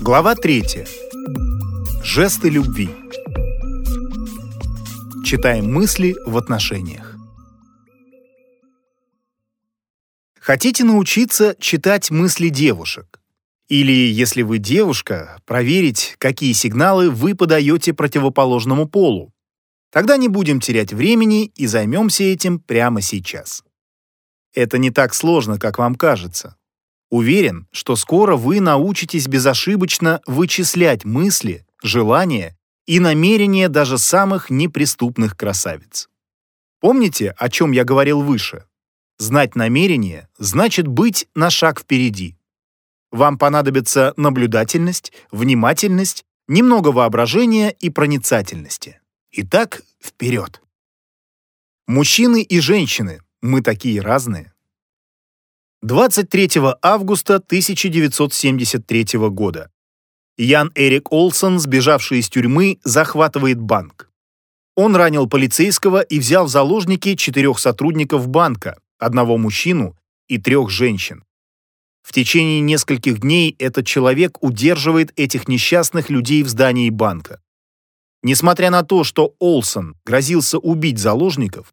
Глава 3. Жесты любви. Читаем мысли в отношениях. Хотите научиться читать мысли девушек? Или, если вы девушка, проверить, какие сигналы вы подаете противоположному полу? Тогда не будем терять времени и займемся этим прямо сейчас. Это не так сложно, как вам кажется. Уверен, что скоро вы научитесь безошибочно вычислять мысли, желания и намерения даже самых неприступных красавиц. Помните, о чем я говорил выше? Знать намерение значит быть на шаг впереди. Вам понадобится наблюдательность, внимательность, немного воображения и проницательности. Итак, вперед! Мужчины и женщины, мы такие разные. 23 августа 1973 года. Ян Эрик Олсон, сбежавший из тюрьмы, захватывает банк. Он ранил полицейского и взял в заложники четырех сотрудников банка, одного мужчину и трех женщин. В течение нескольких дней этот человек удерживает этих несчастных людей в здании банка. Несмотря на то, что Олсон грозился убить заложников,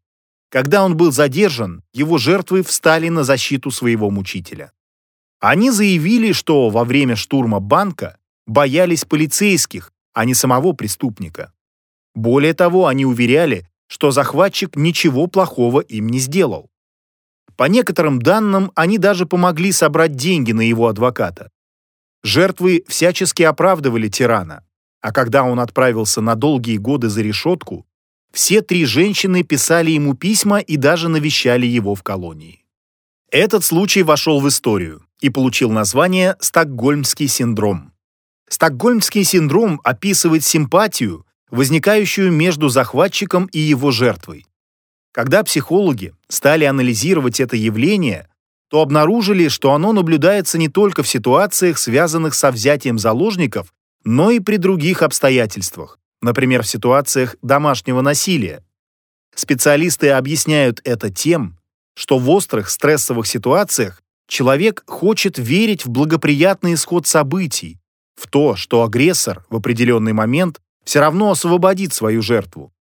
когда он был задержан, его жертвы встали на защиту своего мучителя. Они заявили, что во время штурма банка боялись полицейских, а не самого преступника. Более того, они уверяли, что захватчик ничего плохого им не сделал. По некоторым данным, они даже помогли собрать деньги на его адвоката. Жертвы всячески оправдывали тирана, а когда он отправился на долгие годы за решетку, все три женщины писали ему письма и даже навещали его в колонии. Этот случай вошел в историю и получил название «Стокгольмский синдром». Стокгольмский синдром описывает симпатию, возникающую между захватчиком и его жертвой. Когда психологи стали анализировать это явление, то обнаружили, что оно наблюдается не только в ситуациях, связанных со взятием заложников, но и при других обстоятельствах, например, в ситуациях домашнего насилия. Специалисты объясняют это тем, что в острых стрессовых ситуациях человек хочет верить в благоприятный исход событий, в то, что агрессор в определенный момент все равно освободит свою жертву.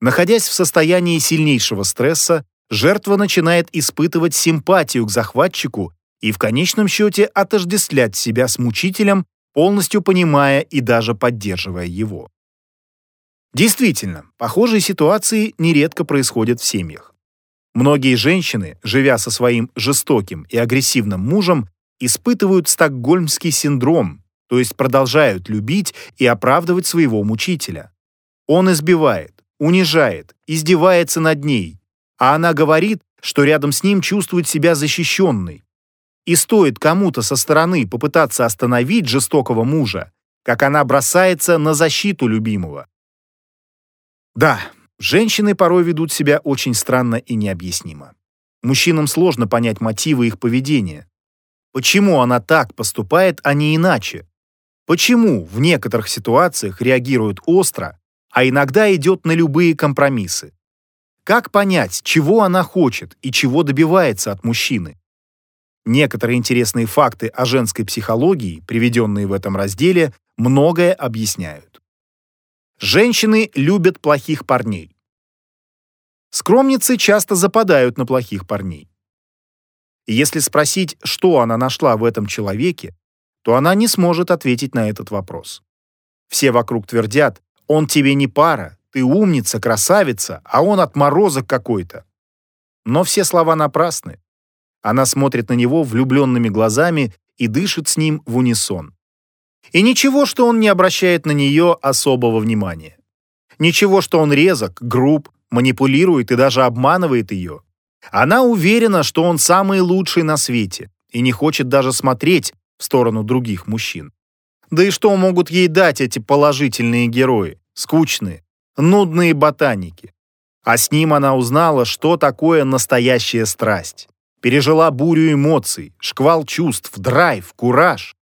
Находясь в состоянии сильнейшего стресса, жертва начинает испытывать симпатию к захватчику и в конечном счете отождествлять себя с мучителем, полностью понимая и даже поддерживая его. Действительно, похожие ситуации нередко происходят в семьях. Многие женщины, живя со своим жестоким и агрессивным мужем, испытывают стокгольмский синдром, то есть продолжают любить и оправдывать своего мучителя. Он избивает, унижает, издевается над ней, а она говорит, что рядом с ним чувствует себя защищенной. И стоит кому-то со стороны попытаться остановить жестокого мужа, как она бросается на защиту любимого. Да, женщины порой ведут себя очень странно и необъяснимо. Мужчинам сложно понять мотивы их поведения. Почему она так поступает, а не иначе? Почему в некоторых ситуациях реагирует остро, а иногда идет на любые компромиссы? Как понять, чего она хочет и чего добивается от мужчины? Некоторые интересные факты о женской психологии, приведенные в этом разделе, многое объясняют. Женщины любят плохих парней. Скромницы часто западают на плохих парней. если спросить, что она нашла в этом человеке, то она не сможет ответить на этот вопрос. Все вокруг твердят, он тебе не пара, ты умница, красавица, а он отморозок какой-то. Но все слова напрасны. Она смотрит на него влюбленными глазами и дышит с ним в унисон. И ничего, что он не обращает на нее особого внимания. Ничего, что он резок, груб, манипулирует и даже обманывает ее. Она уверена, что он самый лучший на свете и не хочет даже смотреть в сторону других мужчин. Да и что могут ей дать эти положительные герои, скучные, нудные ботаники? А с ним она узнала, что такое настоящая страсть. Пережила бурю эмоций, шквал чувств, драйв, кураж.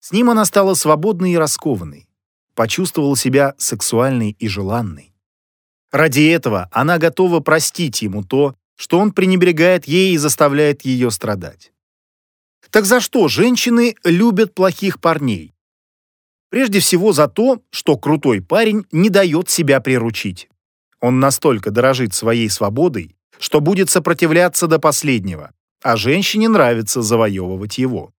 С ним она стала свободной и раскованной, почувствовала себя сексуальной и желанной. Ради этого она готова простить ему то, что он пренебрегает ей и заставляет ее страдать. Так за что женщины любят плохих парней? Прежде всего за то, что крутой парень не дает себя приручить. Он настолько дорожит своей свободой, что будет сопротивляться до последнего, а женщине нравится завоевывать его.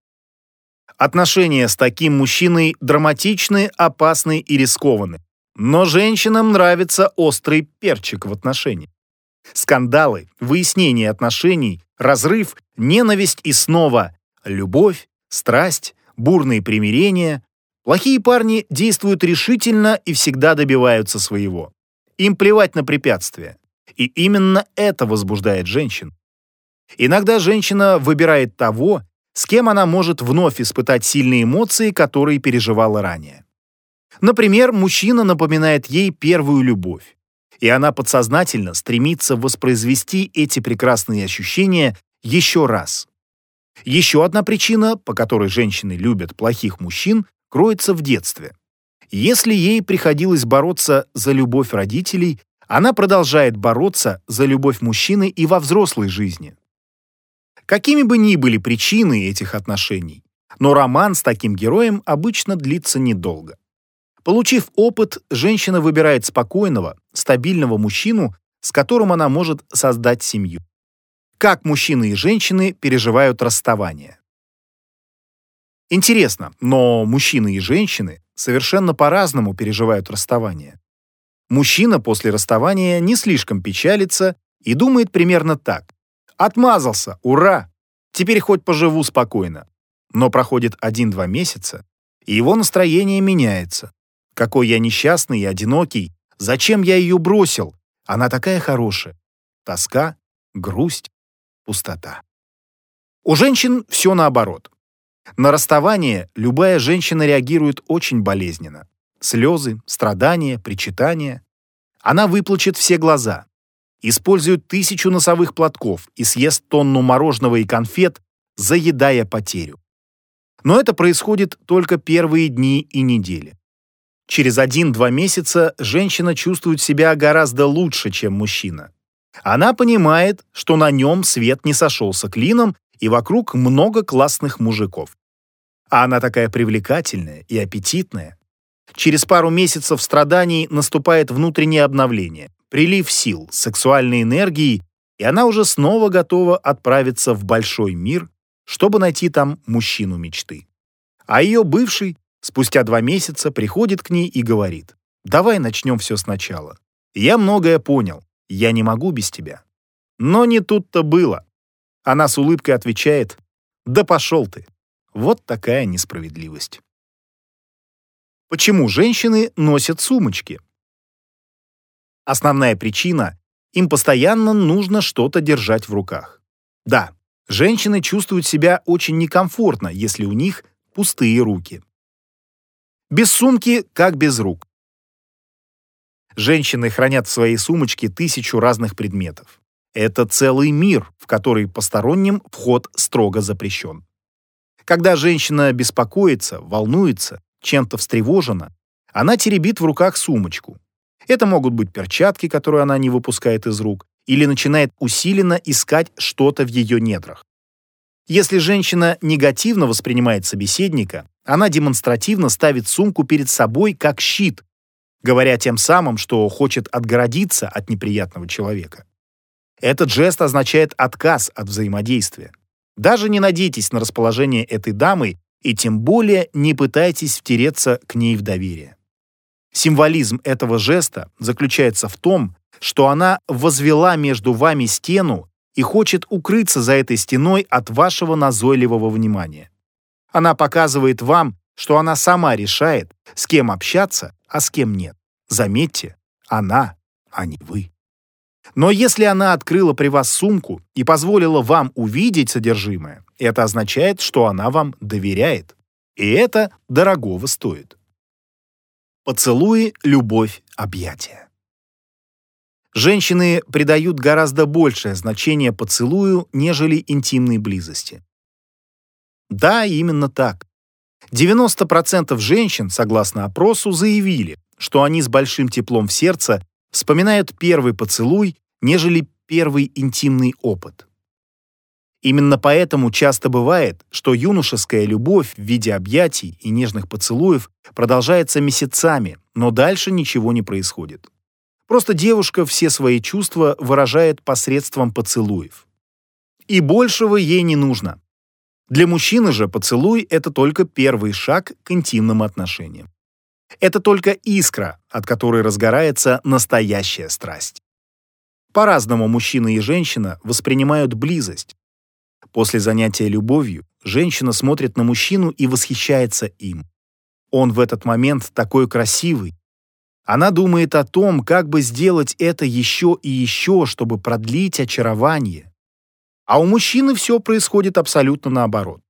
Отношения с таким мужчиной драматичны, опасны и рискованы. Но женщинам нравится острый перчик в отношениях. Скандалы, выяснение отношений, разрыв, ненависть и снова любовь, страсть, бурные примирения. Плохие парни действуют решительно и всегда добиваются своего. Им плевать на препятствия. И именно это возбуждает женщин. Иногда женщина выбирает того, с кем она может вновь испытать сильные эмоции, которые переживала ранее. Например, мужчина напоминает ей первую любовь, и она подсознательно стремится воспроизвести эти прекрасные ощущения еще раз. Еще одна причина, по которой женщины любят плохих мужчин, кроется в детстве. Если ей приходилось бороться за любовь родителей, она продолжает бороться за любовь мужчины и во взрослой жизни. Какими бы ни были причины этих отношений, но роман с таким героем обычно длится недолго. Получив опыт, женщина выбирает спокойного, стабильного мужчину, с которым она может создать семью. Как мужчины и женщины переживают расставание. Интересно, но мужчины и женщины совершенно по-разному переживают расставание. Мужчина после расставания не слишком печалится и думает примерно так. Отмазался, ура! Теперь хоть поживу спокойно. Но проходит один-два месяца, и его настроение меняется. Какой я несчастный и одинокий. Зачем я ее бросил? Она такая хорошая. Тоска, грусть, пустота. У женщин все наоборот. На расставание любая женщина реагирует очень болезненно. Слезы, страдания, причитания. Она выплачет все глаза, использует тысячу носовых платков и съест тонну мороженого и конфет, заедая потерю. Но это происходит только первые дни и недели. Через один-два месяца женщина чувствует себя гораздо лучше, чем мужчина. Она понимает, что на нем свет не сошелся клином, и вокруг много классных мужиков. А она такая привлекательная и аппетитная. Через пару месяцев страданий наступает внутреннее обновление прилив сил, сексуальной энергии, и она уже снова готова отправиться в большой мир, чтобы найти там мужчину мечты. А ее бывший спустя два месяца приходит к ней и говорит, «Давай начнем все сначала. Я многое понял, я не могу без тебя». Но не тут-то было. Она с улыбкой отвечает, «Да пошел ты». Вот такая несправедливость. Почему женщины носят сумочки? Основная причина – им постоянно нужно что-то держать в руках. Да, женщины чувствуют себя очень некомфортно, если у них пустые руки. Без сумки, как без рук. Женщины хранят в своей сумочке тысячу разных предметов. Это целый мир, в который посторонним вход строго запрещен. Когда женщина беспокоится, волнуется, чем-то встревожена, она теребит в руках сумочку. Это могут быть перчатки, которые она не выпускает из рук, или начинает усиленно искать что-то в ее недрах. Если женщина негативно воспринимает собеседника, она демонстративно ставит сумку перед собой как щит, говоря тем самым, что хочет отгородиться от неприятного человека. Этот жест означает отказ от взаимодействия. Даже не надейтесь на расположение этой дамы и тем более не пытайтесь втереться к ней в доверие. Символизм этого жеста заключается в том, что она возвела между вами стену и хочет укрыться за этой стеной от вашего назойливого внимания. Она показывает вам, что она сама решает, с кем общаться, а с кем нет. Заметьте, она, а не вы. Но если она открыла при вас сумку и позволила вам увидеть содержимое, это означает, что она вам доверяет. И это дорогого стоит. Поцелуи, любовь, объятия. Женщины придают гораздо большее значение поцелую, нежели интимной близости. Да, именно так. 90% женщин, согласно опросу, заявили, что они с большим теплом в сердце вспоминают первый поцелуй, нежели первый интимный опыт. Именно поэтому часто бывает, что юношеская любовь в виде объятий и нежных поцелуев продолжается месяцами, но дальше ничего не происходит. Просто девушка все свои чувства выражает посредством поцелуев. И большего ей не нужно. Для мужчины же поцелуй — это только первый шаг к интимным отношениям. Это только искра, от которой разгорается настоящая страсть. По-разному мужчина и женщина воспринимают близость, После занятия любовью женщина смотрит на мужчину и восхищается им. Он в этот момент такой красивый. Она думает о том, как бы сделать это еще и еще, чтобы продлить очарование. А у мужчины все происходит абсолютно наоборот.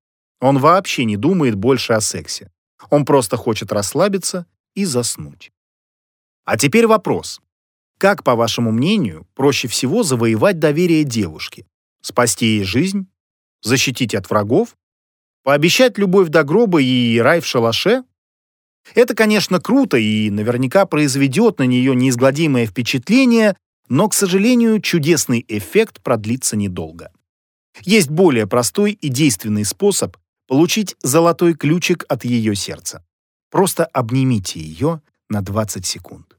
Он вообще не думает больше о сексе. Он просто хочет расслабиться и заснуть. А теперь вопрос. Как, по вашему мнению, проще всего завоевать доверие девушки? Спасти ей жизнь Защитить от врагов? Пообещать любовь до гроба и рай в шалаше? Это, конечно, круто и наверняка произведет на нее неизгладимое впечатление, но, к сожалению, чудесный эффект продлится недолго. Есть более простой и действенный способ получить золотой ключик от ее сердца. Просто обнимите ее на 20 секунд.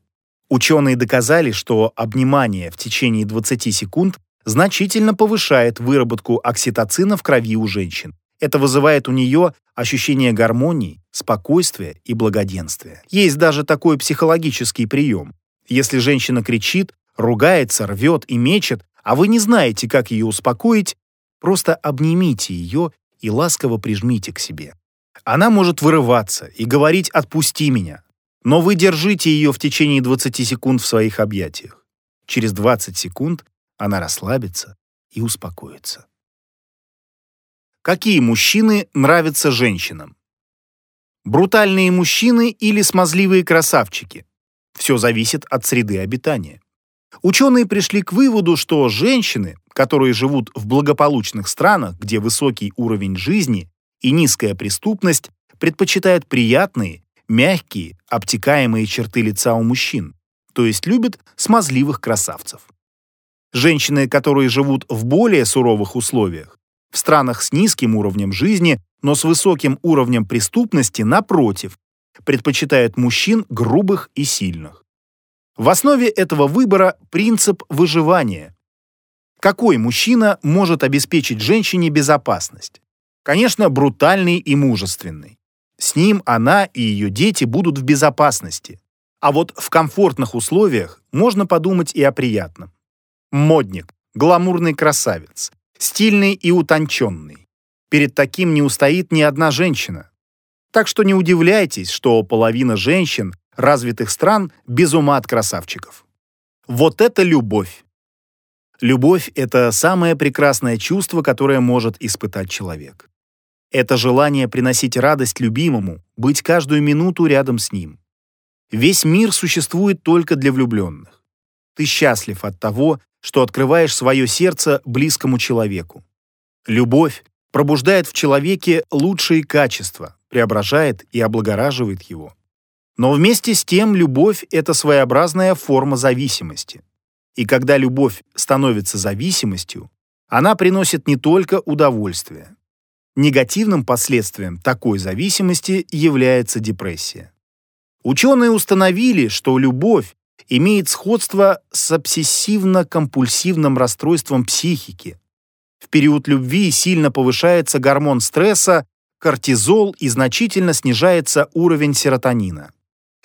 Ученые доказали, что обнимание в течение 20 секунд значительно повышает выработку окситоцина в крови у женщин. Это вызывает у нее ощущение гармонии, спокойствия и благоденствия. Есть даже такой психологический прием. Если женщина кричит, ругается, рвет и мечет, а вы не знаете, как ее успокоить, просто обнимите ее и ласково прижмите к себе. Она может вырываться и говорить «отпусти меня», но вы держите ее в течение 20 секунд в своих объятиях. Через 20 секунд она расслабится и успокоится. Какие мужчины нравятся женщинам? Брутальные мужчины или смазливые красавчики? Все зависит от среды обитания. Ученые пришли к выводу, что женщины, которые живут в благополучных странах, где высокий уровень жизни и низкая преступность, предпочитают приятные, мягкие, обтекаемые черты лица у мужчин, то есть любят смазливых красавцев. Женщины, которые живут в более суровых условиях, в странах с низким уровнем жизни, но с высоким уровнем преступности, напротив, предпочитают мужчин грубых и сильных. В основе этого выбора принцип выживания. Какой мужчина может обеспечить женщине безопасность? Конечно, брутальный и мужественный. С ним она и ее дети будут в безопасности. А вот в комфортных условиях можно подумать и о приятном модник, гламурный красавец, стильный и утонченный. Перед таким не устоит ни одна женщина. Так что не удивляйтесь, что половина женщин развитых стран без ума от красавчиков. Вот это любовь. Любовь — это самое прекрасное чувство, которое может испытать человек. Это желание приносить радость любимому, быть каждую минуту рядом с ним. Весь мир существует только для влюбленных. Ты счастлив от того, что открываешь свое сердце близкому человеку. Любовь пробуждает в человеке лучшие качества, преображает и облагораживает его. Но вместе с тем любовь — это своеобразная форма зависимости. И когда любовь становится зависимостью, она приносит не только удовольствие. Негативным последствием такой зависимости является депрессия. Ученые установили, что любовь имеет сходство с обсессивно-компульсивным расстройством психики. В период любви сильно повышается гормон стресса, кортизол и значительно снижается уровень серотонина.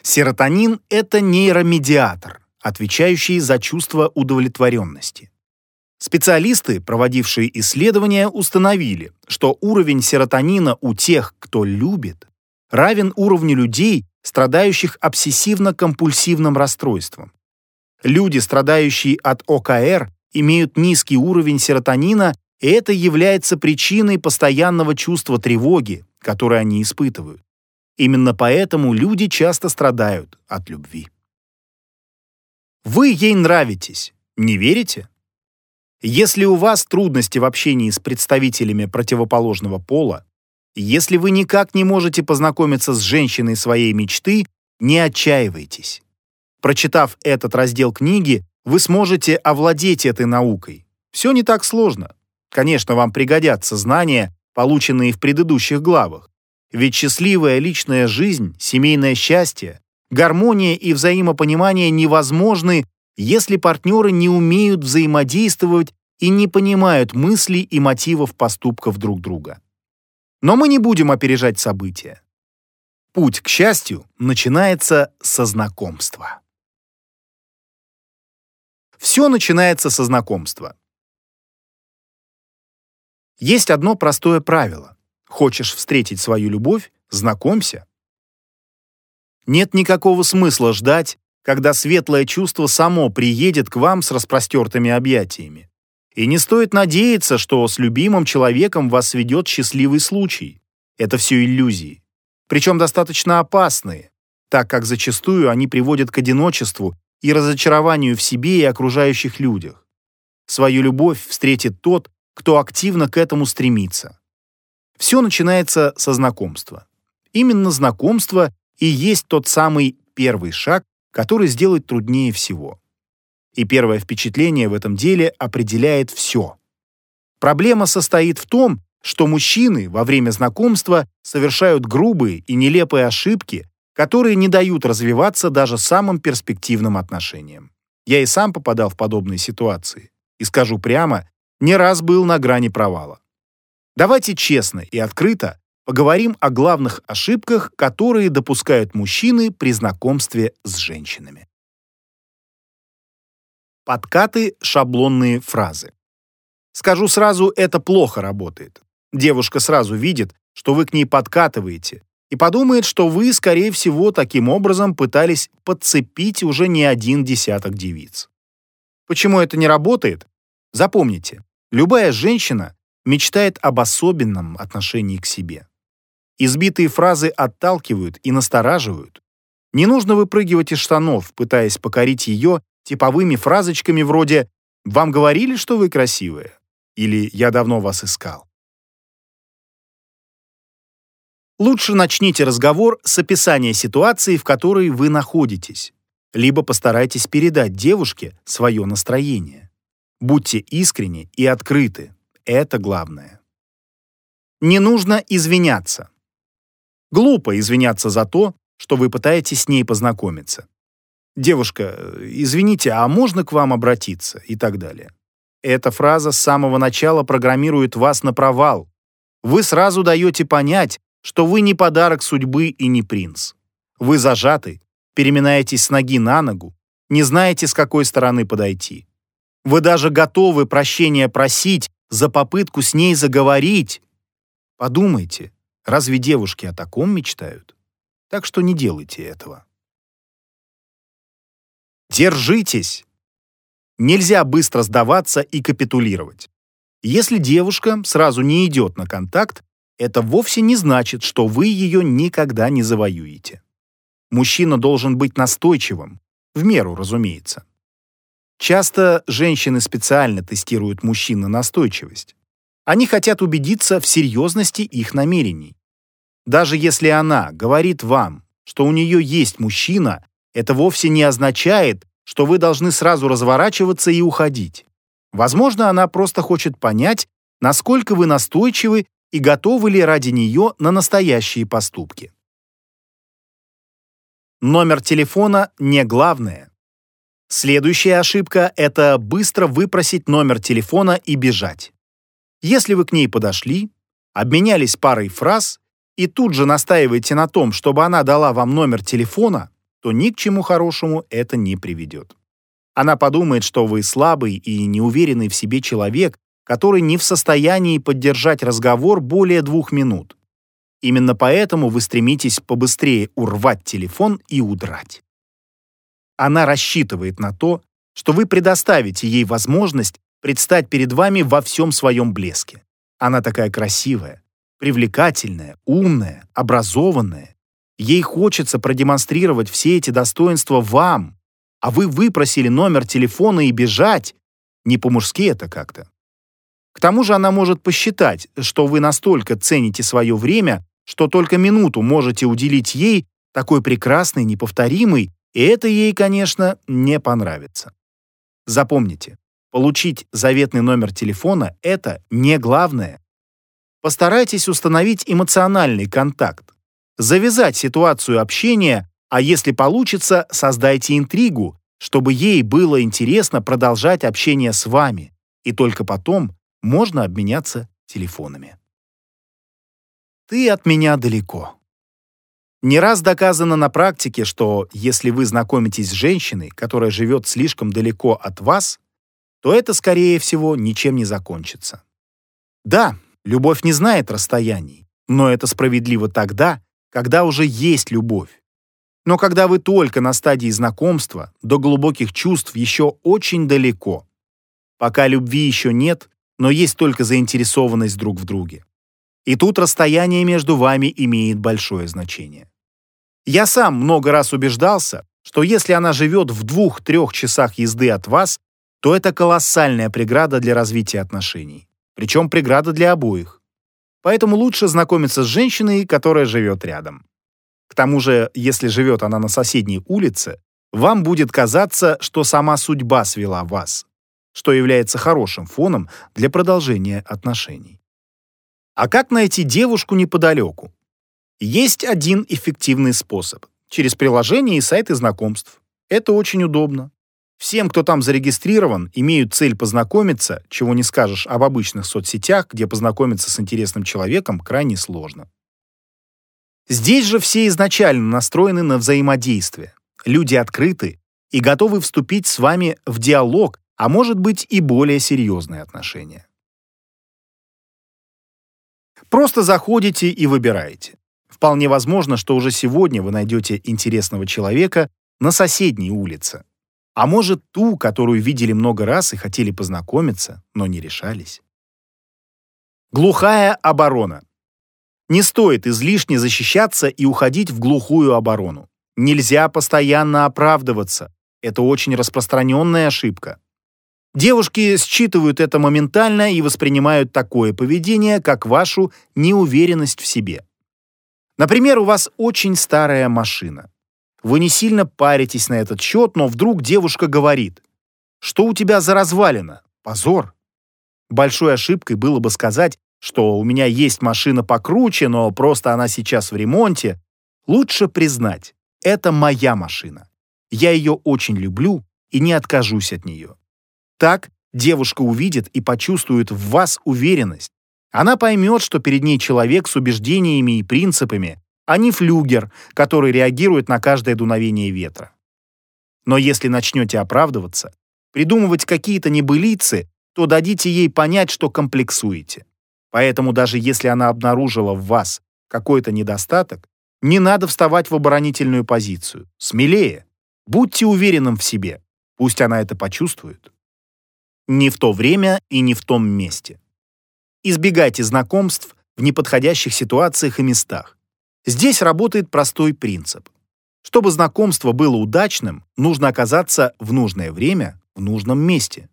Серотонин – это нейромедиатор, отвечающий за чувство удовлетворенности. Специалисты, проводившие исследования, установили, что уровень серотонина у тех, кто любит, равен уровню людей, страдающих обсессивно-компульсивным расстройством. Люди, страдающие от ОКР, имеют низкий уровень серотонина, и это является причиной постоянного чувства тревоги, которое они испытывают. Именно поэтому люди часто страдают от любви. Вы ей нравитесь, не верите? Если у вас трудности в общении с представителями противоположного пола, если вы никак не можете познакомиться с женщиной своей мечты, не отчаивайтесь. Прочитав этот раздел книги, вы сможете овладеть этой наукой. Все не так сложно. Конечно, вам пригодятся знания, полученные в предыдущих главах. Ведь счастливая личная жизнь, семейное счастье, гармония и взаимопонимание невозможны, если партнеры не умеют взаимодействовать и не понимают мыслей и мотивов поступков друг друга. Но мы не будем опережать события. Путь к счастью начинается со знакомства. Все начинается со знакомства. Есть одно простое правило. Хочешь встретить свою любовь – знакомься. Нет никакого смысла ждать, когда светлое чувство само приедет к вам с распростертыми объятиями. И не стоит надеяться, что с любимым человеком вас сведет счастливый случай. Это все иллюзии. Причем достаточно опасные, так как зачастую они приводят к одиночеству и разочарованию в себе и окружающих людях. Свою любовь встретит тот, кто активно к этому стремится. Все начинается со знакомства. Именно знакомство и есть тот самый первый шаг, который сделать труднее всего. И первое впечатление в этом деле определяет все. Проблема состоит в том, что мужчины во время знакомства совершают грубые и нелепые ошибки, которые не дают развиваться даже самым перспективным отношениям. Я и сам попадал в подобные ситуации. И скажу прямо, не раз был на грани провала. Давайте честно и открыто поговорим о главных ошибках, которые допускают мужчины при знакомстве с женщинами. Подкаты — шаблонные фразы. Скажу сразу, это плохо работает. Девушка сразу видит, что вы к ней подкатываете, и подумает, что вы, скорее всего, таким образом пытались подцепить уже не один десяток девиц. Почему это не работает? Запомните, любая женщина мечтает об особенном отношении к себе. Избитые фразы отталкивают и настораживают. Не нужно выпрыгивать из штанов, пытаясь покорить ее типовыми фразочками вроде «Вам говорили, что вы красивая?» или «Я давно вас искал». Лучше начните разговор с описания ситуации, в которой вы находитесь, либо постарайтесь передать девушке свое настроение. Будьте искренни и открыты. Это главное. Не нужно извиняться. Глупо извиняться за то, что вы пытаетесь с ней познакомиться. «Девушка, извините, а можно к вам обратиться?» и так далее. Эта фраза с самого начала программирует вас на провал. Вы сразу даете понять, что вы не подарок судьбы и не принц. Вы зажаты, переминаетесь с ноги на ногу, не знаете, с какой стороны подойти. Вы даже готовы прощения просить за попытку с ней заговорить. Подумайте, разве девушки о таком мечтают? Так что не делайте этого. Держитесь! Нельзя быстро сдаваться и капитулировать. Если девушка сразу не идет на контакт, это вовсе не значит, что вы ее никогда не завоюете. Мужчина должен быть настойчивым, в меру, разумеется. Часто женщины специально тестируют мужчин на настойчивость. Они хотят убедиться в серьезности их намерений. Даже если она говорит вам, что у нее есть мужчина, это вовсе не означает, что вы должны сразу разворачиваться и уходить. Возможно, она просто хочет понять, насколько вы настойчивы и готовы ли ради нее на настоящие поступки. Номер телефона не главное. Следующая ошибка – это быстро выпросить номер телефона и бежать. Если вы к ней подошли, обменялись парой фраз и тут же настаиваете на том, чтобы она дала вам номер телефона, то ни к чему хорошему это не приведет. Она подумает, что вы слабый и неуверенный в себе человек, который не в состоянии поддержать разговор более двух минут. Именно поэтому вы стремитесь побыстрее урвать телефон и удрать. Она рассчитывает на то, что вы предоставите ей возможность предстать перед вами во всем своем блеске. Она такая красивая, привлекательная, умная, образованная. Ей хочется продемонстрировать все эти достоинства вам, а вы выпросили номер телефона и бежать. Не по-мужски это как-то. К тому же она может посчитать, что вы настолько цените свое время, что только минуту можете уделить ей, такой прекрасной, неповторимой, и это ей, конечно, не понравится. Запомните, Получить заветный номер телефона – это не главное. Постарайтесь установить эмоциональный контакт, завязать ситуацию общения, а если получится, создайте интригу, чтобы ей было интересно продолжать общение с вами, и только потом можно обменяться телефонами. Ты от меня далеко. Не раз доказано на практике, что если вы знакомитесь с женщиной, которая живет слишком далеко от вас, то это, скорее всего, ничем не закончится. Да, любовь не знает расстояний, но это справедливо тогда, когда уже есть любовь. Но когда вы только на стадии знакомства, до глубоких чувств еще очень далеко. Пока любви еще нет, но есть только заинтересованность друг в друге. И тут расстояние между вами имеет большое значение. Я сам много раз убеждался, что если она живет в двух-трех часах езды от вас, то это колоссальная преграда для развития отношений. Причем преграда для обоих. Поэтому лучше знакомиться с женщиной, которая живет рядом. К тому же, если живет она на соседней улице, вам будет казаться, что сама судьба свела вас, что является хорошим фоном для продолжения отношений. А как найти девушку неподалеку? Есть один эффективный способ – через приложение и сайты знакомств. Это очень удобно. Всем, кто там зарегистрирован, имеют цель познакомиться, чего не скажешь об обычных соцсетях, где познакомиться с интересным человеком крайне сложно. Здесь же все изначально настроены на взаимодействие. Люди открыты и готовы вступить с вами в диалог, а может быть и более серьезные отношения. Просто заходите и выбираете. Вполне возможно, что уже сегодня вы найдете интересного человека на соседней улице. А может, ту, которую видели много раз и хотели познакомиться, но не решались. Глухая оборона. Не стоит излишне защищаться и уходить в глухую оборону. Нельзя постоянно оправдываться. Это очень распространенная ошибка. Девушки считывают это моментально и воспринимают такое поведение как вашу неуверенность в себе. Например, у вас очень старая машина. Вы не сильно паритесь на этот счет, но вдруг девушка говорит, что у тебя за развалина? Позор. Большой ошибкой было бы сказать, что у меня есть машина покруче, но просто она сейчас в ремонте, лучше признать, это моя машина. Я ее очень люблю и не откажусь от нее. Так девушка увидит и почувствует в вас уверенность. Она поймет, что перед ней человек с убеждениями и принципами, а не флюгер, который реагирует на каждое дуновение ветра. Но если начнете оправдываться, придумывать какие-то небылицы, то дадите ей понять, что комплексуете. Поэтому даже если она обнаружила в вас какой-то недостаток, не надо вставать в оборонительную позицию. Смелее. Будьте уверенным в себе. Пусть она это почувствует. Не в то время и не в том месте. Избегайте знакомств в неподходящих ситуациях и местах. Здесь работает простой принцип. Чтобы знакомство было удачным, нужно оказаться в нужное время в нужном месте.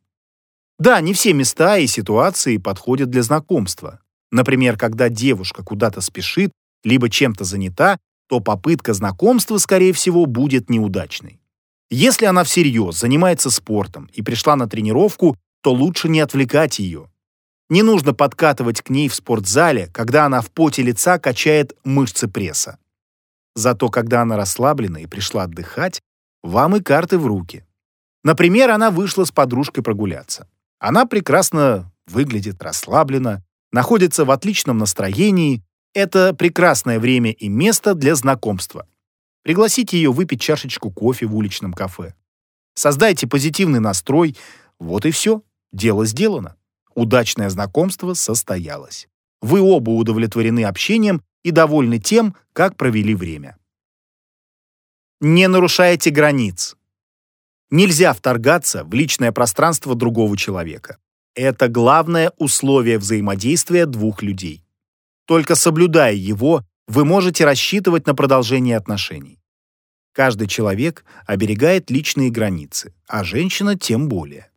Да, не все места и ситуации подходят для знакомства. Например, когда девушка куда-то спешит, либо чем-то занята, то попытка знакомства, скорее всего, будет неудачной. Если она всерьез занимается спортом и пришла на тренировку, то лучше не отвлекать ее. Не нужно подкатывать к ней в спортзале, когда она в поте лица качает мышцы пресса. Зато когда она расслаблена и пришла отдыхать, вам и карты в руки. Например, она вышла с подружкой прогуляться. Она прекрасно выглядит, расслаблена, находится в отличном настроении. Это прекрасное время и место для знакомства. Пригласите ее выпить чашечку кофе в уличном кафе. Создайте позитивный настрой. Вот и все. Дело сделано. Удачное знакомство состоялось. Вы оба удовлетворены общением и довольны тем, как провели время. Не нарушайте границ. Нельзя вторгаться в личное пространство другого человека. Это главное условие взаимодействия двух людей. Только соблюдая его, вы можете рассчитывать на продолжение отношений. Каждый человек оберегает личные границы, а женщина тем более.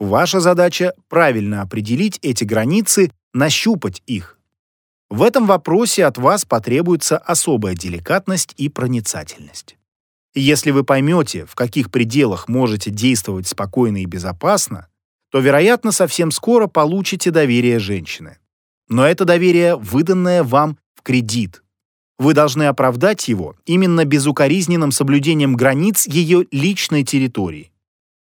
Ваша задача – правильно определить эти границы, нащупать их. В этом вопросе от вас потребуется особая деликатность и проницательность. Если вы поймете, в каких пределах можете действовать спокойно и безопасно, то, вероятно, совсем скоро получите доверие женщины. Но это доверие, выданное вам в кредит. Вы должны оправдать его именно безукоризненным соблюдением границ ее личной территории.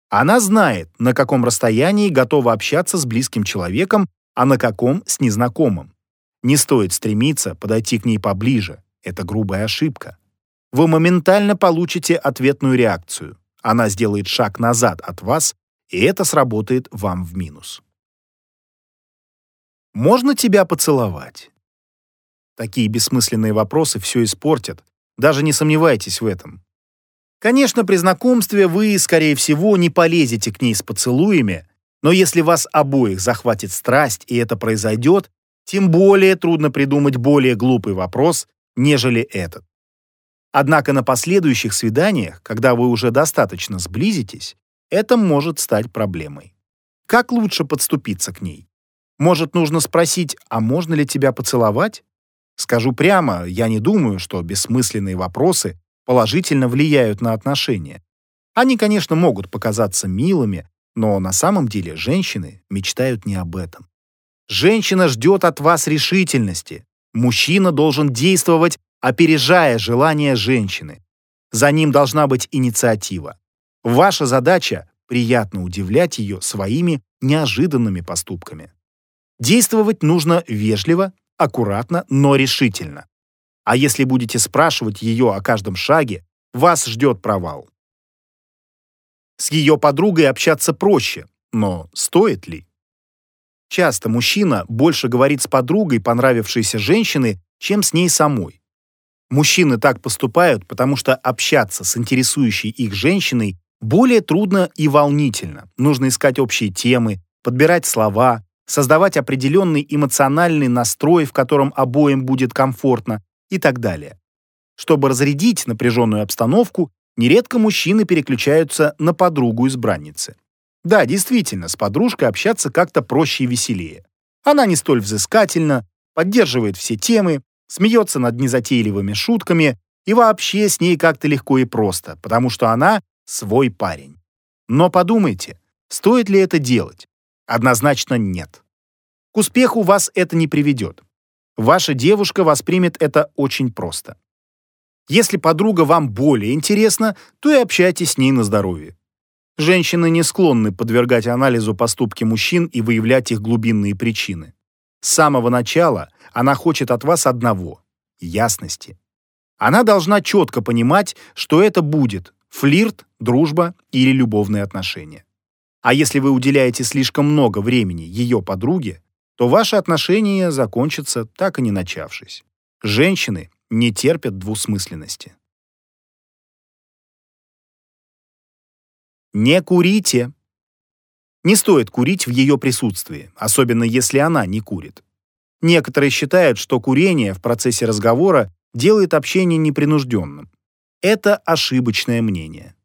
Она знает, на каком расстоянии готова общаться с близким человеком, а на каком — с незнакомым. Не стоит стремиться подойти к ней поближе. Это грубая ошибка. Вы моментально получите ответную реакцию. Она сделает шаг назад от вас, и это сработает вам в минус. Можно тебя поцеловать? Такие бессмысленные вопросы все испортят. Даже не сомневайтесь в этом. Конечно, при знакомстве вы, скорее всего, не полезете к ней с поцелуями, но если вас обоих захватит страсть и это произойдет, тем более трудно придумать более глупый вопрос, нежели этот. Однако на последующих свиданиях, когда вы уже достаточно сблизитесь, это может стать проблемой. Как лучше подступиться к ней? Может, нужно спросить, а можно ли тебя поцеловать? Скажу прямо, я не думаю, что бессмысленные вопросы положительно влияют на отношения. Они, конечно, могут показаться милыми, но на самом деле женщины мечтают не об этом. Женщина ждет от вас решительности. Мужчина должен действовать, опережая желания женщины. За ним должна быть инициатива. Ваша задача — приятно удивлять ее своими неожиданными поступками. Действовать нужно вежливо, аккуратно, но решительно. А если будете спрашивать ее о каждом шаге, вас ждет провал. С ее подругой общаться проще, но стоит ли? Часто мужчина больше говорит с подругой понравившейся женщины, чем с ней самой. Мужчины так поступают, потому что общаться с интересующей их женщиной более трудно и волнительно. Нужно искать общие темы, подбирать слова, создавать определенный эмоциональный настрой, в котором обоим будет комфортно и так далее. Чтобы разрядить напряженную обстановку, нередко мужчины переключаются на подругу-избранницы. Да, действительно, с подружкой общаться как-то проще и веселее. Она не столь взыскательна, поддерживает все темы, смеется над незатейливыми шутками, и вообще с ней как-то легко и просто, потому что она свой парень. Но подумайте, стоит ли это делать? Однозначно нет. К успеху вас это не приведет. Ваша девушка воспримет это очень просто. Если подруга вам более интересна, то и общайтесь с ней на здоровье. Женщины не склонны подвергать анализу поступки мужчин и выявлять их глубинные причины. С самого начала она хочет от вас одного — ясности. Она должна четко понимать, что это будет — флирт, дружба или любовные отношения. А если вы уделяете слишком много времени ее подруге, то ваши отношения закончатся, так и не начавшись. Женщины не терпят двусмысленности. Не курите. Не стоит курить в ее присутствии, особенно если она не курит. Некоторые считают, что курение в процессе разговора делает общение непринужденным. Это ошибочное мнение.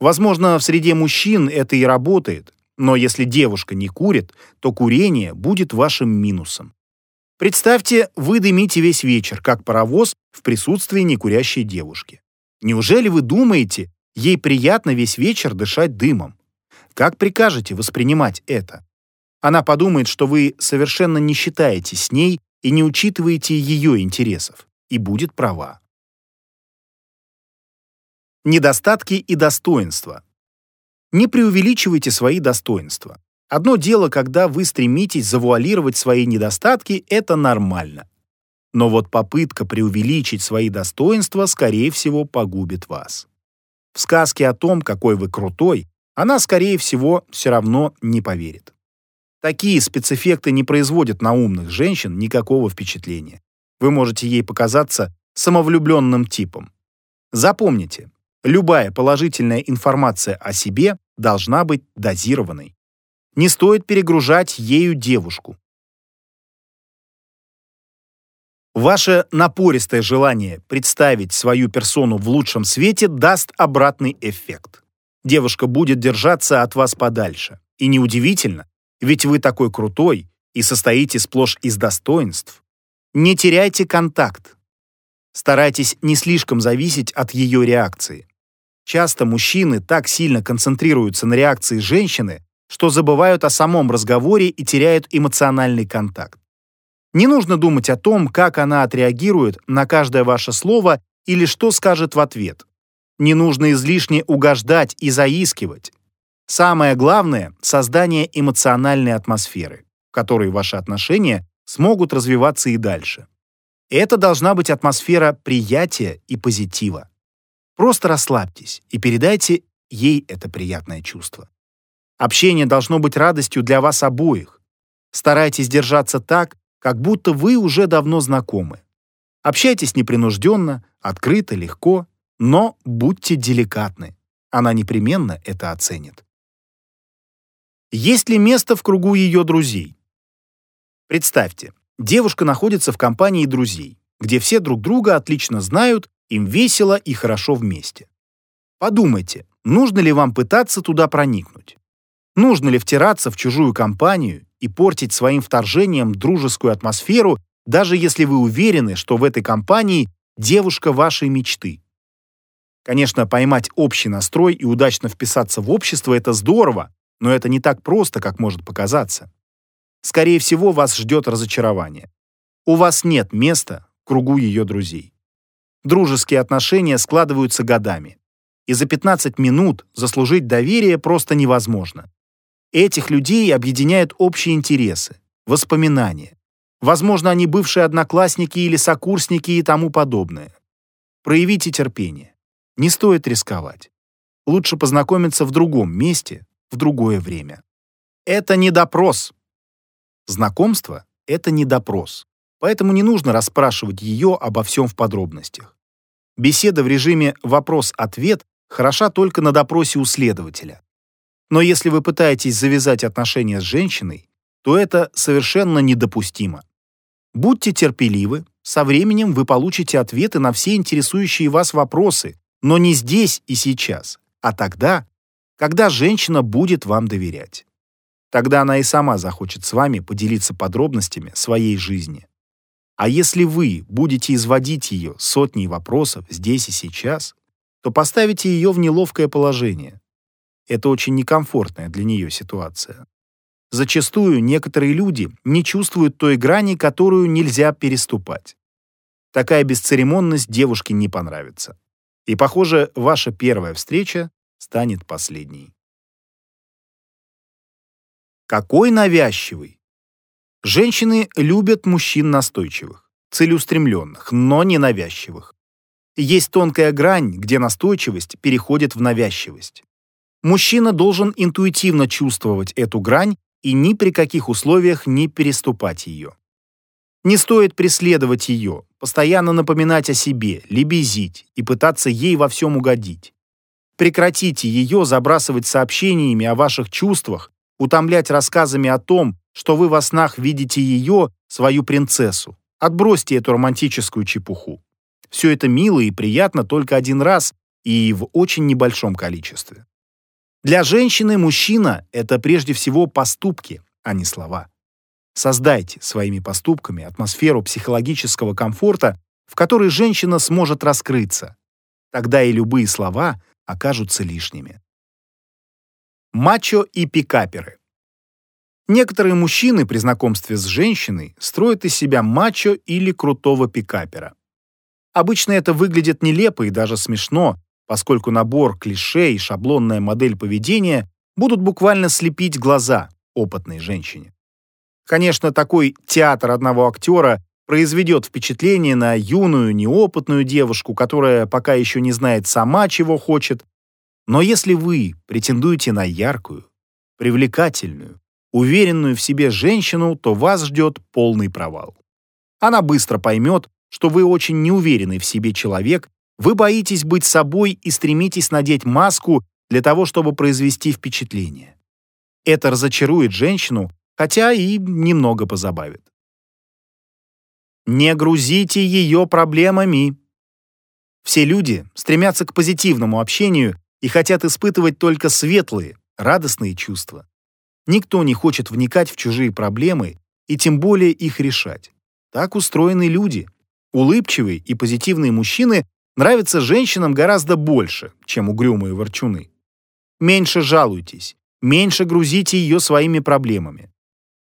Возможно, в среде мужчин это и работает, но если девушка не курит, то курение будет вашим минусом. Представьте, вы дымите весь вечер, как паровоз в присутствии некурящей девушки. Неужели вы думаете, Ей приятно весь вечер дышать дымом. Как прикажете воспринимать это? Она подумает, что вы совершенно не считаете с ней и не учитываете ее интересов, и будет права. Недостатки и достоинства. Не преувеличивайте свои достоинства. Одно дело, когда вы стремитесь завуалировать свои недостатки, это нормально. Но вот попытка преувеличить свои достоинства, скорее всего, погубит вас. В сказке о том, какой вы крутой, она, скорее всего, все равно не поверит. Такие спецэффекты не производят на умных женщин никакого впечатления. Вы можете ей показаться самовлюбленным типом. Запомните, любая положительная информация о себе должна быть дозированной. Не стоит перегружать ею девушку. Ваше напористое желание представить свою персону в лучшем свете даст обратный эффект. Девушка будет держаться от вас подальше. И неудивительно, ведь вы такой крутой и состоите сплошь из достоинств. Не теряйте контакт. Старайтесь не слишком зависеть от ее реакции. Часто мужчины так сильно концентрируются на реакции женщины, что забывают о самом разговоре и теряют эмоциональный контакт. Не нужно думать о том, как она отреагирует на каждое ваше слово или что скажет в ответ. Не нужно излишне угождать и заискивать. Самое главное — создание эмоциональной атмосферы, в которой ваши отношения смогут развиваться и дальше. Это должна быть атмосфера приятия и позитива. Просто расслабьтесь и передайте ей это приятное чувство. Общение должно быть радостью для вас обоих. Старайтесь держаться так, как будто вы уже давно знакомы. Общайтесь непринужденно, открыто, легко, но будьте деликатны. Она непременно это оценит. Есть ли место в кругу ее друзей? Представьте, девушка находится в компании друзей, где все друг друга отлично знают, им весело и хорошо вместе. Подумайте, нужно ли вам пытаться туда проникнуть? Нужно ли втираться в чужую компанию и портить своим вторжением дружескую атмосферу, даже если вы уверены, что в этой компании девушка вашей мечты? Конечно, поймать общий настрой и удачно вписаться в общество – это здорово, но это не так просто, как может показаться скорее всего, вас ждет разочарование. У вас нет места в кругу ее друзей. Дружеские отношения складываются годами. И за 15 минут заслужить доверие просто невозможно. Этих людей объединяют общие интересы, воспоминания. Возможно, они бывшие одноклассники или сокурсники и тому подобное. Проявите терпение. Не стоит рисковать. Лучше познакомиться в другом месте, в другое время. Это не допрос, Знакомство — это не допрос, поэтому не нужно расспрашивать ее обо всем в подробностях. Беседа в режиме «вопрос-ответ» хороша только на допросе у следователя. Но если вы пытаетесь завязать отношения с женщиной, то это совершенно недопустимо. Будьте терпеливы, со временем вы получите ответы на все интересующие вас вопросы, но не здесь и сейчас, а тогда, когда женщина будет вам доверять. Тогда она и сама захочет с вами поделиться подробностями своей жизни. А если вы будете изводить ее сотней вопросов здесь и сейчас, то поставите ее в неловкое положение. Это очень некомфортная для нее ситуация. Зачастую некоторые люди не чувствуют той грани, которую нельзя переступать. Такая бесцеремонность девушке не понравится. И, похоже, ваша первая встреча станет последней. Какой навязчивый! Женщины любят мужчин настойчивых, целеустремленных, но не навязчивых. Есть тонкая грань, где настойчивость переходит в навязчивость. Мужчина должен интуитивно чувствовать эту грань и ни при каких условиях не переступать ее. Не стоит преследовать ее, постоянно напоминать о себе, лебезить и пытаться ей во всем угодить. Прекратите ее забрасывать сообщениями о ваших чувствах утомлять рассказами о том, что вы во снах видите ее, свою принцессу. Отбросьте эту романтическую чепуху. Все это мило и приятно только один раз и в очень небольшом количестве. Для женщины мужчина — это прежде всего поступки, а не слова. Создайте своими поступками атмосферу психологического комфорта, в которой женщина сможет раскрыться. Тогда и любые слова окажутся лишними. Мачо и пикаперы. Некоторые мужчины при знакомстве с женщиной строят из себя мачо или крутого пикапера. Обычно это выглядит нелепо и даже смешно, поскольку набор клише и шаблонная модель поведения будут буквально слепить глаза опытной женщине. Конечно, такой театр одного актера произведет впечатление на юную, неопытную девушку, которая пока еще не знает сама, чего хочет, но если вы претендуете на яркую, привлекательную, уверенную в себе женщину, то вас ждет полный провал. Она быстро поймет, что вы очень неуверенный в себе человек, вы боитесь быть собой и стремитесь надеть маску для того, чтобы произвести впечатление. Это разочарует женщину, хотя и немного позабавит. Не грузите ее проблемами. Все люди стремятся к позитивному общению и хотят испытывать только светлые, радостные чувства. Никто не хочет вникать в чужие проблемы и тем более их решать. Так устроены люди. Улыбчивые и позитивные мужчины нравятся женщинам гораздо больше, чем угрюмые ворчуны. Меньше жалуйтесь, меньше грузите ее своими проблемами.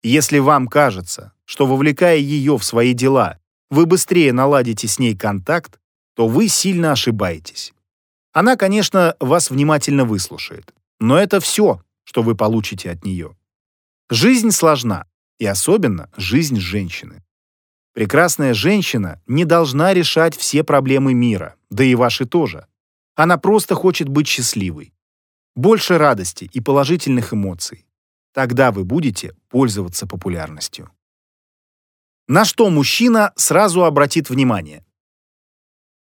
Если вам кажется, что вовлекая ее в свои дела, вы быстрее наладите с ней контакт, то вы сильно ошибаетесь. Она, конечно, вас внимательно выслушает, но это все, что вы получите от нее. Жизнь сложна, и особенно жизнь женщины. Прекрасная женщина не должна решать все проблемы мира, да и ваши тоже. Она просто хочет быть счастливой. Больше радости и положительных эмоций. Тогда вы будете пользоваться популярностью. На что мужчина сразу обратит внимание?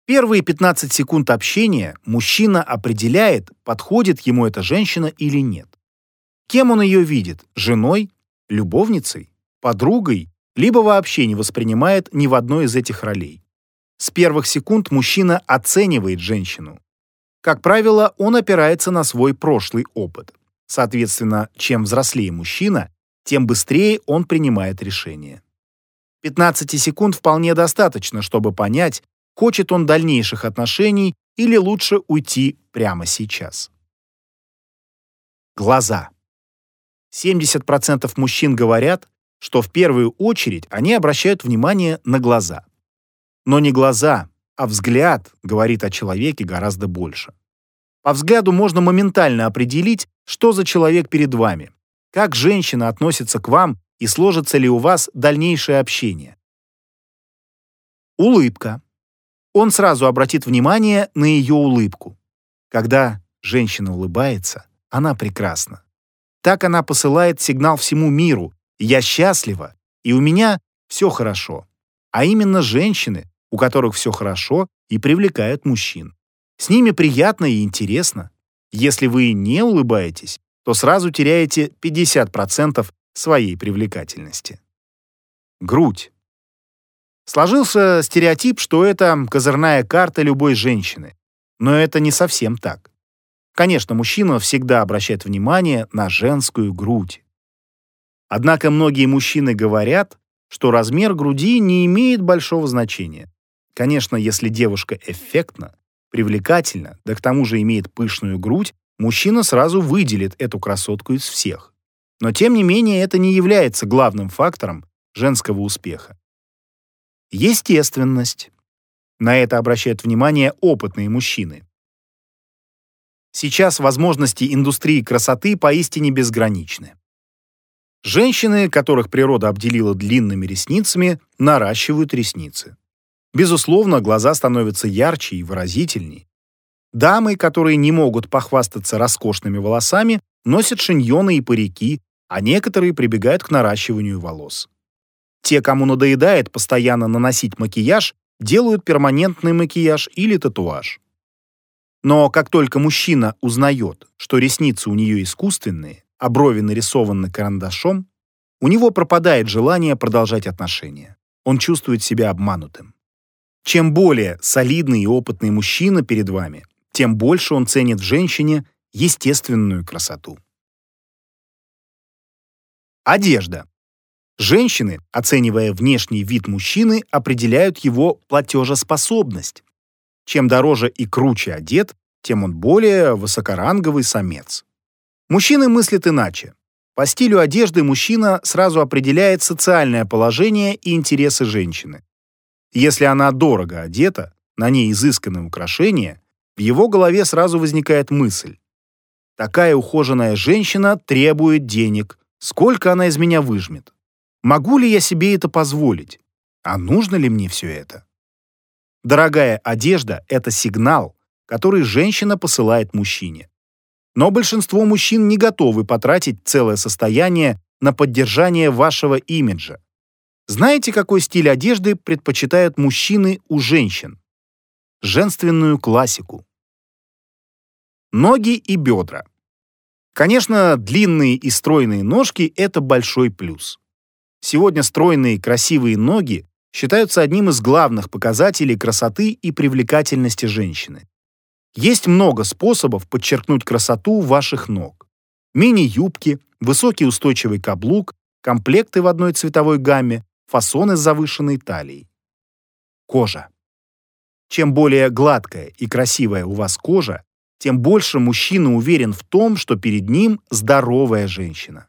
Первые 15 секунд общения мужчина определяет, подходит ему эта женщина или нет. Кем он ее видит? Женой? Любовницей? Подругой? Либо вообще не воспринимает ни в одной из этих ролей. С первых секунд мужчина оценивает женщину. Как правило, он опирается на свой прошлый опыт. Соответственно, чем взрослее мужчина, тем быстрее он принимает решение. 15 секунд вполне достаточно, чтобы понять, хочет он дальнейших отношений или лучше уйти прямо сейчас. Глаза. 70% мужчин говорят, что в первую очередь они обращают внимание на глаза. Но не глаза, а взгляд говорит о человеке гораздо больше. По взгляду можно моментально определить, что за человек перед вами, как женщина относится к вам и сложится ли у вас дальнейшее общение. Улыбка. Он сразу обратит внимание на ее улыбку. Когда женщина улыбается, она прекрасна. Так она посылает сигнал всему миру «Я счастлива, и у меня все хорошо». А именно женщины, у которых все хорошо, и привлекают мужчин. С ними приятно и интересно. Если вы не улыбаетесь, то сразу теряете 50% своей привлекательности. Грудь. Сложился стереотип, что это козырная карта любой женщины. Но это не совсем так. Конечно, мужчина всегда обращает внимание на женскую грудь. Однако многие мужчины говорят, что размер груди не имеет большого значения. Конечно, если девушка эффектна, привлекательна, да к тому же имеет пышную грудь, мужчина сразу выделит эту красотку из всех. Но тем не менее это не является главным фактором женского успеха. Естественность. На это обращают внимание опытные мужчины. Сейчас возможности индустрии красоты поистине безграничны. Женщины, которых природа обделила длинными ресницами, наращивают ресницы. Безусловно, глаза становятся ярче и выразительнее. Дамы, которые не могут похвастаться роскошными волосами, носят шиньоны и парики, а некоторые прибегают к наращиванию волос. Те, кому надоедает постоянно наносить макияж, делают перманентный макияж или татуаж. Но как только мужчина узнает, что ресницы у нее искусственные, а брови нарисованы карандашом, у него пропадает желание продолжать отношения. Он чувствует себя обманутым. Чем более солидный и опытный мужчина перед вами, тем больше он ценит в женщине естественную красоту. Одежда. Женщины, оценивая внешний вид мужчины, определяют его платежеспособность. Чем дороже и круче одет, тем он более высокоранговый самец. Мужчины мыслят иначе. По стилю одежды мужчина сразу определяет социальное положение и интересы женщины. Если она дорого одета, на ней изысканные украшения, в его голове сразу возникает мысль. Такая ухоженная женщина требует денег. Сколько она из меня выжмет? Могу ли я себе это позволить? А нужно ли мне все это? Дорогая одежда — это сигнал, который женщина посылает мужчине. Но большинство мужчин не готовы потратить целое состояние на поддержание вашего имиджа. Знаете, какой стиль одежды предпочитают мужчины у женщин? Женственную классику. Ноги и бедра. Конечно, длинные и стройные ножки – это большой плюс. Сегодня стройные красивые ноги считаются одним из главных показателей красоты и привлекательности женщины. Есть много способов подчеркнуть красоту ваших ног. Мини-юбки, высокий устойчивый каблук, комплекты в одной цветовой гамме, фасоны с завышенной талией. Кожа. Чем более гладкая и красивая у вас кожа, тем больше мужчина уверен в том, что перед ним здоровая женщина.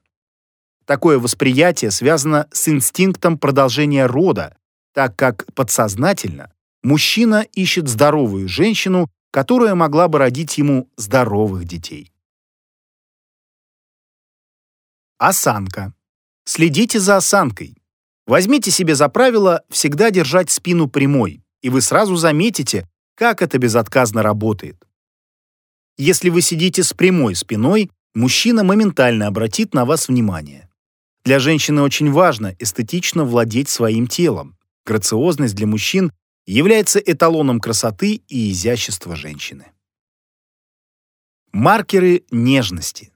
Такое восприятие связано с инстинктом продолжения рода, так как подсознательно мужчина ищет здоровую женщину, которая могла бы родить ему здоровых детей. Осанка. Следите за осанкой. Возьмите себе за правило всегда держать спину прямой, и вы сразу заметите, как это безотказно работает. Если вы сидите с прямой спиной, мужчина моментально обратит на вас внимание. Для женщины очень важно эстетично владеть своим телом. Грациозность для мужчин является эталоном красоты и изящества женщины. Маркеры нежности.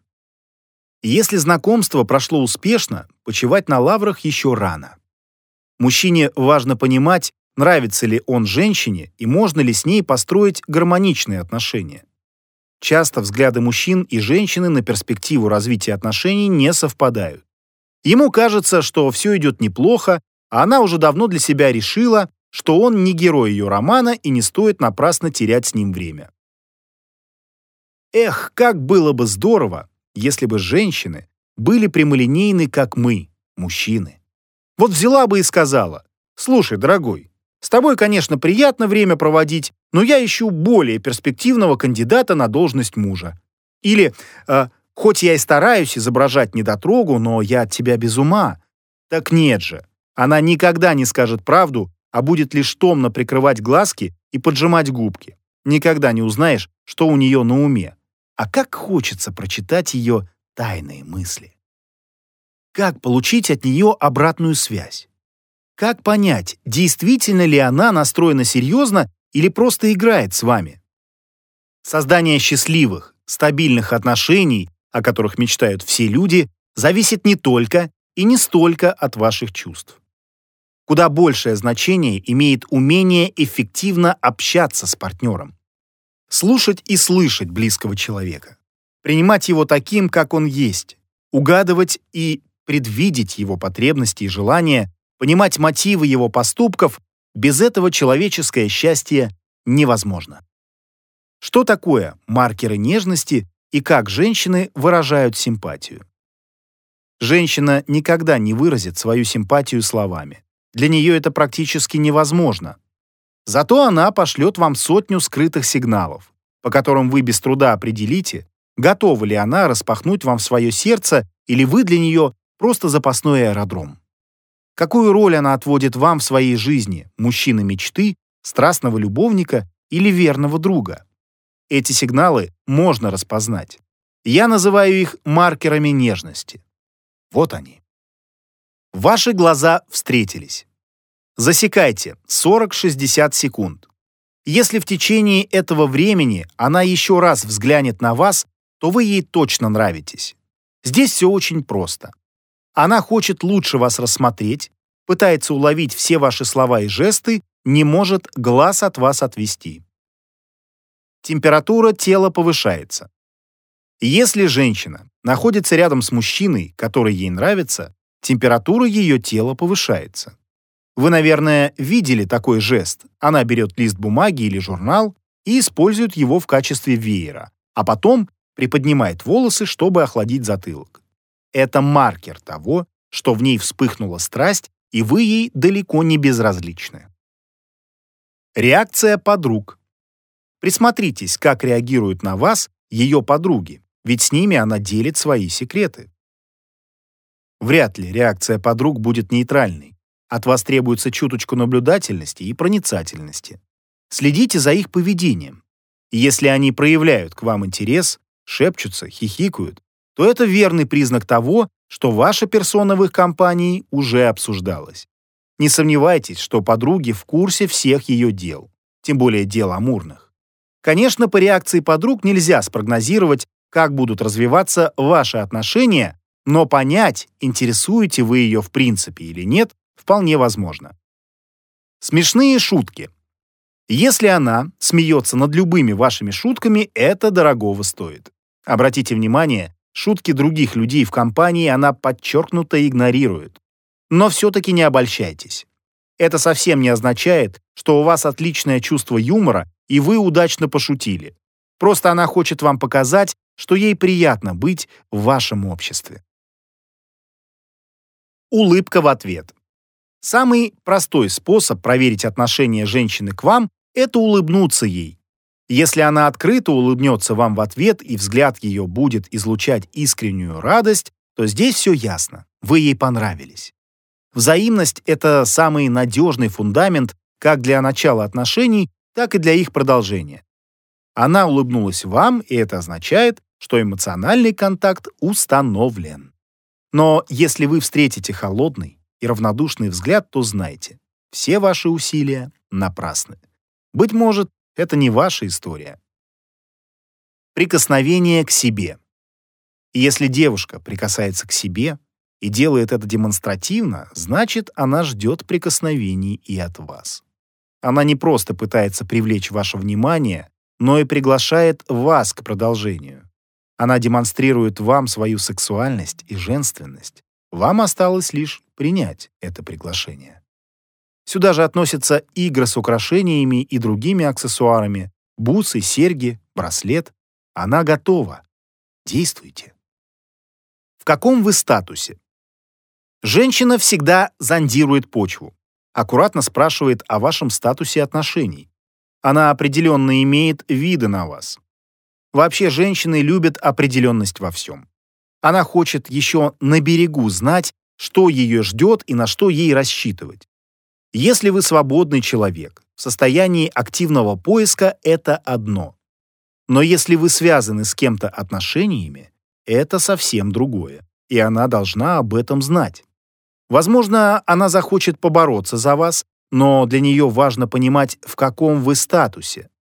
Если знакомство прошло успешно, почивать на лаврах еще рано. Мужчине важно понимать, нравится ли он женщине и можно ли с ней построить гармоничные отношения. Часто взгляды мужчин и женщины на перспективу развития отношений не совпадают. Ему кажется, что все идет неплохо, она уже давно для себя решила, что он не герой ее романа и не стоит напрасно терять с ним время. Эх, как было бы здорово, если бы женщины были прямолинейны, как мы, мужчины. Вот взяла бы и сказала, «Слушай, дорогой, с тобой, конечно, приятно время проводить, но я ищу более перспективного кандидата на должность мужа». Или э, Хоть я и стараюсь изображать недотрогу, но я от тебя без ума. Так нет же. Она никогда не скажет правду, а будет лишь томно прикрывать глазки и поджимать губки. Никогда не узнаешь, что у нее на уме. А как хочется прочитать ее тайные мысли. Как получить от нее обратную связь? Как понять, действительно ли она настроена серьезно или просто играет с вами? Создание счастливых, стабильных отношений о которых мечтают все люди, зависит не только и не столько от ваших чувств. Куда большее значение имеет умение эффективно общаться с партнером. Слушать и слышать близкого человека. Принимать его таким, как он есть. Угадывать и предвидеть его потребности и желания, понимать мотивы его поступков, без этого человеческое счастье невозможно. Что такое маркеры нежности и как женщины выражают симпатию. Женщина никогда не выразит свою симпатию словами. Для нее это практически невозможно. Зато она пошлет вам сотню скрытых сигналов, по которым вы без труда определите, готова ли она распахнуть вам свое сердце или вы для нее просто запасной аэродром. Какую роль она отводит вам в своей жизни, мужчины мечты, страстного любовника или верного друга? Эти сигналы можно распознать. Я называю их маркерами нежности. Вот они. Ваши глаза встретились. Засекайте 40-60 секунд. Если в течение этого времени она еще раз взглянет на вас, то вы ей точно нравитесь. Здесь все очень просто. Она хочет лучше вас рассмотреть, пытается уловить все ваши слова и жесты, не может глаз от вас отвести температура тела повышается. Если женщина находится рядом с мужчиной, который ей нравится, температура ее тела повышается. Вы, наверное, видели такой жест. Она берет лист бумаги или журнал и использует его в качестве веера, а потом приподнимает волосы, чтобы охладить затылок. Это маркер того, что в ней вспыхнула страсть, и вы ей далеко не безразличны. Реакция подруг. Присмотритесь, как реагируют на вас ее подруги, ведь с ними она делит свои секреты. Вряд ли реакция подруг будет нейтральной. От вас требуется чуточку наблюдательности и проницательности. Следите за их поведением. если они проявляют к вам интерес, шепчутся, хихикают, то это верный признак того, что ваша персона в их компании уже обсуждалась. Не сомневайтесь, что подруги в курсе всех ее дел, тем более дел амурных. Конечно, по реакции подруг нельзя спрогнозировать, как будут развиваться ваши отношения, но понять, интересуете вы ее в принципе или нет, вполне возможно. Смешные шутки. Если она смеется над любыми вашими шутками, это дорогого стоит. Обратите внимание, шутки других людей в компании она подчеркнуто игнорирует. Но все-таки не обольщайтесь. Это совсем не означает, что у вас отличное чувство юмора и вы удачно пошутили. Просто она хочет вам показать, что ей приятно быть в вашем обществе. Улыбка в ответ. Самый простой способ проверить отношение женщины к вам – это улыбнуться ей. Если она открыто улыбнется вам в ответ и взгляд ее будет излучать искреннюю радость, то здесь все ясно. Вы ей понравились. Взаимность – это самый надежный фундамент как для начала отношений, так и для их продолжения. Она улыбнулась вам, и это означает, что эмоциональный контакт установлен. Но если вы встретите холодный и равнодушный взгляд, то знайте, все ваши усилия напрасны. Быть может, это не ваша история. Прикосновение к себе. если девушка прикасается к себе и делает это демонстративно, значит, она ждет прикосновений и от вас. Она не просто пытается привлечь ваше внимание, но и приглашает вас к продолжению. Она демонстрирует вам свою сексуальность и женственность. Вам осталось лишь принять это приглашение. Сюда же относятся игры с украшениями и другими аксессуарами, бусы, серьги, браслет. Она готова. Действуйте. В каком вы статусе? Женщина всегда зондирует почву, аккуратно спрашивает о вашем статусе отношений. Она определенно имеет виды на вас. Вообще, женщины любят определенность во всем. Она хочет еще на берегу знать, что ее ждет и на что ей рассчитывать. Если вы свободный человек, в состоянии активного поиска это одно. Но если вы связаны с кем-то отношениями, это совсем другое, и она должна об этом знать. Возможно, она захочет побороться за вас, но для нее важно понимать, в каком вы статусе.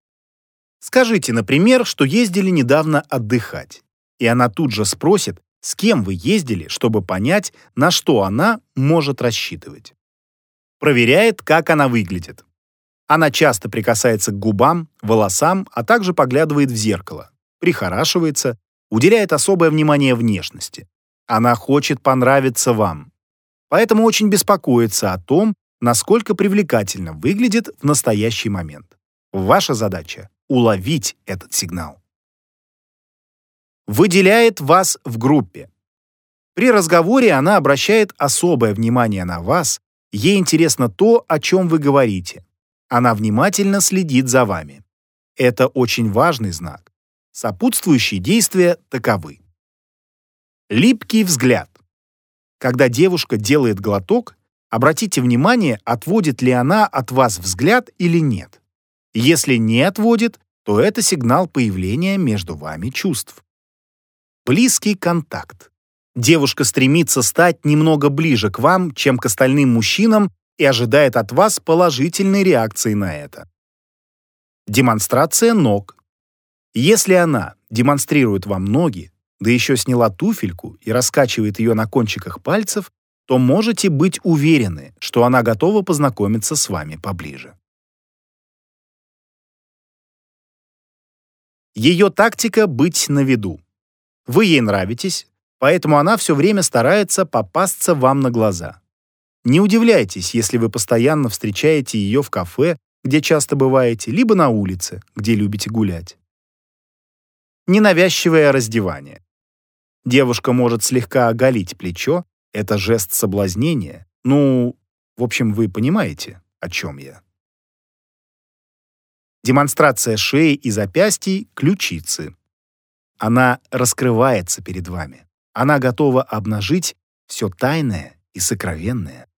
Скажите, например, что ездили недавно отдыхать, и она тут же спросит, с кем вы ездили, чтобы понять, на что она может рассчитывать. Проверяет, как она выглядит. Она часто прикасается к губам, волосам, а также поглядывает в зеркало, прихорашивается, уделяет особое внимание внешности. Она хочет понравиться вам. Поэтому очень беспокоится о том, насколько привлекательно выглядит в настоящий момент. Ваша задача — уловить этот сигнал. Выделяет вас в группе. При разговоре она обращает особое внимание на вас, ей интересно то, о чем вы говорите. Она внимательно следит за вами. Это очень важный знак. Сопутствующие действия таковы. Липкий взгляд. Когда девушка делает глоток, Обратите внимание, отводит ли она от вас взгляд или нет. Если не отводит, то это сигнал появления между вами чувств. Близкий контакт. Девушка стремится стать немного ближе к вам, чем к остальным мужчинам и ожидает от вас положительной реакции на это. Демонстрация ног. Если она демонстрирует вам ноги, да еще сняла туфельку и раскачивает ее на кончиках пальцев, то можете быть уверены, что она готова познакомиться с вами поближе. Ее тактика — быть на виду. Вы ей нравитесь, поэтому она все время старается попасться вам на глаза. Не удивляйтесь, если вы постоянно встречаете ее в кафе, где часто бываете, либо на улице, где любите гулять. Ненавязчивое раздевание. Девушка может слегка оголить плечо, это жест соблазнения. Ну, в общем, вы понимаете, о чем я. Демонстрация шеи и запястий — ключицы. Она раскрывается перед вами. Она готова обнажить все тайное и сокровенное.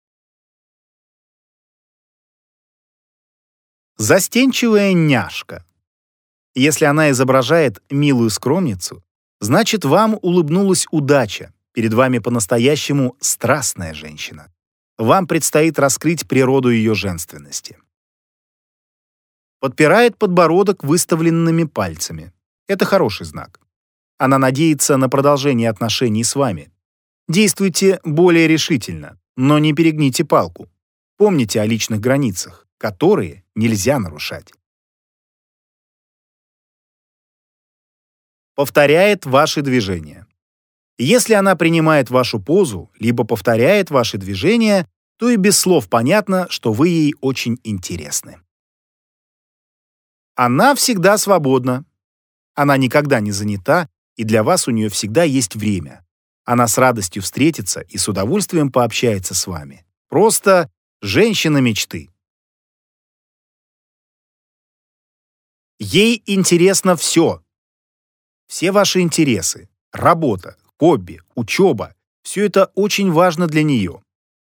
Застенчивая няшка. Если она изображает милую скромницу, значит, вам улыбнулась удача, Перед вами по-настоящему страстная женщина. Вам предстоит раскрыть природу ее женственности. Подпирает подбородок выставленными пальцами. Это хороший знак. Она надеется на продолжение отношений с вами. Действуйте более решительно, но не перегните палку. Помните о личных границах, которые нельзя нарушать. Повторяет ваши движения. Если она принимает вашу позу, либо повторяет ваши движения, то и без слов понятно, что вы ей очень интересны. Она всегда свободна. Она никогда не занята, и для вас у нее всегда есть время. Она с радостью встретится и с удовольствием пообщается с вами. Просто женщина мечты. Ей интересно все. Все ваши интересы, работа, хобби, учеба – все это очень важно для нее.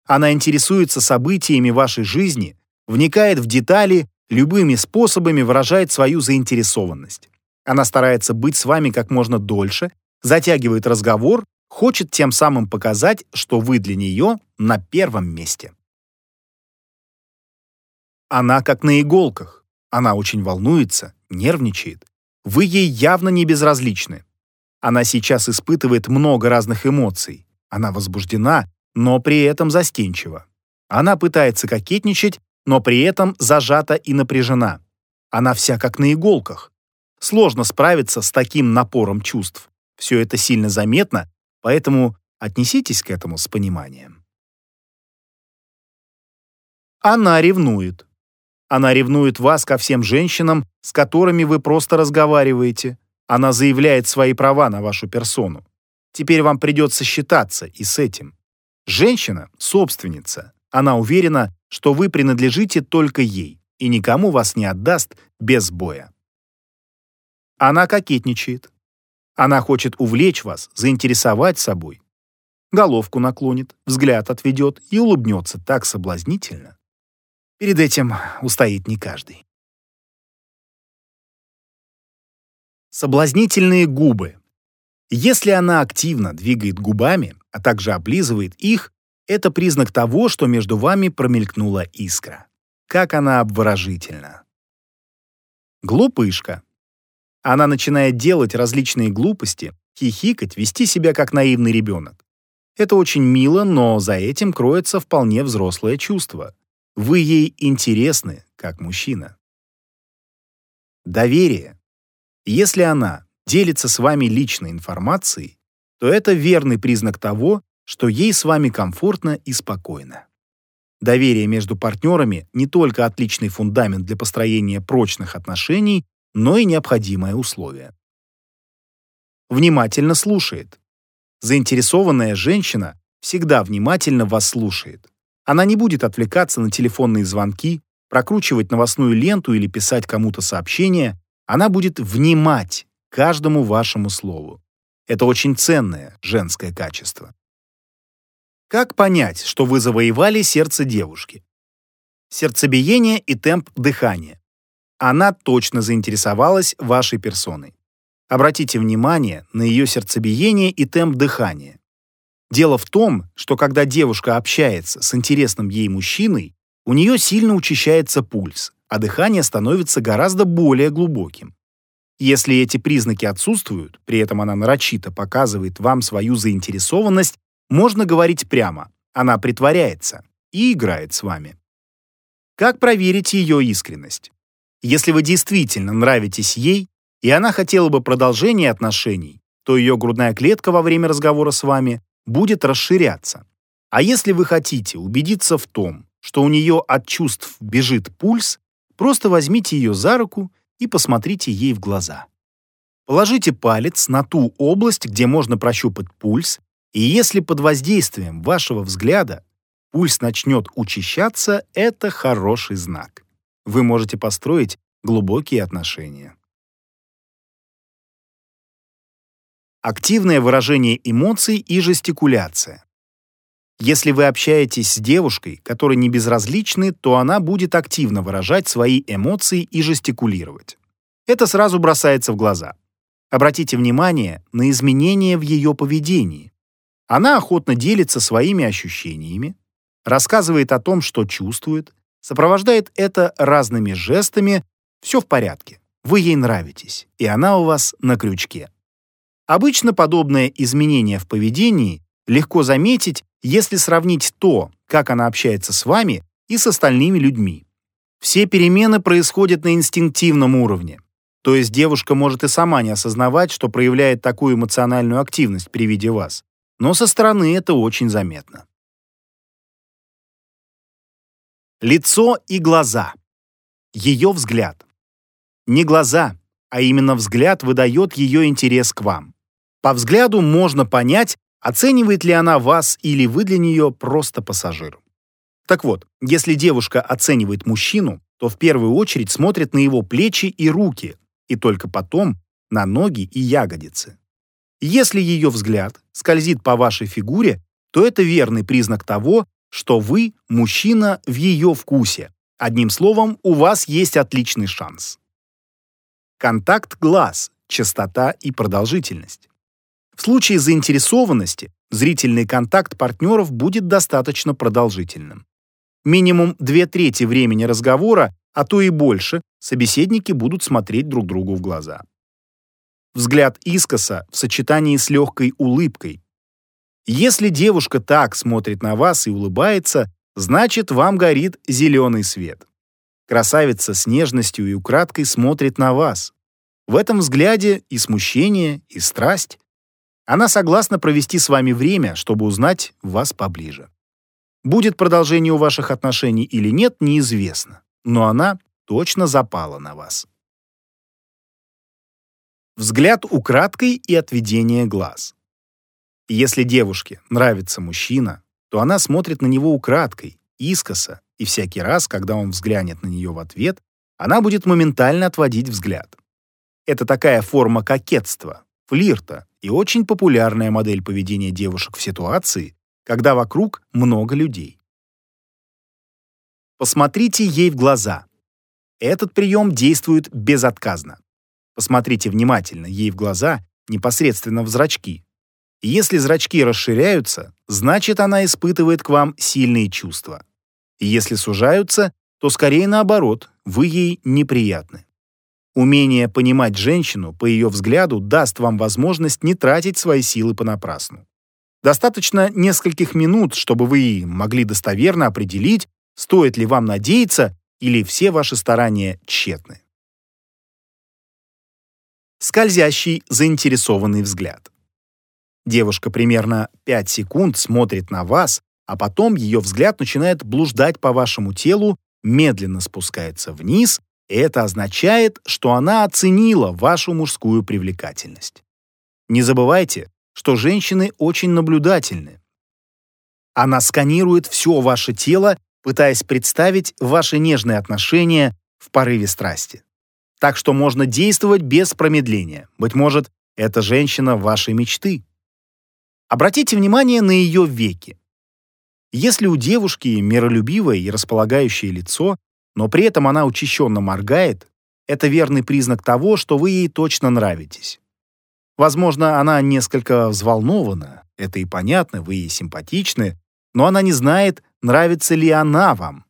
Она интересуется событиями вашей жизни, вникает в детали, любыми способами выражает свою заинтересованность. Она старается быть с вами как можно дольше, затягивает разговор, хочет тем самым показать, что вы для нее на первом месте. Она как на иголках. Она очень волнуется, нервничает. Вы ей явно не безразличны. Она сейчас испытывает много разных эмоций. Она возбуждена, но при этом застенчива. Она пытается кокетничать, но при этом зажата и напряжена. Она вся как на иголках. Сложно справиться с таким напором чувств. Все это сильно заметно, поэтому отнеситесь к этому с пониманием. Она ревнует. Она ревнует вас ко всем женщинам, с которыми вы просто разговариваете. Она заявляет свои права на вашу персону. Теперь вам придется считаться и с этим. Женщина — собственница. Она уверена, что вы принадлежите только ей и никому вас не отдаст без боя. Она кокетничает. Она хочет увлечь вас, заинтересовать собой. Головку наклонит, взгляд отведет и улыбнется так соблазнительно. Перед этим устоит не каждый. Соблазнительные губы. Если она активно двигает губами, а также облизывает их, это признак того, что между вами промелькнула искра. Как она обворожительна. Глупышка. Она начинает делать различные глупости, хихикать, вести себя как наивный ребенок. Это очень мило, но за этим кроется вполне взрослое чувство. Вы ей интересны, как мужчина. Доверие. Если она делится с вами личной информацией, то это верный признак того, что ей с вами комфортно и спокойно. Доверие между партнерами не только отличный фундамент для построения прочных отношений, но и необходимое условие. Внимательно слушает. Заинтересованная женщина всегда внимательно вас слушает. Она не будет отвлекаться на телефонные звонки, прокручивать новостную ленту или писать кому-то сообщение. Она будет внимать каждому вашему слову. Это очень ценное женское качество. Как понять, что вы завоевали сердце девушки? Сердцебиение и темп дыхания. Она точно заинтересовалась вашей персоной. Обратите внимание на ее сердцебиение и темп дыхания. Дело в том, что когда девушка общается с интересным ей мужчиной, у нее сильно учащается пульс, а дыхание становится гораздо более глубоким. Если эти признаки отсутствуют, при этом она нарочито показывает вам свою заинтересованность, можно говорить прямо, она притворяется и играет с вами. Как проверить ее искренность? Если вы действительно нравитесь ей, и она хотела бы продолжения отношений, то ее грудная клетка во время разговора с вами будет расширяться. А если вы хотите убедиться в том, что у нее от чувств бежит пульс, просто возьмите ее за руку и посмотрите ей в глаза. Положите палец на ту область, где можно прощупать пульс, и если под воздействием вашего взгляда пульс начнет учащаться, это хороший знак. Вы можете построить глубокие отношения. Активное выражение эмоций и жестикуляция. Если вы общаетесь с девушкой, которой не безразличны, то она будет активно выражать свои эмоции и жестикулировать. Это сразу бросается в глаза. Обратите внимание на изменения в ее поведении. Она охотно делится своими ощущениями, рассказывает о том, что чувствует, сопровождает это разными жестами. Все в порядке. Вы ей нравитесь, и она у вас на крючке. Обычно подобное изменение в поведении легко заметить, если сравнить то, как она общается с вами и с остальными людьми. Все перемены происходят на инстинктивном уровне. То есть девушка может и сама не осознавать, что проявляет такую эмоциональную активность при виде вас. Но со стороны это очень заметно. Лицо и глаза. Ее взгляд. Не глаза, а именно взгляд выдает ее интерес к вам. По взгляду можно понять, оценивает ли она вас или вы для нее просто пассажир. Так вот, если девушка оценивает мужчину, то в первую очередь смотрит на его плечи и руки, и только потом на ноги и ягодицы. Если ее взгляд скользит по вашей фигуре, то это верный признак того, что вы мужчина в ее вкусе. Одним словом, у вас есть отличный шанс. Контакт глаз, частота и продолжительность. В случае заинтересованности зрительный контакт партнеров будет достаточно продолжительным. Минимум две трети времени разговора, а то и больше, собеседники будут смотреть друг другу в глаза. Взгляд искоса в сочетании с легкой улыбкой. Если девушка так смотрит на вас и улыбается, значит, вам горит зеленый свет. Красавица с нежностью и украдкой смотрит на вас. В этом взгляде и смущение, и страсть. Она согласна провести с вами время, чтобы узнать вас поближе. Будет продолжение у ваших отношений или нет, неизвестно, но она точно запала на вас. Взгляд украдкой и отведение глаз. Если девушке нравится мужчина, то она смотрит на него украдкой, искоса, и всякий раз, когда он взглянет на нее в ответ, она будет моментально отводить взгляд. Это такая форма кокетства, флирта и очень популярная модель поведения девушек в ситуации, когда вокруг много людей. Посмотрите ей в глаза. Этот прием действует безотказно. Посмотрите внимательно ей в глаза, непосредственно в зрачки. Если зрачки расширяются, значит, она испытывает к вам сильные чувства. Если сужаются, то скорее наоборот, вы ей неприятны. Умение понимать женщину по ее взгляду даст вам возможность не тратить свои силы понапрасну. Достаточно нескольких минут, чтобы вы могли достоверно определить, стоит ли вам надеяться или все ваши старания тщетны. Скользящий заинтересованный взгляд. Девушка примерно 5 секунд смотрит на вас, а потом ее взгляд начинает блуждать по вашему телу, медленно спускается вниз, и это означает, что она оценила вашу мужскую привлекательность. Не забывайте, что женщины очень наблюдательны. Она сканирует все ваше тело, пытаясь представить ваши нежные отношения в порыве страсти. Так что можно действовать без промедления. Быть может, эта женщина вашей мечты. Обратите внимание на ее веки. Если у девушки миролюбивое и располагающее лицо, но при этом она учащенно моргает, это верный признак того, что вы ей точно нравитесь. Возможно, она несколько взволнована, это и понятно, вы ей симпатичны, но она не знает, нравится ли она вам.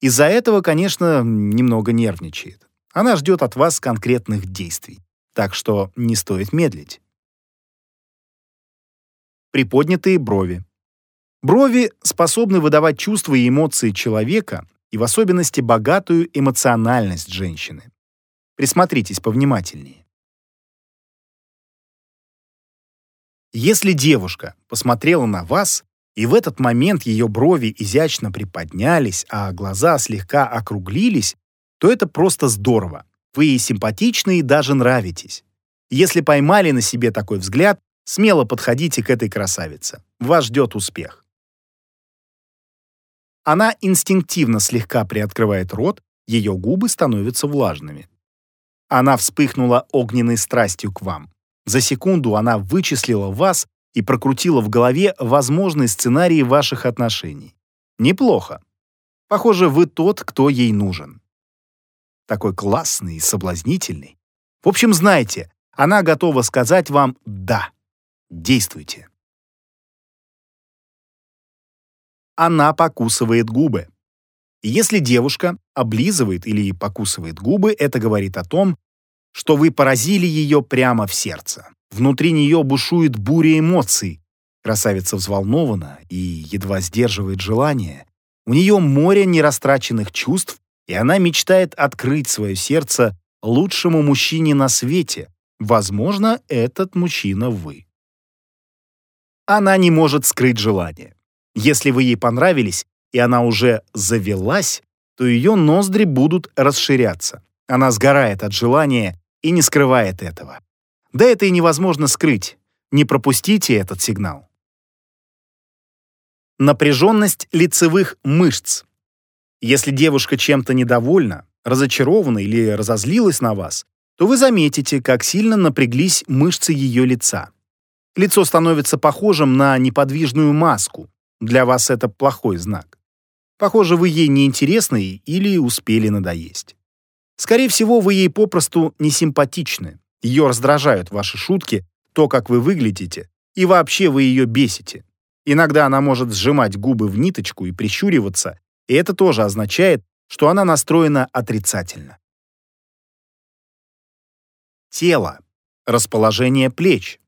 Из-за этого, конечно, немного нервничает. Она ждет от вас конкретных действий, так что не стоит медлить. Приподнятые брови. Брови способны выдавать чувства и эмоции человека, и в особенности богатую эмоциональность женщины. Присмотритесь повнимательнее. Если девушка посмотрела на вас, и в этот момент ее брови изящно приподнялись, а глаза слегка округлились, то это просто здорово. Вы ей симпатичны и даже нравитесь. Если поймали на себе такой взгляд, смело подходите к этой красавице. Вас ждет успех. Она инстинктивно слегка приоткрывает рот, ее губы становятся влажными. Она вспыхнула огненной страстью к вам. За секунду она вычислила вас и прокрутила в голове возможные сценарии ваших отношений. Неплохо. Похоже, вы тот, кто ей нужен. Такой классный и соблазнительный. В общем, знайте, она готова сказать вам «да». Действуйте. Она покусывает губы. Если девушка облизывает или покусывает губы, это говорит о том, что вы поразили ее прямо в сердце. Внутри нее бушует буря эмоций. Красавица взволнована и едва сдерживает желание. У нее море нерастраченных чувств, и она мечтает открыть свое сердце лучшему мужчине на свете. Возможно, этот мужчина вы. Она не может скрыть желание. Если вы ей понравились, и она уже завелась, то ее ноздри будут расширяться. Она сгорает от желания и не скрывает этого. Да это и невозможно скрыть. Не пропустите этот сигнал. Напряженность лицевых мышц. Если девушка чем-то недовольна, разочарована или разозлилась на вас, то вы заметите, как сильно напряглись мышцы ее лица. Лицо становится похожим на неподвижную маску. Для вас это плохой знак. Похоже, вы ей неинтересны или успели надоесть. Скорее всего, вы ей попросту не симпатичны. Ее раздражают ваши шутки, то, как вы выглядите, и вообще вы ее бесите. Иногда она может сжимать губы в ниточку и прищуриваться, и это тоже означает, что она настроена отрицательно. Тело. Расположение плеч.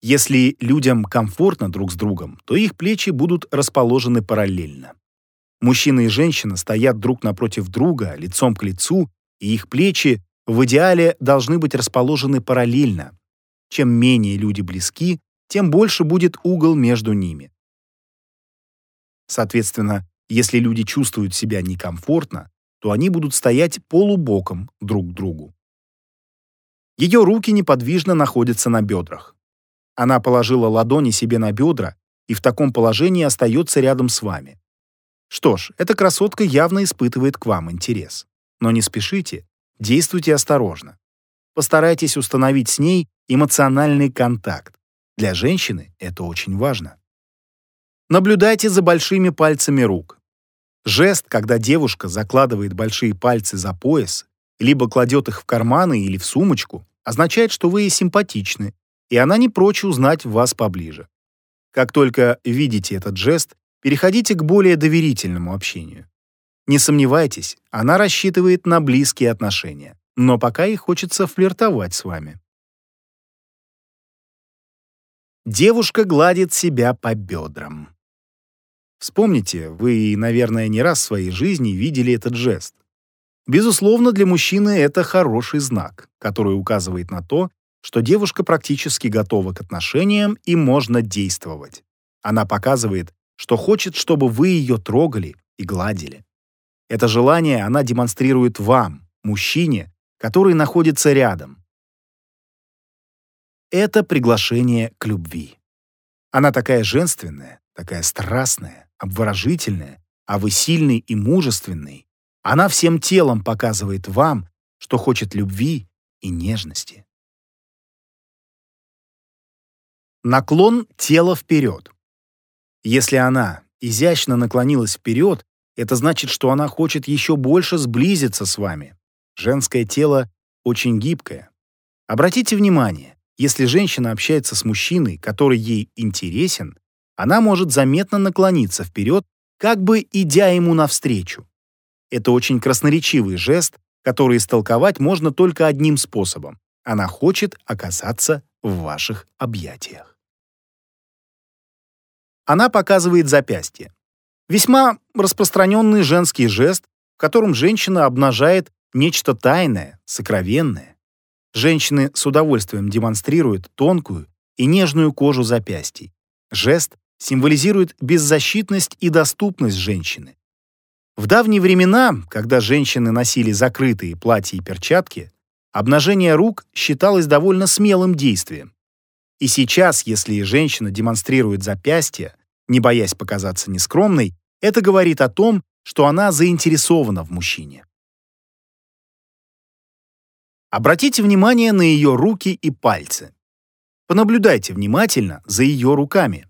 Если людям комфортно друг с другом, то их плечи будут расположены параллельно. Мужчина и женщина стоят друг напротив друга, лицом к лицу, и их плечи в идеале должны быть расположены параллельно. Чем менее люди близки, тем больше будет угол между ними. Соответственно, если люди чувствуют себя некомфортно, то они будут стоять полубоком друг к другу. Ее руки неподвижно находятся на бедрах. Она положила ладони себе на бедра и в таком положении остается рядом с вами. Что ж, эта красотка явно испытывает к вам интерес. Но не спешите, действуйте осторожно. Постарайтесь установить с ней эмоциональный контакт. Для женщины это очень важно. Наблюдайте за большими пальцами рук. Жест, когда девушка закладывает большие пальцы за пояс, либо кладет их в карманы или в сумочку, означает, что вы ей симпатичны, и она не прочь узнать вас поближе. Как только видите этот жест, переходите к более доверительному общению. Не сомневайтесь, она рассчитывает на близкие отношения, но пока ей хочется флиртовать с вами. Девушка гладит себя по бедрам. Вспомните, вы, наверное, не раз в своей жизни видели этот жест. Безусловно, для мужчины это хороший знак, который указывает на то, что девушка практически готова к отношениям и можно действовать. Она показывает, что хочет, чтобы вы ее трогали и гладили. Это желание она демонстрирует вам, мужчине, который находится рядом. Это приглашение к любви. Она такая женственная, такая страстная, обворожительная, а вы сильный и мужественный. Она всем телом показывает вам, что хочет любви и нежности. Наклон тела вперед. Если она изящно наклонилась вперед, это значит, что она хочет еще больше сблизиться с вами. Женское тело очень гибкое. Обратите внимание, если женщина общается с мужчиной, который ей интересен, она может заметно наклониться вперед, как бы идя ему навстречу. Это очень красноречивый жест, который истолковать можно только одним способом. Она хочет оказаться в ваших объятиях. Она показывает запястье. Весьма распространенный женский жест, в котором женщина обнажает нечто тайное, сокровенное. Женщины с удовольствием демонстрируют тонкую и нежную кожу запястий. Жест символизирует беззащитность и доступность женщины. В давние времена, когда женщины носили закрытые платья и перчатки, обнажение рук считалось довольно смелым действием. И сейчас, если женщина демонстрирует запястье, не боясь показаться нескромной, это говорит о том, что она заинтересована в мужчине. Обратите внимание на ее руки и пальцы. Понаблюдайте внимательно за ее руками.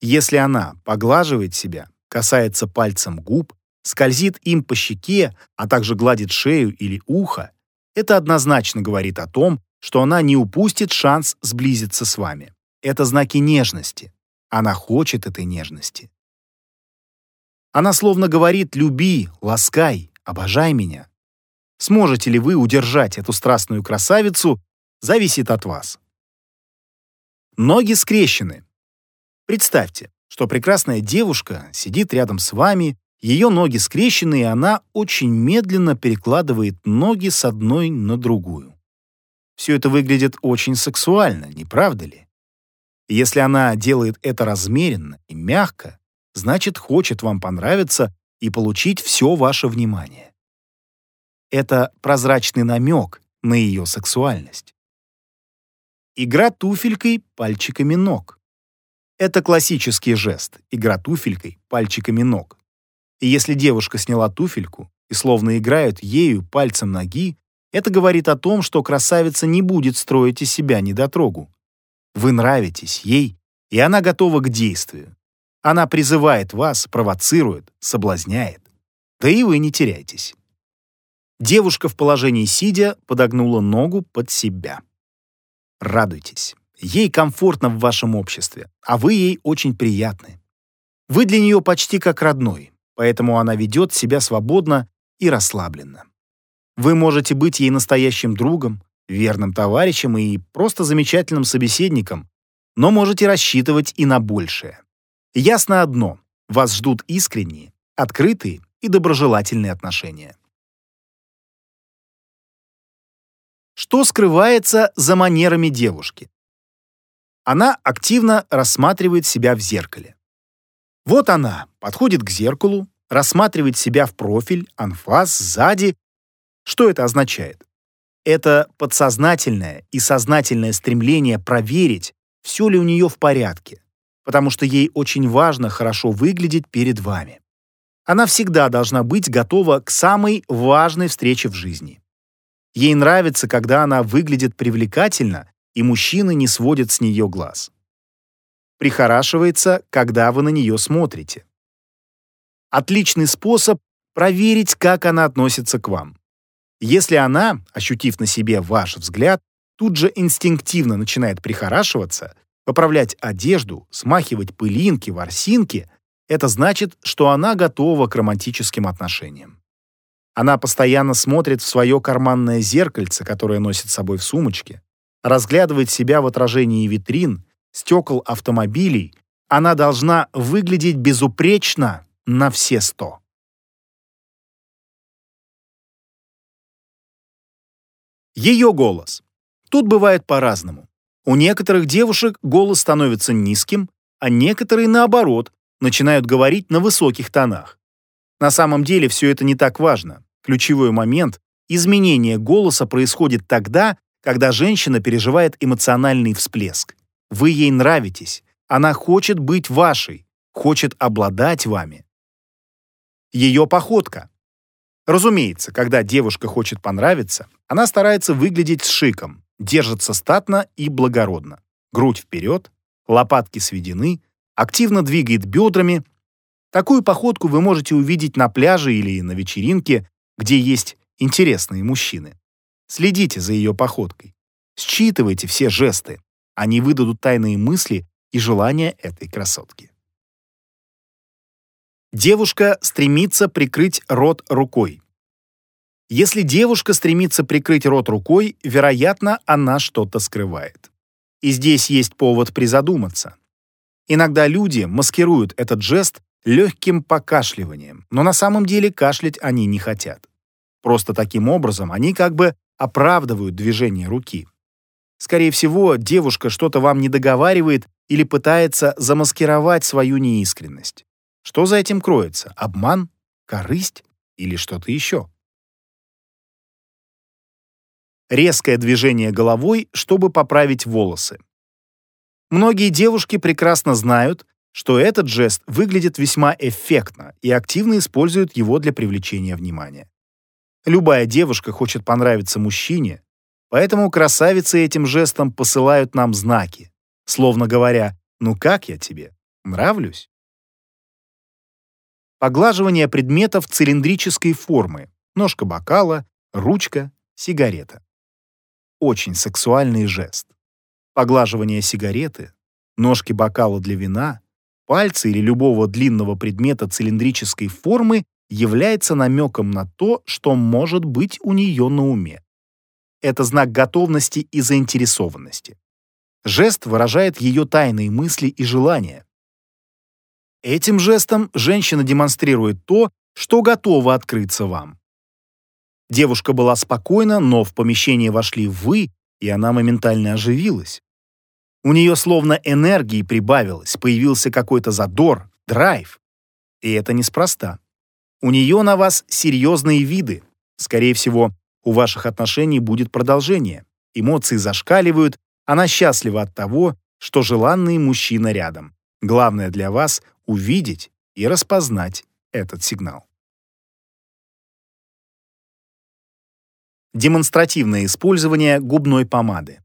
Если она поглаживает себя, касается пальцем губ, скользит им по щеке, а также гладит шею или ухо, это однозначно говорит о том, что она не упустит шанс сблизиться с вами. Это знаки нежности. Она хочет этой нежности. Она словно говорит «люби», «ласкай», «обожай меня». Сможете ли вы удержать эту страстную красавицу, зависит от вас. Ноги скрещены. Представьте, что прекрасная девушка сидит рядом с вами, ее ноги скрещены, и она очень медленно перекладывает ноги с одной на другую. Все это выглядит очень сексуально, не правда ли? Если она делает это размеренно и мягко, значит, хочет вам понравиться и получить все ваше внимание. Это прозрачный намек, на ее сексуальность. Игра туфелькой пальчиками ног. Это классический жест – игра туфелькой пальчиками ног. И если девушка сняла туфельку и словно играют ею пальцем ноги, это говорит о том, что красавица не будет строить из себя недотрогу. Вы нравитесь ей, и она готова к действию. Она призывает вас, провоцирует, соблазняет. Да и вы не теряйтесь. Девушка в положении сидя подогнула ногу под себя. Радуйтесь. Ей комфортно в вашем обществе, а вы ей очень приятны. Вы для нее почти как родной, поэтому она ведет себя свободно и расслабленно. Вы можете быть ей настоящим другом, верным товарищем и просто замечательным собеседником, но можете рассчитывать и на большее. Ясно одно – вас ждут искренние, открытые и доброжелательные отношения. Что скрывается за манерами девушки? Она активно рассматривает себя в зеркале. Вот она подходит к зеркалу, рассматривает себя в профиль, анфас, сзади что это означает? Это подсознательное и сознательное стремление проверить, все ли у нее в порядке, потому что ей очень важно хорошо выглядеть перед вами. Она всегда должна быть готова к самой важной встрече в жизни. Ей нравится, когда она выглядит привлекательно, и мужчины не сводят с нее глаз. Прихорашивается, когда вы на нее смотрите. Отличный способ проверить, как она относится к вам. Если она, ощутив на себе ваш взгляд, тут же инстинктивно начинает прихорашиваться, поправлять одежду, смахивать пылинки, ворсинки, это значит, что она готова к романтическим отношениям. Она постоянно смотрит в свое карманное зеркальце, которое носит с собой в сумочке, разглядывает себя в отражении витрин, стекол автомобилей. Она должна выглядеть безупречно на все сто. Ее голос. Тут бывает по-разному. У некоторых девушек голос становится низким, а некоторые, наоборот, начинают говорить на высоких тонах. На самом деле все это не так важно. Ключевой момент – изменение голоса происходит тогда, когда женщина переживает эмоциональный всплеск. Вы ей нравитесь, она хочет быть вашей, хочет обладать вами. Ее походка. Разумеется, когда девушка хочет понравиться, она старается выглядеть с шиком, держится статно и благородно. Грудь вперед, лопатки сведены, активно двигает бедрами. Такую походку вы можете увидеть на пляже или на вечеринке, где есть интересные мужчины. Следите за ее походкой. Считывайте все жесты. Они выдадут тайные мысли и желания этой красотки. Девушка стремится прикрыть рот рукой. Если девушка стремится прикрыть рот рукой, вероятно, она что-то скрывает. И здесь есть повод призадуматься. Иногда люди маскируют этот жест легким покашливанием, но на самом деле кашлять они не хотят. Просто таким образом они как бы оправдывают движение руки. Скорее всего, девушка что-то вам не договаривает или пытается замаскировать свою неискренность. Что за этим кроется? Обман? Корысть? Или что-то еще? Резкое движение головой, чтобы поправить волосы. Многие девушки прекрасно знают, что этот жест выглядит весьма эффектно и активно используют его для привлечения внимания. Любая девушка хочет понравиться мужчине, поэтому красавицы этим жестом посылают нам знаки, словно говоря «Ну как я тебе? Нравлюсь?» Поглаживание предметов цилиндрической формы, ножка бокала, ручка, сигарета. Очень сексуальный жест. Поглаживание сигареты, ножки бокала для вина, пальцы или любого длинного предмета цилиндрической формы является намеком на то, что может быть у нее на уме. Это знак готовности и заинтересованности. Жест выражает ее тайные мысли и желания, Этим жестом женщина демонстрирует то, что готова открыться вам. Девушка была спокойна, но в помещение вошли вы, и она моментально оживилась. У нее словно энергии прибавилось, появился какой-то задор, драйв. И это неспроста. У нее на вас серьезные виды. Скорее всего, у ваших отношений будет продолжение. Эмоции зашкаливают, она счастлива от того, что желанный мужчина рядом. Главное для вас — увидеть и распознать этот сигнал. Демонстративное использование губной помады.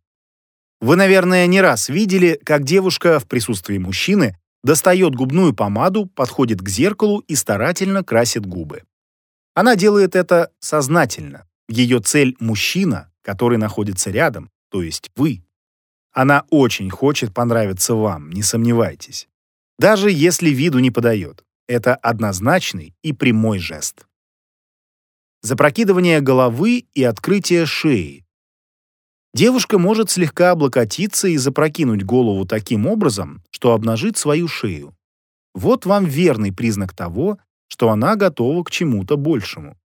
Вы, наверное, не раз видели, как девушка в присутствии мужчины достает губную помаду, подходит к зеркалу и старательно красит губы. Она делает это сознательно. Ее цель — мужчина, который находится рядом, то есть вы. Она очень хочет понравиться вам, не сомневайтесь. Даже если виду не подает. Это однозначный и прямой жест. Запрокидывание головы и открытие шеи. Девушка может слегка облокотиться и запрокинуть голову таким образом, что обнажит свою шею. Вот вам верный признак того, что она готова к чему-то большему.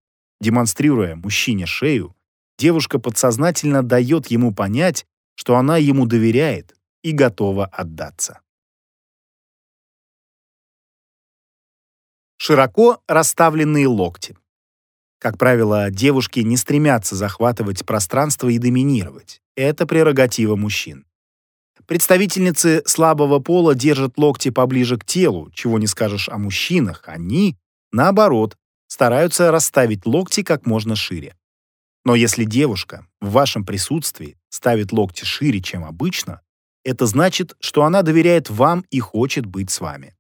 Демонстрируя мужчине шею, девушка подсознательно дает ему понять, что она ему доверяет и готова отдаться. Широко расставленные локти. Как правило, девушки не стремятся захватывать пространство и доминировать. Это прерогатива мужчин. Представительницы слабого пола держат локти поближе к телу, чего не скажешь о мужчинах. Они, наоборот, стараются расставить локти как можно шире. Но если девушка в вашем присутствии ставит локти шире, чем обычно, это значит, что она доверяет вам и хочет быть с вами.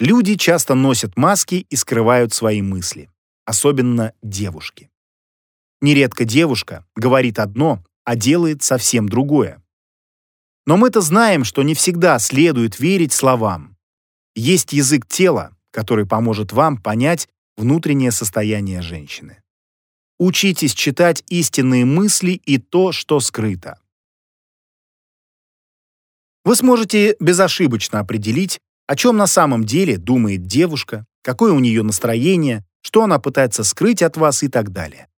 Люди часто носят маски и скрывают свои мысли, особенно девушки. Нередко девушка говорит одно, а делает совсем другое. Но мы-то знаем, что не всегда следует верить словам. Есть язык тела, который поможет вам понять внутреннее состояние женщины. Учитесь читать истинные мысли и то, что скрыто. Вы сможете безошибочно определить, о чем на самом деле думает девушка, какое у нее настроение, что она пытается скрыть от вас и так далее.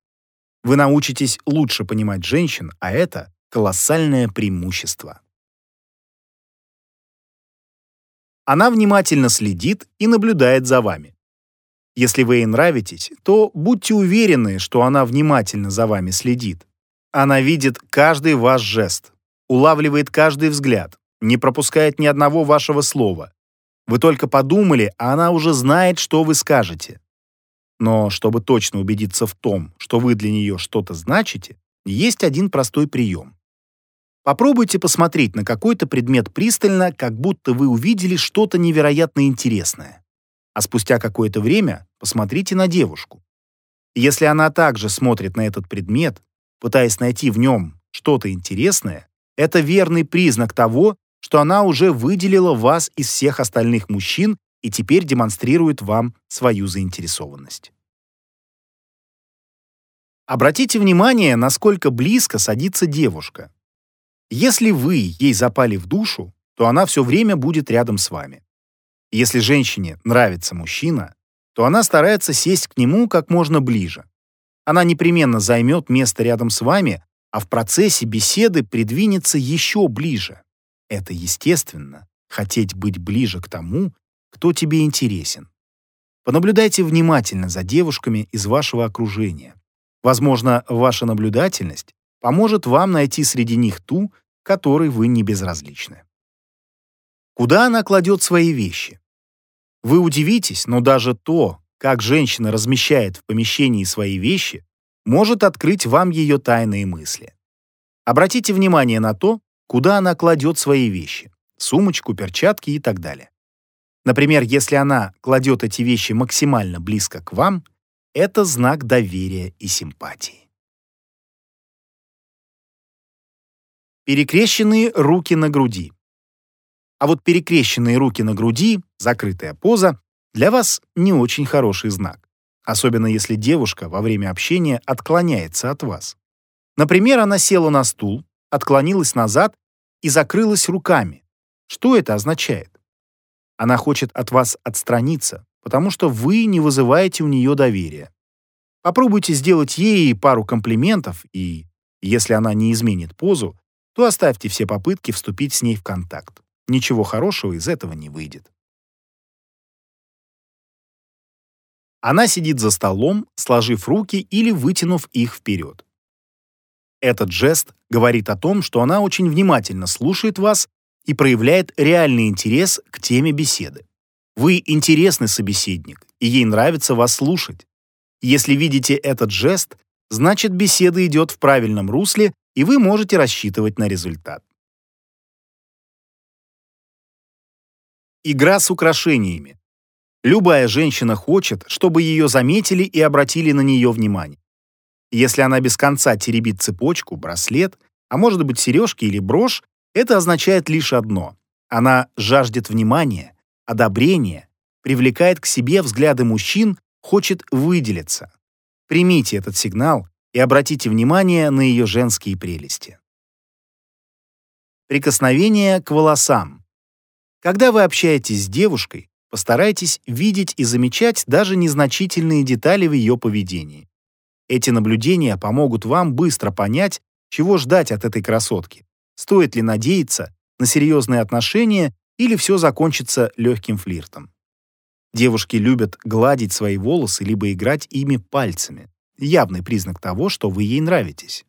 Вы научитесь лучше понимать женщин, а это колоссальное преимущество. Она внимательно следит и наблюдает за вами. Если вы ей нравитесь, то будьте уверены, что она внимательно за вами следит. Она видит каждый ваш жест, улавливает каждый взгляд, не пропускает ни одного вашего слова. Вы только подумали, а она уже знает, что вы скажете. Но чтобы точно убедиться в том, что вы для нее что-то значите, есть один простой прием. Попробуйте посмотреть на какой-то предмет пристально, как будто вы увидели что-то невероятно интересное а спустя какое-то время посмотрите на девушку. Если она также смотрит на этот предмет, пытаясь найти в нем что-то интересное, это верный признак того, что она уже выделила вас из всех остальных мужчин и теперь демонстрирует вам свою заинтересованность. Обратите внимание, насколько близко садится девушка. Если вы ей запали в душу, то она все время будет рядом с вами. Если женщине нравится мужчина, то она старается сесть к нему как можно ближе. Она непременно займет место рядом с вами, а в процессе беседы придвинется еще ближе. Это естественно, хотеть быть ближе к тому, кто тебе интересен. Понаблюдайте внимательно за девушками из вашего окружения. Возможно, ваша наблюдательность поможет вам найти среди них ту, которой вы не безразличны. Куда она кладет свои вещи? Вы удивитесь, но даже то, как женщина размещает в помещении свои вещи, может открыть вам ее тайные мысли. Обратите внимание на то, куда она кладет свои вещи — сумочку, перчатки и так далее. Например, если она кладет эти вещи максимально близко к вам, это знак доверия и симпатии. Перекрещенные руки на груди. А вот перекрещенные руки на груди, закрытая поза, для вас не очень хороший знак. Особенно если девушка во время общения отклоняется от вас. Например, она села на стул, отклонилась назад и закрылась руками. Что это означает? Она хочет от вас отстраниться, потому что вы не вызываете у нее доверия. Попробуйте сделать ей пару комплиментов, и, если она не изменит позу, то оставьте все попытки вступить с ней в контакт. Ничего хорошего из этого не выйдет. Она сидит за столом, сложив руки или вытянув их вперед. Этот жест говорит о том, что она очень внимательно слушает вас и проявляет реальный интерес к теме беседы. Вы интересный собеседник, и ей нравится вас слушать. Если видите этот жест, значит беседа идет в правильном русле, и вы можете рассчитывать на результат. Игра с украшениями. Любая женщина хочет, чтобы ее заметили и обратили на нее внимание. Если она без конца теребит цепочку, браслет, а может быть сережки или брошь, это означает лишь одно. Она жаждет внимания, одобрения, привлекает к себе взгляды мужчин, хочет выделиться. Примите этот сигнал и обратите внимание на ее женские прелести. Прикосновение к волосам. Когда вы общаетесь с девушкой, постарайтесь видеть и замечать даже незначительные детали в ее поведении. Эти наблюдения помогут вам быстро понять, чего ждать от этой красотки. Стоит ли надеяться на серьезные отношения или все закончится легким флиртом. Девушки любят гладить свои волосы либо играть ими пальцами. Явный признак того, что вы ей нравитесь.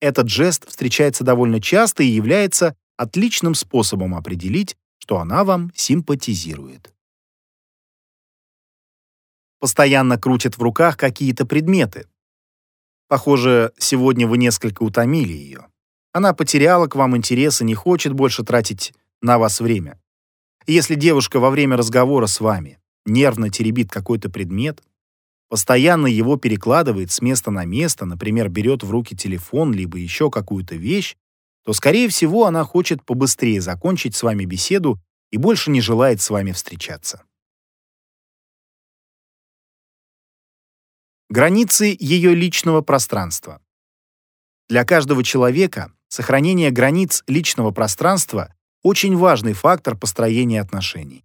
Этот жест встречается довольно часто и является отличным способом определить, что она вам симпатизирует. Постоянно крутит в руках какие-то предметы. Похоже, сегодня вы несколько утомили ее. Она потеряла к вам интерес и не хочет больше тратить на вас время. Если девушка во время разговора с вами нервно теребит какой-то предмет, постоянно его перекладывает с места на место, например, берет в руки телефон либо еще какую-то вещь, то, скорее всего, она хочет побыстрее закончить с вами беседу и больше не желает с вами встречаться. Границы ее личного пространства. Для каждого человека сохранение границ личного пространства очень важный фактор построения отношений.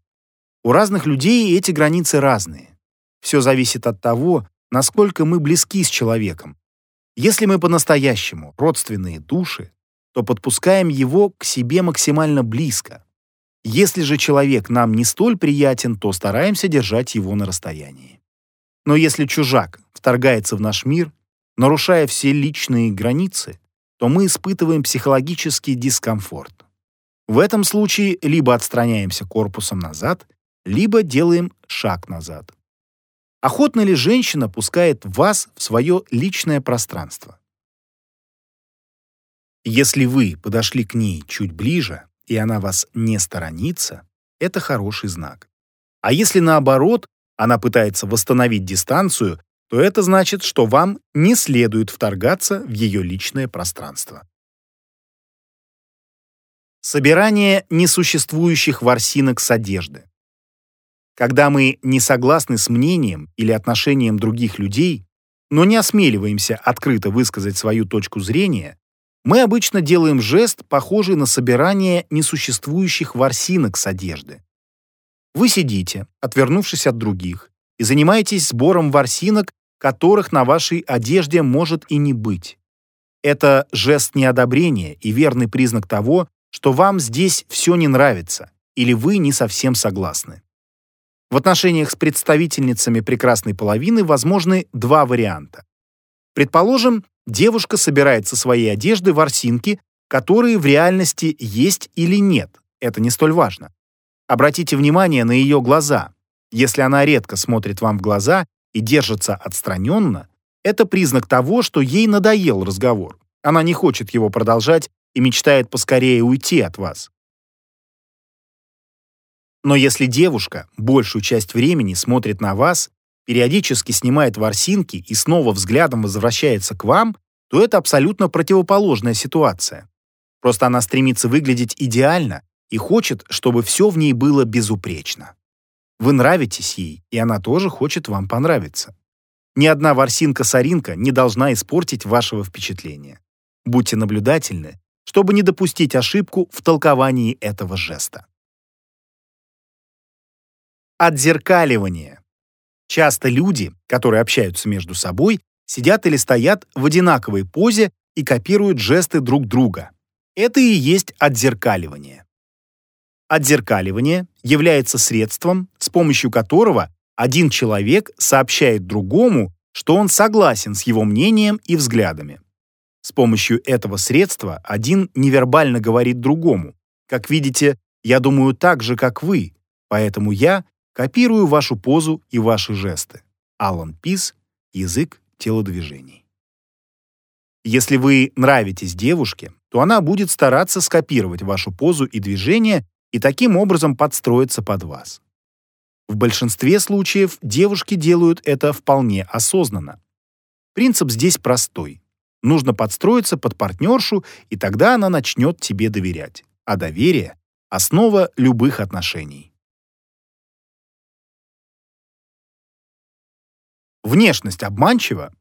У разных людей эти границы разные. Все зависит от того, насколько мы близки с человеком. Если мы по-настоящему родственные души, то подпускаем его к себе максимально близко. Если же человек нам не столь приятен, то стараемся держать его на расстоянии. Но если чужак вторгается в наш мир, нарушая все личные границы, то мы испытываем психологический дискомфорт. В этом случае либо отстраняемся корпусом назад, либо делаем шаг назад. Охотно ли женщина пускает вас в свое личное пространство? Если вы подошли к ней чуть ближе, и она вас не сторонится, это хороший знак. А если наоборот, она пытается восстановить дистанцию, то это значит, что вам не следует вторгаться в ее личное пространство. Собирание несуществующих ворсинок с одежды. Когда мы не согласны с мнением или отношением других людей, но не осмеливаемся открыто высказать свою точку зрения, мы обычно делаем жест, похожий на собирание несуществующих ворсинок с одежды. Вы сидите, отвернувшись от других, и занимаетесь сбором ворсинок, которых на вашей одежде может и не быть. Это жест неодобрения и верный признак того, что вам здесь все не нравится или вы не совсем согласны. В отношениях с представительницами прекрасной половины возможны два варианта. Предположим, девушка собирает со своей одежды ворсинки, которые в реальности есть или нет. Это не столь важно. Обратите внимание на ее глаза. Если она редко смотрит вам в глаза и держится отстраненно, это признак того, что ей надоел разговор. Она не хочет его продолжать и мечтает поскорее уйти от вас. Но если девушка большую часть времени смотрит на вас, периодически снимает ворсинки и снова взглядом возвращается к вам, то это абсолютно противоположная ситуация. Просто она стремится выглядеть идеально и хочет, чтобы все в ней было безупречно. Вы нравитесь ей, и она тоже хочет вам понравиться. Ни одна ворсинка-соринка не должна испортить вашего впечатления. Будьте наблюдательны, чтобы не допустить ошибку в толковании этого жеста. Отзеркаливание. Часто люди, которые общаются между собой, сидят или стоят в одинаковой позе и копируют жесты друг друга. Это и есть отзеркаливание. Отзеркаливание является средством, с помощью которого Один человек сообщает другому, что он согласен с его мнением и взглядами. С помощью этого средства один невербально говорит другому. Как видите, я думаю так же, как вы, поэтому я копирую вашу позу и ваши жесты. Алан Пис, язык телодвижений. Если вы нравитесь девушке, то она будет стараться скопировать вашу позу и движения и таким образом подстроиться под вас. В большинстве случаев девушки делают это вполне осознанно. Принцип здесь простой. Нужно подстроиться под партнершу, и тогда она начнет тебе доверять. А доверие — основа любых отношений. Внешность обманчива.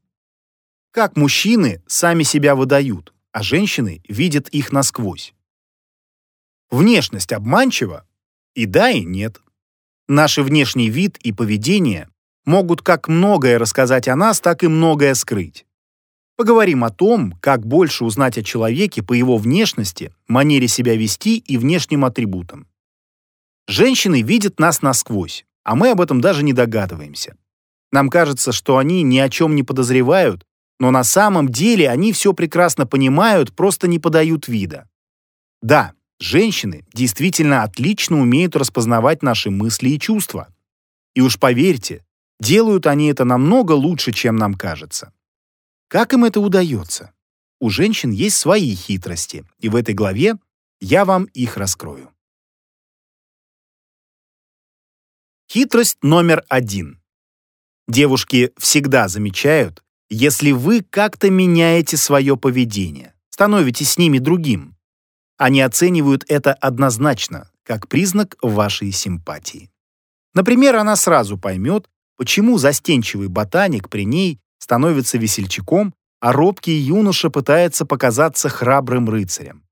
Как мужчины сами себя выдают, а женщины видят их насквозь. Внешность обманчива? И да, и нет. Наш внешний вид и поведение могут как многое рассказать о нас, так и многое скрыть. Поговорим о том, как больше узнать о человеке по его внешности, манере себя вести и внешним атрибутам. Женщины видят нас насквозь, а мы об этом даже не догадываемся. Нам кажется, что они ни о чем не подозревают, но на самом деле они все прекрасно понимают, просто не подают вида. Да, женщины действительно отлично умеют распознавать наши мысли и чувства. И уж поверьте, делают они это намного лучше, чем нам кажется. Как им это удается? У женщин есть свои хитрости, и в этой главе я вам их раскрою. Хитрость номер один. Девушки всегда замечают, если вы как-то меняете свое поведение, становитесь с ними другим. Они оценивают это однозначно, как признак вашей симпатии. Например, она сразу поймет, почему застенчивый ботаник при ней становится весельчаком, а робкий юноша пытается показаться храбрым рыцарем.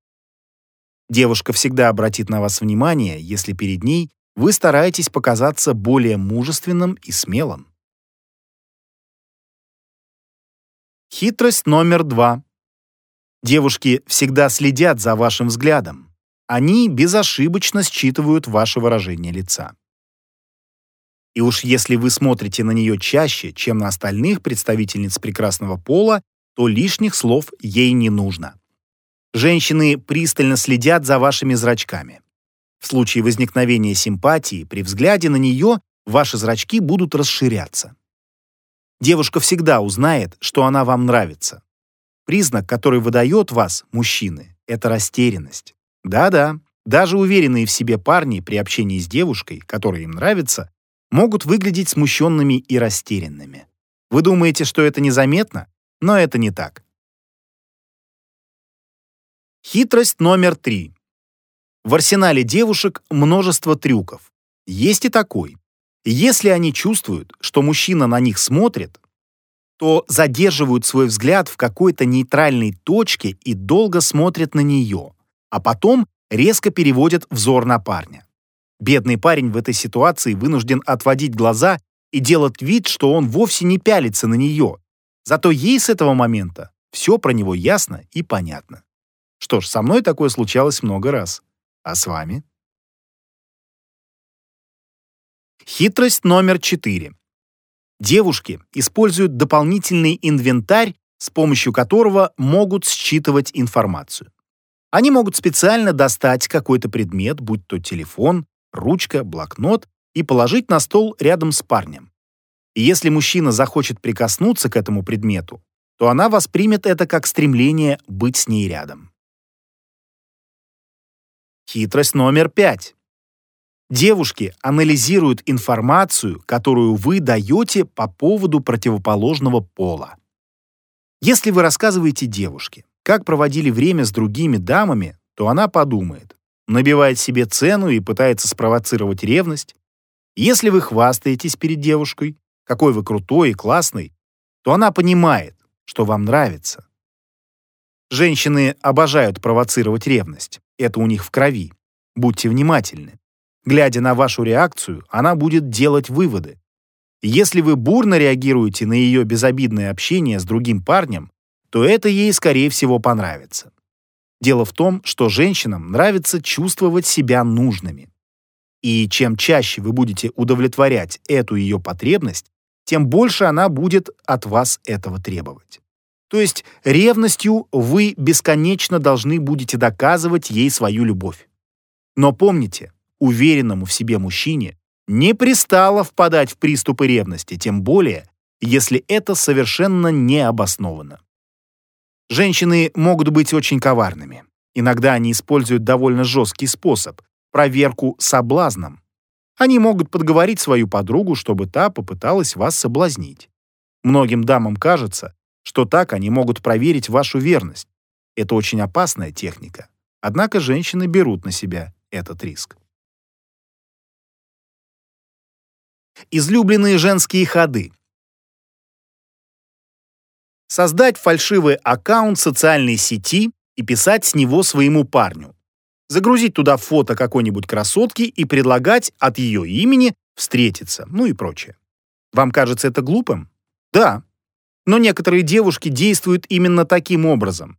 Девушка всегда обратит на вас внимание, если перед ней вы стараетесь показаться более мужественным и смелым. Хитрость номер два. Девушки всегда следят за вашим взглядом. Они безошибочно считывают ваше выражение лица. И уж если вы смотрите на нее чаще, чем на остальных представительниц прекрасного пола, то лишних слов ей не нужно. Женщины пристально следят за вашими зрачками. В случае возникновения симпатии, при взгляде на нее ваши зрачки будут расширяться. Девушка всегда узнает, что она вам нравится. Признак, который выдает вас, мужчины, это растерянность. Да-да, даже уверенные в себе парни при общении с девушкой, которая им нравится, могут выглядеть смущенными и растерянными. Вы думаете, что это незаметно? Но это не так. Хитрость номер три. В арсенале девушек множество трюков. Есть и такой. Если они чувствуют, что мужчина на них смотрит, то задерживают свой взгляд в какой-то нейтральной точке и долго смотрят на нее, а потом резко переводят взор на парня. Бедный парень в этой ситуации вынужден отводить глаза и делать вид, что он вовсе не пялится на нее. Зато ей с этого момента все про него ясно и понятно. Что ж, со мной такое случалось много раз. А с вами? Хитрость номер четыре. Девушки используют дополнительный инвентарь, с помощью которого могут считывать информацию. Они могут специально достать какой-то предмет, будь то телефон, ручка, блокнот, и положить на стол рядом с парнем. И если мужчина захочет прикоснуться к этому предмету, то она воспримет это как стремление быть с ней рядом. Хитрость номер пять. Девушки анализируют информацию, которую вы даете по поводу противоположного пола. Если вы рассказываете девушке, как проводили время с другими дамами, то она подумает, набивает себе цену и пытается спровоцировать ревность. Если вы хвастаетесь перед девушкой, какой вы крутой и классный, то она понимает, что вам нравится. Женщины обожают провоцировать ревность. Это у них в крови. Будьте внимательны. Глядя на вашу реакцию, она будет делать выводы. Если вы бурно реагируете на ее безобидное общение с другим парнем, то это ей, скорее всего, понравится. Дело в том, что женщинам нравится чувствовать себя нужными. И чем чаще вы будете удовлетворять эту ее потребность, тем больше она будет от вас этого требовать. То есть ревностью вы бесконечно должны будете доказывать ей свою любовь. Но помните, уверенному в себе мужчине не пристало впадать в приступы ревности, тем более, если это совершенно необоснованно. Женщины могут быть очень коварными. Иногда они используют довольно жесткий способ – проверку соблазном. Они могут подговорить свою подругу, чтобы та попыталась вас соблазнить. Многим дамам кажется, что так они могут проверить вашу верность. Это очень опасная техника. Однако женщины берут на себя этот риск. Излюбленные женские ходы. Создать фальшивый аккаунт социальной сети и писать с него своему парню. Загрузить туда фото какой-нибудь красотки и предлагать от ее имени встретиться, ну и прочее. Вам кажется это глупым? Да. Но некоторые девушки действуют именно таким образом.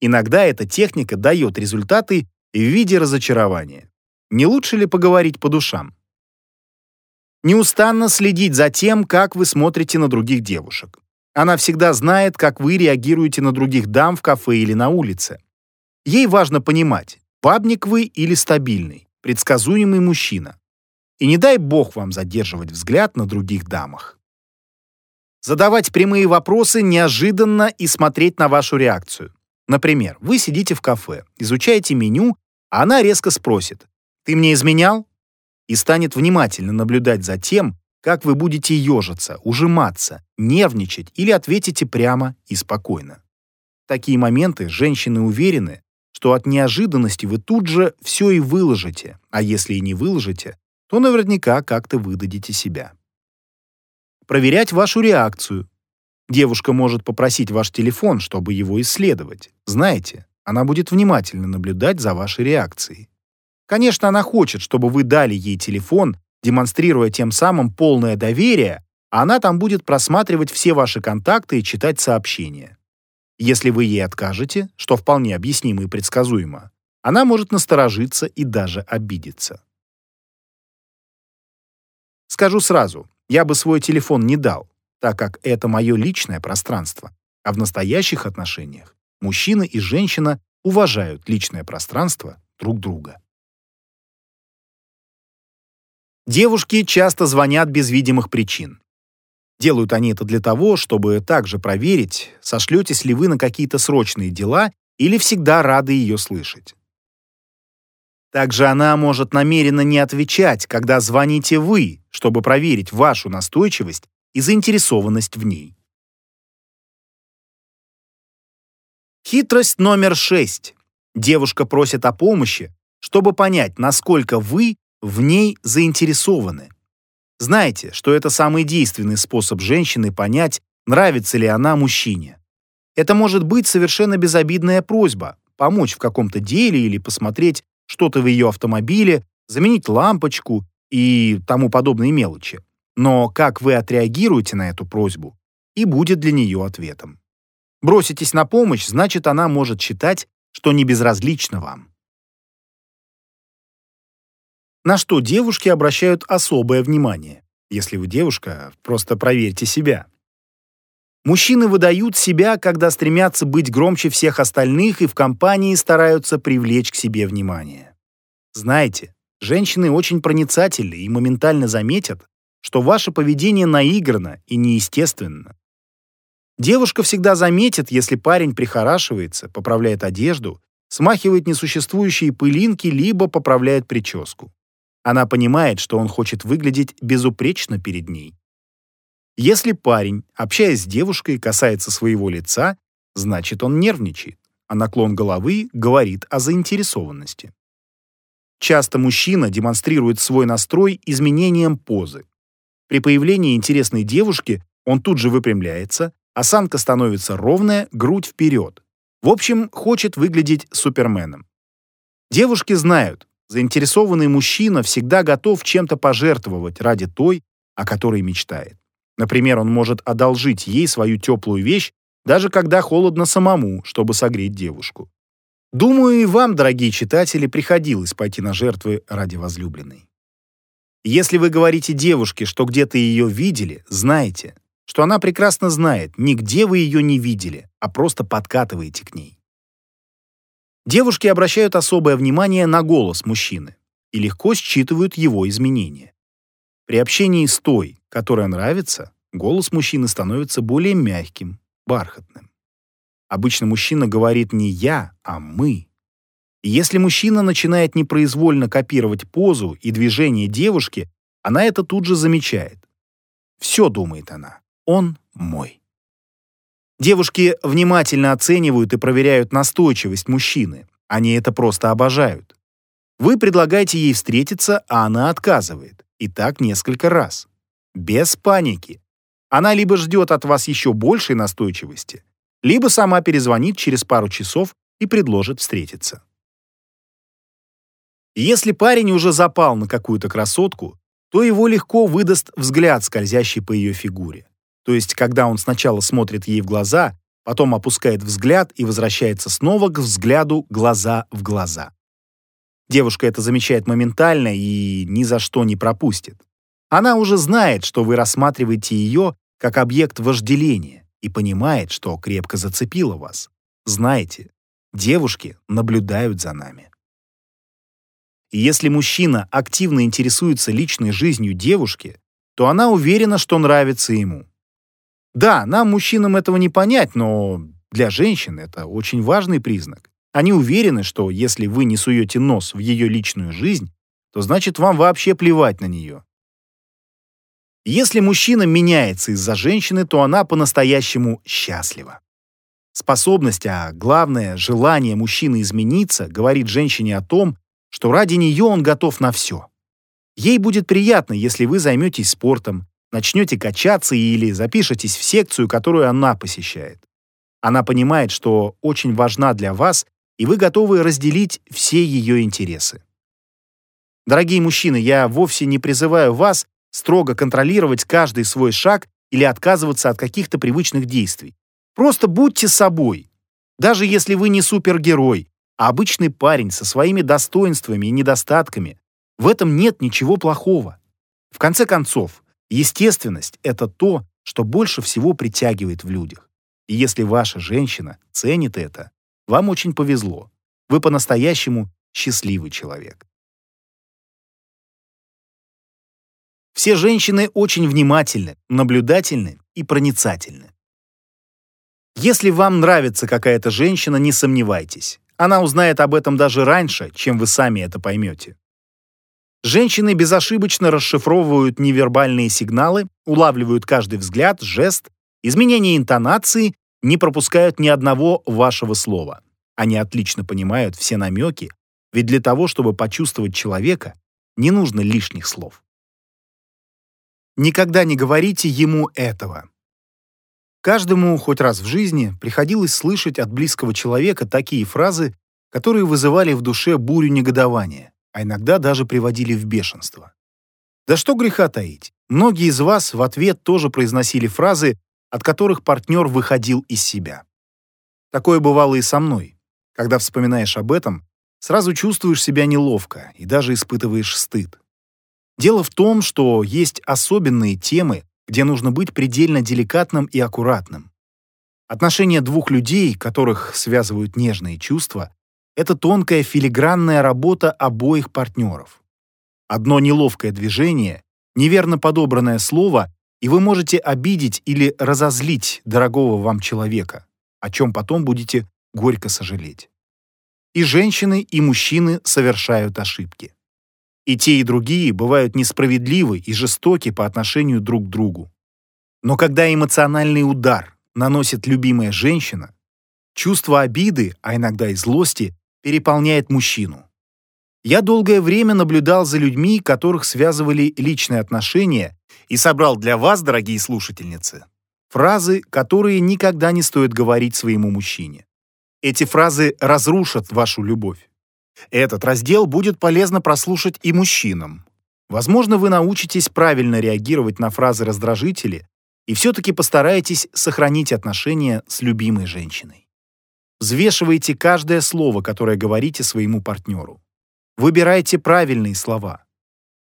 Иногда эта техника дает результаты в виде разочарования. Не лучше ли поговорить по душам? Неустанно следить за тем, как вы смотрите на других девушек. Она всегда знает, как вы реагируете на других дам в кафе или на улице. Ей важно понимать, бабник вы или стабильный, предсказуемый мужчина. И не дай бог вам задерживать взгляд на других дамах. Задавать прямые вопросы неожиданно и смотреть на вашу реакцию. Например, вы сидите в кафе, изучаете меню, а она резко спросит «Ты мне изменял?» И станет внимательно наблюдать за тем, как вы будете ежиться, ужиматься, нервничать или ответите прямо и спокойно. В такие моменты женщины уверены, что от неожиданности вы тут же все и выложите, а если и не выложите, то наверняка как-то выдадите себя. Проверять вашу реакцию. Девушка может попросить ваш телефон, чтобы его исследовать. Знаете, она будет внимательно наблюдать за вашей реакцией. Конечно, она хочет, чтобы вы дали ей телефон, демонстрируя тем самым полное доверие, а она там будет просматривать все ваши контакты и читать сообщения. Если вы ей откажете, что вполне объяснимо и предсказуемо, она может насторожиться и даже обидеться. Скажу сразу, я бы свой телефон не дал, так как это мое личное пространство, а в настоящих отношениях мужчина и женщина уважают личное пространство друг друга. Девушки часто звонят без видимых причин. Делают они это для того, чтобы также проверить, сошлетесь ли вы на какие-то срочные дела или всегда рады ее слышать. Также она может намеренно не отвечать, когда звоните вы, чтобы проверить вашу настойчивость и заинтересованность в ней. Хитрость номер шесть. Девушка просит о помощи, чтобы понять, насколько вы в ней заинтересованы. Знаете, что это самый действенный способ женщины понять, нравится ли она мужчине. Это может быть совершенно безобидная просьба помочь в каком-то деле или посмотреть что-то в ее автомобиле, заменить лампочку и тому подобные мелочи. Но как вы отреагируете на эту просьбу, и будет для нее ответом. Броситесь на помощь, значит, она может считать, что не безразлично вам на что девушки обращают особое внимание. Если вы девушка, просто проверьте себя. Мужчины выдают себя, когда стремятся быть громче всех остальных и в компании стараются привлечь к себе внимание. Знаете, женщины очень проницательны и моментально заметят, что ваше поведение наиграно и неестественно. Девушка всегда заметит, если парень прихорашивается, поправляет одежду, смахивает несуществующие пылинки либо поправляет прическу. Она понимает, что он хочет выглядеть безупречно перед ней. Если парень, общаясь с девушкой, касается своего лица, значит, он нервничает, а наклон головы говорит о заинтересованности. Часто мужчина демонстрирует свой настрой изменением позы. При появлении интересной девушки он тут же выпрямляется, осанка становится ровная, грудь вперед. В общем, хочет выглядеть суперменом. Девушки знают, Заинтересованный мужчина всегда готов чем-то пожертвовать ради той, о которой мечтает. Например, он может одолжить ей свою теплую вещь, даже когда холодно самому, чтобы согреть девушку. Думаю, и вам, дорогие читатели, приходилось пойти на жертвы ради возлюбленной. Если вы говорите девушке, что где-то ее видели, знайте, что она прекрасно знает, нигде вы ее не видели, а просто подкатываете к ней. Девушки обращают особое внимание на голос мужчины и легко считывают его изменения. При общении с той, которая нравится, голос мужчины становится более мягким, бархатным. Обычно мужчина говорит не «я», а «мы». И если мужчина начинает непроизвольно копировать позу и движение девушки, она это тут же замечает. Все, думает она, он мой. Девушки внимательно оценивают и проверяют настойчивость мужчины. Они это просто обожают. Вы предлагаете ей встретиться, а она отказывает. И так несколько раз. Без паники. Она либо ждет от вас еще большей настойчивости, либо сама перезвонит через пару часов и предложит встретиться. Если парень уже запал на какую-то красотку, то его легко выдаст взгляд, скользящий по ее фигуре. То есть, когда он сначала смотрит ей в глаза, потом опускает взгляд и возвращается снова к взгляду глаза в глаза. Девушка это замечает моментально и ни за что не пропустит. Она уже знает, что вы рассматриваете ее как объект вожделения и понимает, что крепко зацепила вас. Знаете, девушки наблюдают за нами. И если мужчина активно интересуется личной жизнью девушки, то она уверена, что нравится ему. Да, нам, мужчинам, этого не понять, но для женщин это очень важный признак. Они уверены, что если вы не суете нос в ее личную жизнь, то значит вам вообще плевать на нее. Если мужчина меняется из-за женщины, то она по-настоящему счастлива. Способность, а главное, желание мужчины измениться, говорит женщине о том, что ради нее он готов на все. Ей будет приятно, если вы займетесь спортом, начнете качаться или запишетесь в секцию, которую она посещает. Она понимает, что очень важна для вас, и вы готовы разделить все ее интересы. Дорогие мужчины, я вовсе не призываю вас строго контролировать каждый свой шаг или отказываться от каких-то привычных действий. Просто будьте собой. Даже если вы не супергерой, а обычный парень со своими достоинствами и недостатками, в этом нет ничего плохого. В конце концов, естественность — это то, что больше всего притягивает в людях. И если ваша женщина ценит это, вам очень повезло. Вы по-настоящему счастливый человек. Все женщины очень внимательны, наблюдательны и проницательны. Если вам нравится какая-то женщина, не сомневайтесь. Она узнает об этом даже раньше, чем вы сами это поймете. Женщины безошибочно расшифровывают невербальные сигналы, улавливают каждый взгляд, жест, изменение интонации, не пропускают ни одного вашего слова. Они отлично понимают все намеки, ведь для того, чтобы почувствовать человека, не нужно лишних слов. Никогда не говорите ему этого. Каждому хоть раз в жизни приходилось слышать от близкого человека такие фразы, которые вызывали в душе бурю негодования, а иногда даже приводили в бешенство. Да что греха таить, многие из вас в ответ тоже произносили фразы, от которых партнер выходил из себя. Такое бывало и со мной. Когда вспоминаешь об этом, сразу чувствуешь себя неловко и даже испытываешь стыд. Дело в том, что есть особенные темы, где нужно быть предельно деликатным и аккуратным. Отношения двух людей, которых связывают нежные чувства, это тонкая филигранная работа обоих партнеров. Одно неловкое движение, неверно подобранное слово, и вы можете обидеть или разозлить дорогого вам человека, о чем потом будете горько сожалеть. И женщины, и мужчины совершают ошибки. И те, и другие бывают несправедливы и жестоки по отношению друг к другу. Но когда эмоциональный удар наносит любимая женщина, чувство обиды, а иногда и злости, переполняет мужчину. Я долгое время наблюдал за людьми, которых связывали личные отношения, и собрал для вас, дорогие слушательницы, фразы, которые никогда не стоит говорить своему мужчине. Эти фразы разрушат вашу любовь. Этот раздел будет полезно прослушать и мужчинам. Возможно, вы научитесь правильно реагировать на фразы-раздражители и все-таки постараетесь сохранить отношения с любимой женщиной. Взвешивайте каждое слово, которое говорите своему партнеру. Выбирайте правильные слова.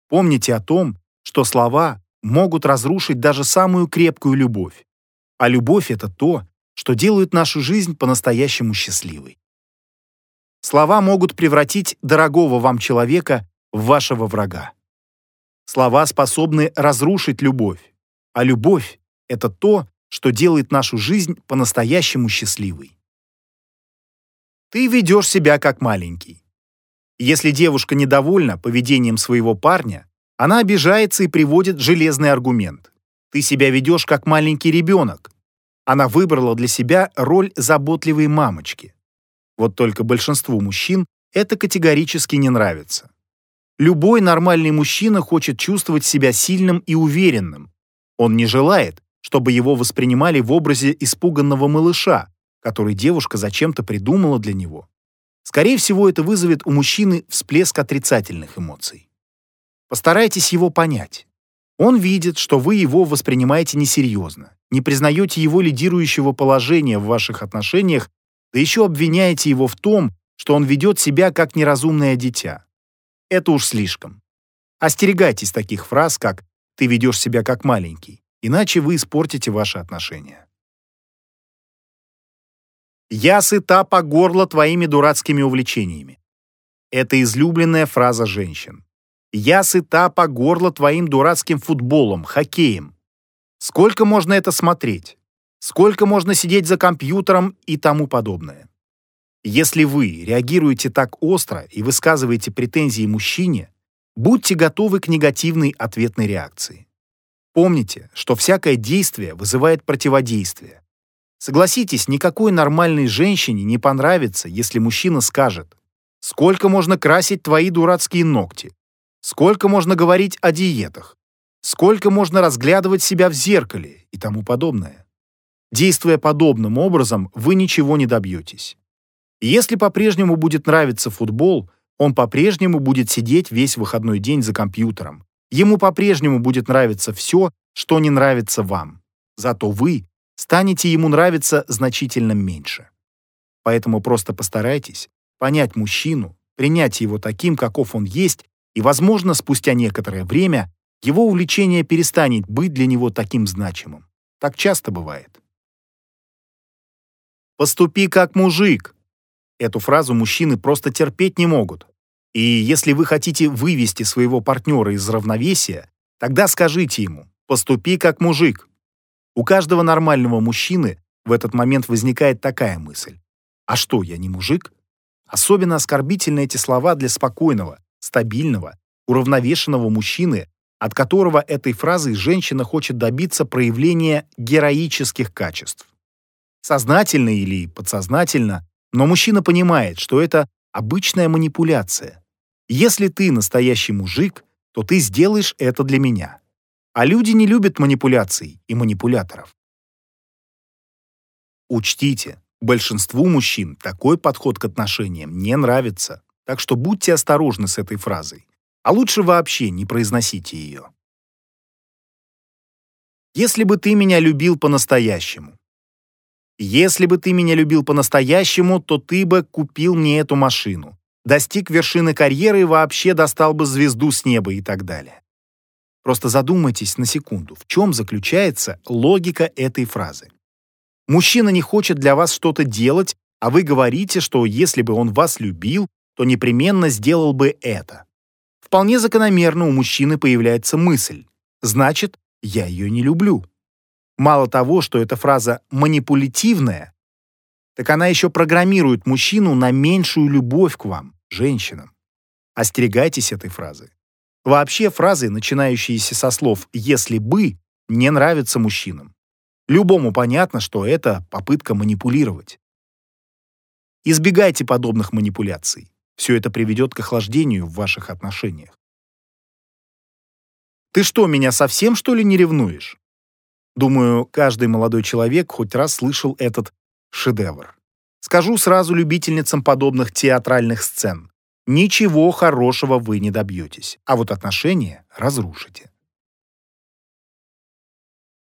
Помните о том, что слова могут разрушить даже самую крепкую любовь. А любовь — это то, что делает нашу жизнь по-настоящему счастливой. Слова могут превратить дорогого вам человека в вашего врага. Слова способны разрушить любовь, а любовь — это то, что делает нашу жизнь по-настоящему счастливой. Ты ведешь себя как маленький. Если девушка недовольна поведением своего парня, она обижается и приводит железный аргумент. Ты себя ведешь как маленький ребенок. Она выбрала для себя роль заботливой мамочки. Вот только большинству мужчин это категорически не нравится. Любой нормальный мужчина хочет чувствовать себя сильным и уверенным. Он не желает, чтобы его воспринимали в образе испуганного малыша, который девушка зачем-то придумала для него. Скорее всего, это вызовет у мужчины всплеск отрицательных эмоций. Постарайтесь его понять. Он видит, что вы его воспринимаете несерьезно, не признаете его лидирующего положения в ваших отношениях, да еще обвиняете его в том, что он ведет себя как неразумное дитя. Это уж слишком. Остерегайтесь таких фраз, как «ты ведешь себя как маленький», иначе вы испортите ваши отношения. «Я сыта по горло твоими дурацкими увлечениями». Это излюбленная фраза женщин. Я сыта по горло твоим дурацким футболом, хоккеем. Сколько можно это смотреть? Сколько можно сидеть за компьютером и тому подобное? Если вы реагируете так остро и высказываете претензии мужчине, будьте готовы к негативной ответной реакции. Помните, что всякое действие вызывает противодействие. Согласитесь, никакой нормальной женщине не понравится, если мужчина скажет «Сколько можно красить твои дурацкие ногти? Сколько можно говорить о диетах? Сколько можно разглядывать себя в зеркале и тому подобное? Действуя подобным образом, вы ничего не добьетесь. Если по-прежнему будет нравиться футбол, он по-прежнему будет сидеть весь выходной день за компьютером. Ему по-прежнему будет нравиться все, что не нравится вам. Зато вы станете ему нравиться значительно меньше. Поэтому просто постарайтесь понять мужчину, принять его таким, каков он есть, и, возможно, спустя некоторое время его увлечение перестанет быть для него таким значимым. Так часто бывает. «Поступи как мужик». Эту фразу мужчины просто терпеть не могут. И если вы хотите вывести своего партнера из равновесия, тогда скажите ему «поступи как мужик». У каждого нормального мужчины в этот момент возникает такая мысль. «А что, я не мужик?» Особенно оскорбительны эти слова для спокойного, стабильного, уравновешенного мужчины, от которого этой фразой женщина хочет добиться проявления героических качеств. Сознательно или подсознательно, но мужчина понимает, что это обычная манипуляция. Если ты настоящий мужик, то ты сделаешь это для меня. А люди не любят манипуляций и манипуляторов. Учтите, большинству мужчин такой подход к отношениям не нравится. Так что будьте осторожны с этой фразой. А лучше вообще не произносите ее. Если бы ты меня любил по-настоящему. Если бы ты меня любил по-настоящему, то ты бы купил мне эту машину, достиг вершины карьеры и вообще достал бы звезду с неба и так далее. Просто задумайтесь на секунду, в чем заключается логика этой фразы. Мужчина не хочет для вас что-то делать, а вы говорите, что если бы он вас любил, то непременно сделал бы это. Вполне закономерно у мужчины появляется мысль «значит, я ее не люблю». Мало того, что эта фраза манипулятивная, так она еще программирует мужчину на меньшую любовь к вам, женщинам. Остерегайтесь этой фразы. Вообще фразы, начинающиеся со слов «если бы», не нравятся мужчинам. Любому понятно, что это попытка манипулировать. Избегайте подобных манипуляций. Все это приведет к охлаждению в ваших отношениях. Ты что, меня совсем, что ли, не ревнуешь? Думаю, каждый молодой человек хоть раз слышал этот шедевр. Скажу сразу любительницам подобных театральных сцен. Ничего хорошего вы не добьетесь, а вот отношения разрушите.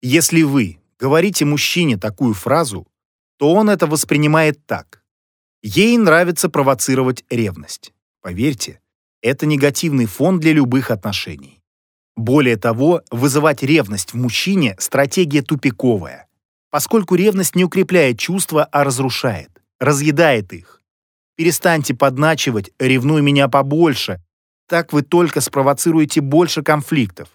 Если вы говорите мужчине такую фразу, то он это воспринимает так. Ей нравится провоцировать ревность. Поверьте, это негативный фон для любых отношений. Более того, вызывать ревность в мужчине – стратегия тупиковая, поскольку ревность не укрепляет чувства, а разрушает, разъедает их. Перестаньте подначивать «ревнуй меня побольше», так вы только спровоцируете больше конфликтов.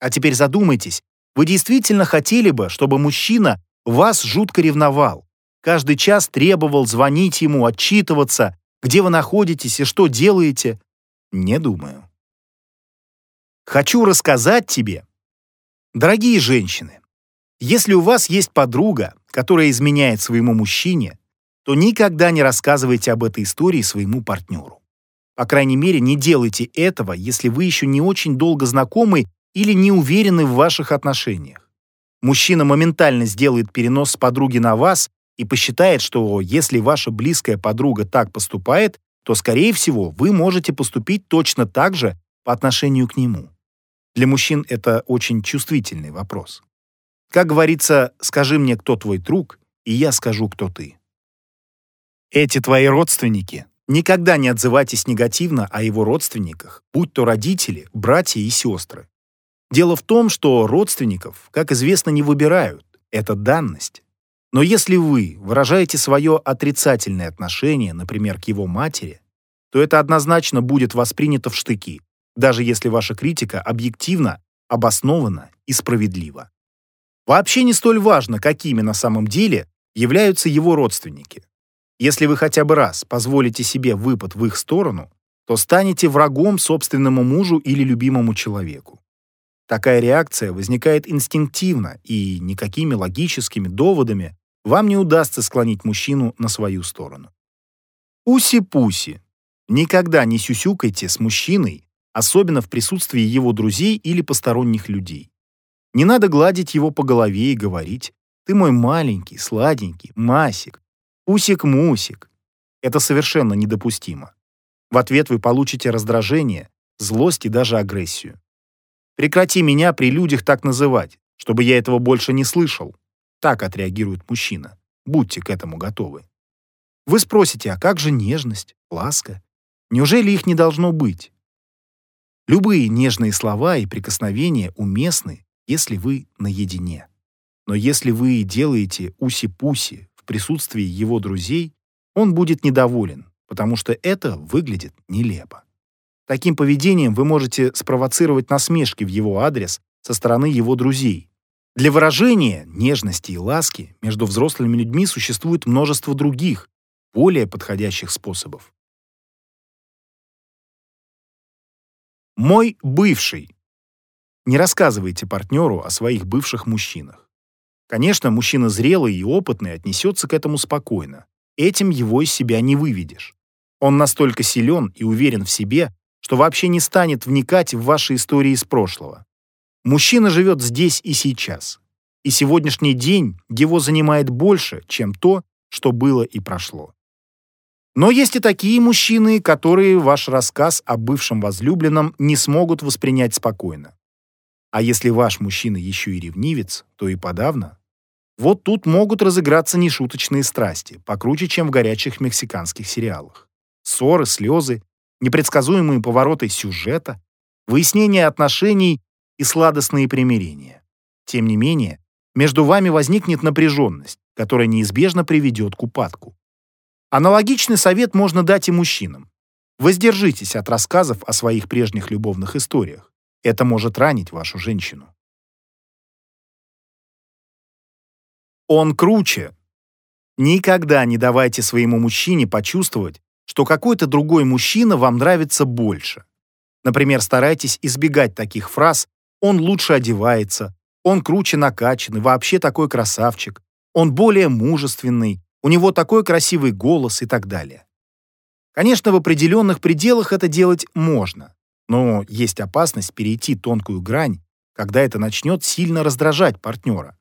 А теперь задумайтесь, вы действительно хотели бы, чтобы мужчина вас жутко ревновал, каждый час требовал звонить ему, отчитываться, где вы находитесь и что делаете? Не думаю. Хочу рассказать тебе. Дорогие женщины, если у вас есть подруга, которая изменяет своему мужчине, то никогда не рассказывайте об этой истории своему партнеру. По крайней мере, не делайте этого, если вы еще не очень долго знакомы или не уверены в ваших отношениях. Мужчина моментально сделает перенос с подруги на вас и посчитает, что если ваша близкая подруга так поступает, то, скорее всего, вы можете поступить точно так же по отношению к нему. Для мужчин это очень чувствительный вопрос. Как говорится, скажи мне, кто твой друг, и я скажу, кто ты. Эти твои родственники. Никогда не отзывайтесь негативно о его родственниках, будь то родители, братья и сестры. Дело в том, что родственников, как известно, не выбирают. Это данность. Но если вы выражаете свое отрицательное отношение, например, к его матери, то это однозначно будет воспринято в штыки, даже если ваша критика объективна, обоснована и справедлива. Вообще не столь важно, какими на самом деле являются его родственники. Если вы хотя бы раз позволите себе выпад в их сторону, то станете врагом собственному мужу или любимому человеку. Такая реакция возникает инстинктивно, и никакими логическими доводами вам не удастся склонить мужчину на свою сторону. Уси-пуси. Никогда не сюсюкайте с мужчиной, особенно в присутствии его друзей или посторонних людей. Не надо гладить его по голове и говорить «Ты мой маленький, сладенький, масик, усик-мусик». Это совершенно недопустимо. В ответ вы получите раздражение, злость и даже агрессию. Прекрати меня при людях так называть, чтобы я этого больше не слышал. Так отреагирует мужчина. Будьте к этому готовы. Вы спросите, а как же нежность, ласка? Неужели их не должно быть? Любые нежные слова и прикосновения уместны, если вы наедине. Но если вы делаете уси-пуси присутствии его друзей, он будет недоволен, потому что это выглядит нелепо. Таким поведением вы можете спровоцировать насмешки в его адрес со стороны его друзей. Для выражения нежности и ласки между взрослыми людьми существует множество других, более подходящих способов. Мой бывший. Не рассказывайте партнеру о своих бывших мужчинах. Конечно, мужчина зрелый и опытный отнесется к этому спокойно. Этим его из себя не выведешь. Он настолько силен и уверен в себе, что вообще не станет вникать в ваши истории из прошлого. Мужчина живет здесь и сейчас. И сегодняшний день его занимает больше, чем то, что было и прошло. Но есть и такие мужчины, которые ваш рассказ о бывшем возлюбленном не смогут воспринять спокойно. А если ваш мужчина еще и ревнивец, то и подавно. Вот тут могут разыграться нешуточные страсти, покруче, чем в горячих мексиканских сериалах. Ссоры, слезы, непредсказуемые повороты сюжета, выяснение отношений и сладостные примирения. Тем не менее, между вами возникнет напряженность, которая неизбежно приведет к упадку. Аналогичный совет можно дать и мужчинам. Воздержитесь от рассказов о своих прежних любовных историях. Это может ранить вашу женщину. Он круче. Никогда не давайте своему мужчине почувствовать, что какой-то другой мужчина вам нравится больше. Например, старайтесь избегать таких фраз «он лучше одевается», «он круче накачан» и вообще такой красавчик, «он более мужественный», «у него такой красивый голос» и так далее. Конечно, в определенных пределах это делать можно, но есть опасность перейти тонкую грань, когда это начнет сильно раздражать партнера.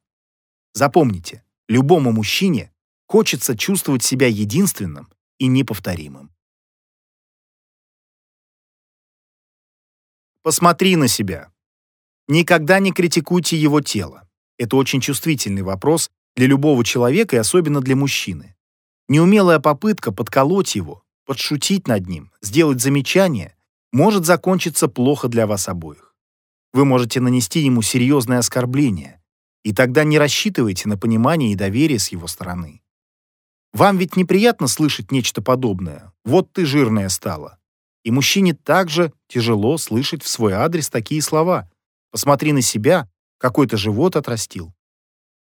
Запомните, любому мужчине хочется чувствовать себя единственным и неповторимым. Посмотри на себя. Никогда не критикуйте его тело. Это очень чувствительный вопрос для любого человека и особенно для мужчины. Неумелая попытка подколоть его, подшутить над ним, сделать замечание может закончиться плохо для вас обоих. Вы можете нанести ему серьезное оскорбление, и тогда не рассчитывайте на понимание и доверие с его стороны. Вам ведь неприятно слышать нечто подобное. Вот ты жирная стала. И мужчине также тяжело слышать в свой адрес такие слова. Посмотри на себя, какой-то живот отрастил.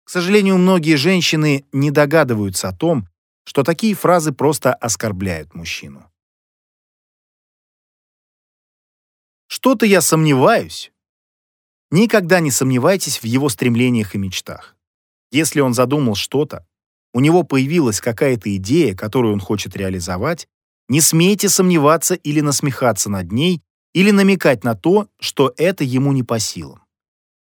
К сожалению, многие женщины не догадываются о том, что такие фразы просто оскорбляют мужчину. Что-то я сомневаюсь. Никогда не сомневайтесь в его стремлениях и мечтах. Если он задумал что-то, у него появилась какая-то идея, которую он хочет реализовать, не смейте сомневаться или насмехаться над ней, или намекать на то, что это ему не по силам.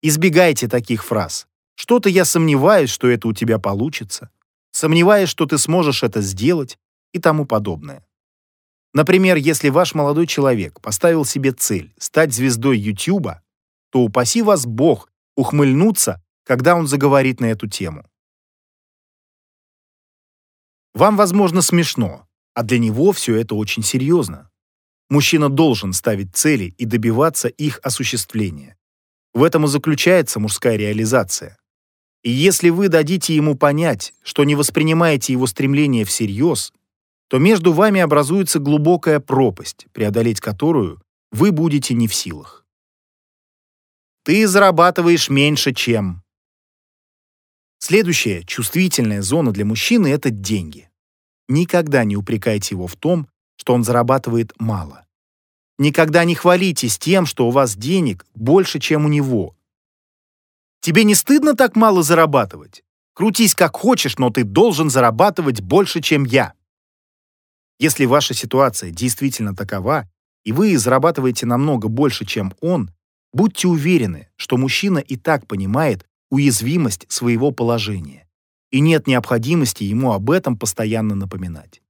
Избегайте таких фраз. Что-то я сомневаюсь, что это у тебя получится. Сомневаюсь, что ты сможешь это сделать и тому подобное. Например, если ваш молодой человек поставил себе цель стать звездой Ютуба, то упаси вас Бог ухмыльнуться, когда он заговорит на эту тему. Вам, возможно, смешно, а для него все это очень серьезно. Мужчина должен ставить цели и добиваться их осуществления. В этом и заключается мужская реализация. И если вы дадите ему понять, что не воспринимаете его стремление всерьез, то между вами образуется глубокая пропасть, преодолеть которую вы будете не в силах. Ты зарабатываешь меньше, чем. Следующая чувствительная зона для мужчины – это деньги. Никогда не упрекайте его в том, что он зарабатывает мало. Никогда не хвалитесь тем, что у вас денег больше, чем у него. Тебе не стыдно так мало зарабатывать? Крутись как хочешь, но ты должен зарабатывать больше, чем я. Если ваша ситуация действительно такова, и вы зарабатываете намного больше, чем он, Будьте уверены, что мужчина и так понимает уязвимость своего положения, и нет необходимости ему об этом постоянно напоминать.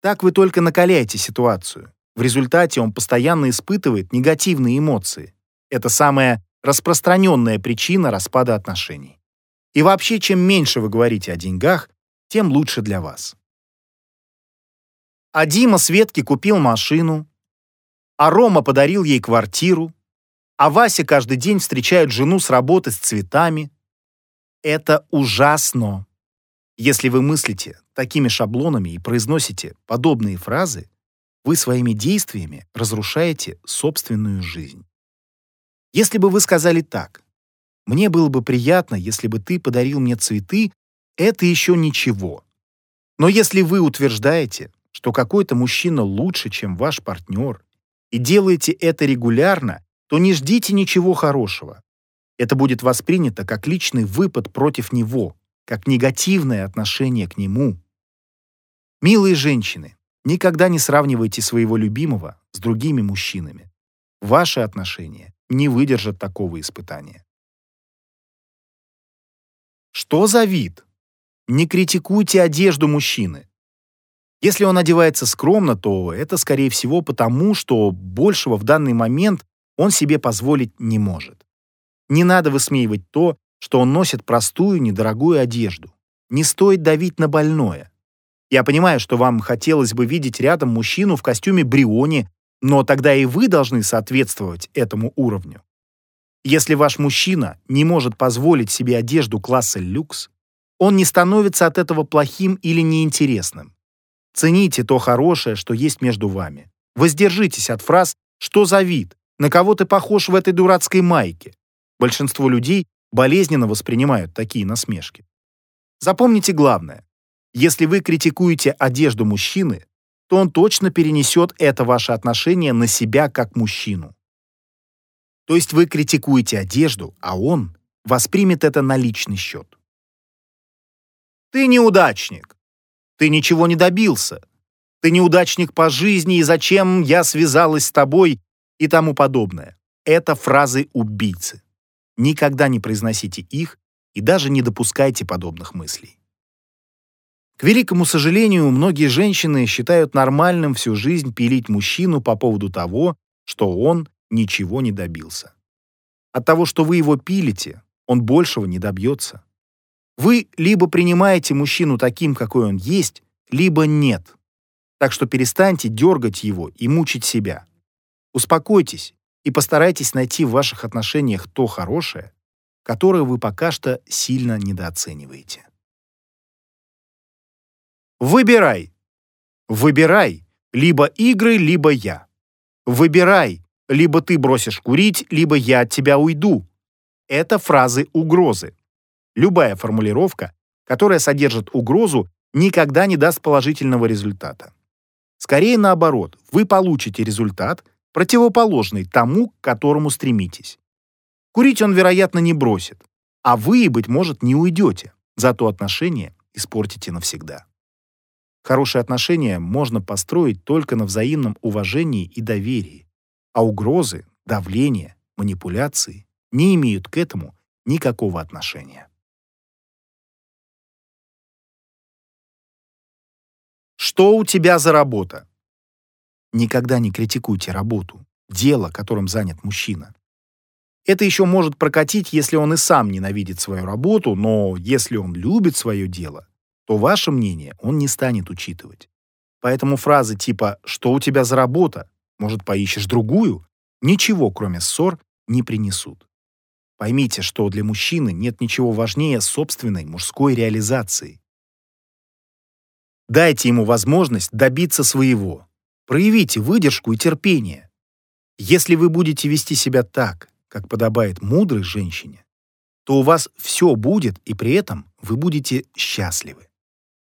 Так вы только накаляете ситуацию. В результате он постоянно испытывает негативные эмоции. Это самая распространенная причина распада отношений. И вообще, чем меньше вы говорите о деньгах, тем лучше для вас. А Дима Светке купил машину, а Рома подарил ей квартиру, а Вася каждый день встречает жену с работы с цветами. Это ужасно. Если вы мыслите такими шаблонами и произносите подобные фразы, вы своими действиями разрушаете собственную жизнь. Если бы вы сказали так, «Мне было бы приятно, если бы ты подарил мне цветы», это еще ничего. Но если вы утверждаете, что какой-то мужчина лучше, чем ваш партнер, и делаете это регулярно, то не ждите ничего хорошего. Это будет воспринято как личный выпад против него, как негативное отношение к нему. Милые женщины, никогда не сравнивайте своего любимого с другими мужчинами. Ваши отношения не выдержат такого испытания. Что за вид? Не критикуйте одежду мужчины. Если он одевается скромно, то это, скорее всего, потому, что большего в данный момент он себе позволить не может. Не надо высмеивать то, что он носит простую, недорогую одежду. Не стоит давить на больное. Я понимаю, что вам хотелось бы видеть рядом мужчину в костюме Бриони, но тогда и вы должны соответствовать этому уровню. Если ваш мужчина не может позволить себе одежду класса люкс, он не становится от этого плохим или неинтересным. Цените то хорошее, что есть между вами. Воздержитесь от фраз «что за вид?», на кого ты похож в этой дурацкой майке? Большинство людей болезненно воспринимают такие насмешки. Запомните главное. Если вы критикуете одежду мужчины, то он точно перенесет это ваше отношение на себя как мужчину. То есть вы критикуете одежду, а он воспримет это на личный счет. Ты неудачник. Ты ничего не добился. Ты неудачник по жизни, и зачем я связалась с тобой, и тому подобное. Это фразы убийцы. Никогда не произносите их и даже не допускайте подобных мыслей. К великому сожалению, многие женщины считают нормальным всю жизнь пилить мужчину по поводу того, что он ничего не добился. От того, что вы его пилите, он большего не добьется. Вы либо принимаете мужчину таким, какой он есть, либо нет. Так что перестаньте дергать его и мучить себя. Успокойтесь и постарайтесь найти в ваших отношениях то хорошее, которое вы пока что сильно недооцениваете. Выбирай. Выбирай. Либо игры, либо я. Выбирай. Либо ты бросишь курить, либо я от тебя уйду. Это фразы угрозы. Любая формулировка, которая содержит угрозу, никогда не даст положительного результата. Скорее наоборот, вы получите результат, противоположный тому, к которому стремитесь. Курить он, вероятно, не бросит, а вы, быть может, не уйдете, зато отношения испортите навсегда. Хорошие отношения можно построить только на взаимном уважении и доверии, а угрозы, давление, манипуляции не имеют к этому никакого отношения. Что у тебя за работа? Никогда не критикуйте работу, дело, которым занят мужчина. Это еще может прокатить, если он и сам ненавидит свою работу, но если он любит свое дело, то ваше мнение он не станет учитывать. Поэтому фразы типа «что у тебя за работа?», «может, поищешь другую?» ничего, кроме ссор, не принесут. Поймите, что для мужчины нет ничего важнее собственной мужской реализации. Дайте ему возможность добиться своего. Проявите выдержку и терпение. Если вы будете вести себя так, как подобает мудрой женщине, то у вас все будет, и при этом вы будете счастливы.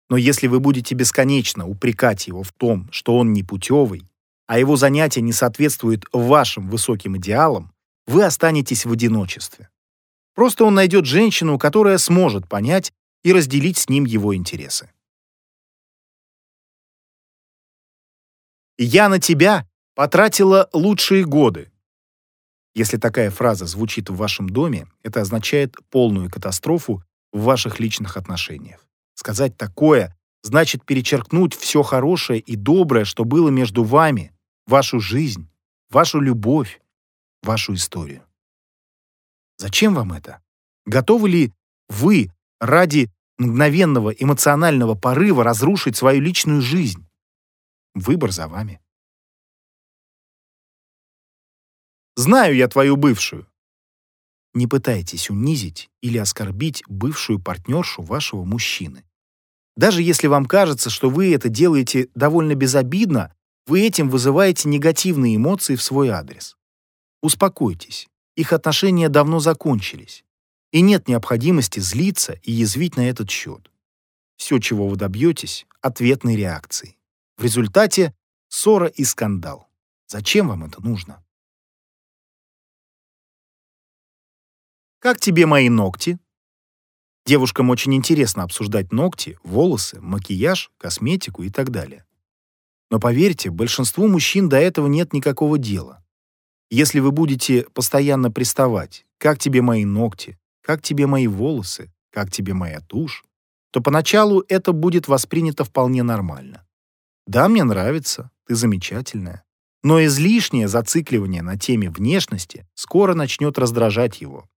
Но если вы будете бесконечно упрекать его в том, что он не путевый, а его занятия не соответствуют вашим высоким идеалам, вы останетесь в одиночестве. Просто он найдет женщину, которая сможет понять и разделить с ним его интересы. «Я на тебя потратила лучшие годы». Если такая фраза звучит в вашем доме, это означает полную катастрофу в ваших личных отношениях. Сказать такое значит перечеркнуть все хорошее и доброе, что было между вами, вашу жизнь, вашу любовь, вашу историю. Зачем вам это? Готовы ли вы ради мгновенного эмоционального порыва разрушить свою личную жизнь? Выбор за вами. Знаю я твою бывшую. Не пытайтесь унизить или оскорбить бывшую партнершу вашего мужчины. Даже если вам кажется, что вы это делаете довольно безобидно, вы этим вызываете негативные эмоции в свой адрес. Успокойтесь, их отношения давно закончились, и нет необходимости злиться и язвить на этот счет. Все, чего вы добьетесь, ответной реакции. В результате ссора и скандал. Зачем вам это нужно? Как тебе мои ногти? Девушкам очень интересно обсуждать ногти, волосы, макияж, косметику и так далее. Но поверьте, большинству мужчин до этого нет никакого дела. Если вы будете постоянно приставать, как тебе мои ногти, как тебе мои волосы, как тебе моя тушь, то поначалу это будет воспринято вполне нормально. Да, мне нравится, ты замечательная. Но излишнее зацикливание на теме внешности скоро начнет раздражать его.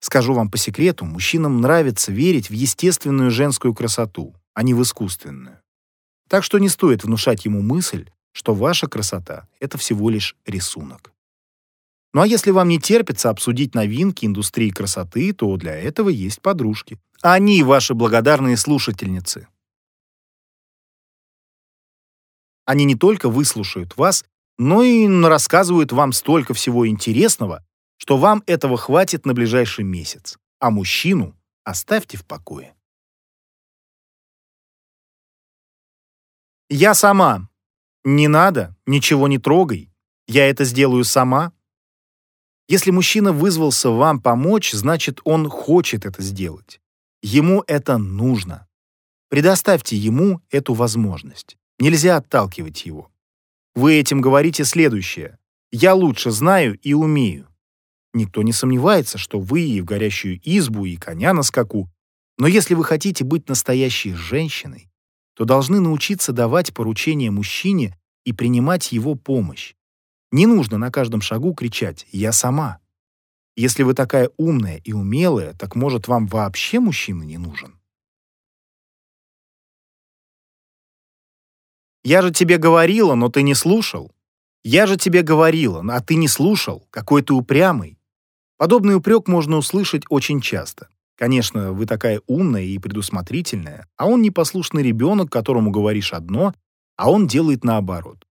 Скажу вам по секрету, мужчинам нравится верить в естественную женскую красоту, а не в искусственную. Так что не стоит внушать ему мысль, что ваша красота — это всего лишь рисунок. Ну а если вам не терпится обсудить новинки индустрии красоты, то для этого есть подружки. Они ваши благодарные слушательницы. Они не только выслушают вас, но и рассказывают вам столько всего интересного, что вам этого хватит на ближайший месяц, а мужчину оставьте в покое. Я сама. Не надо, ничего не трогай. Я это сделаю сама. Если мужчина вызвался вам помочь, значит, он хочет это сделать. Ему это нужно. Предоставьте ему эту возможность. Нельзя отталкивать его. Вы этим говорите следующее. «Я лучше знаю и умею». Никто не сомневается, что вы и в горящую избу, и коня на скаку. Но если вы хотите быть настоящей женщиной, то должны научиться давать поручения мужчине и принимать его помощь. Не нужно на каждом шагу кричать «я сама». Если вы такая умная и умелая, так может вам вообще мужчина не нужен? «Я же тебе говорила, но ты не слушал». «Я же тебе говорила, а ты не слушал, какой ты упрямый». Подобный упрек можно услышать очень часто. Конечно, вы такая умная и предусмотрительная, а он непослушный ребенок, которому говоришь одно, а он делает наоборот.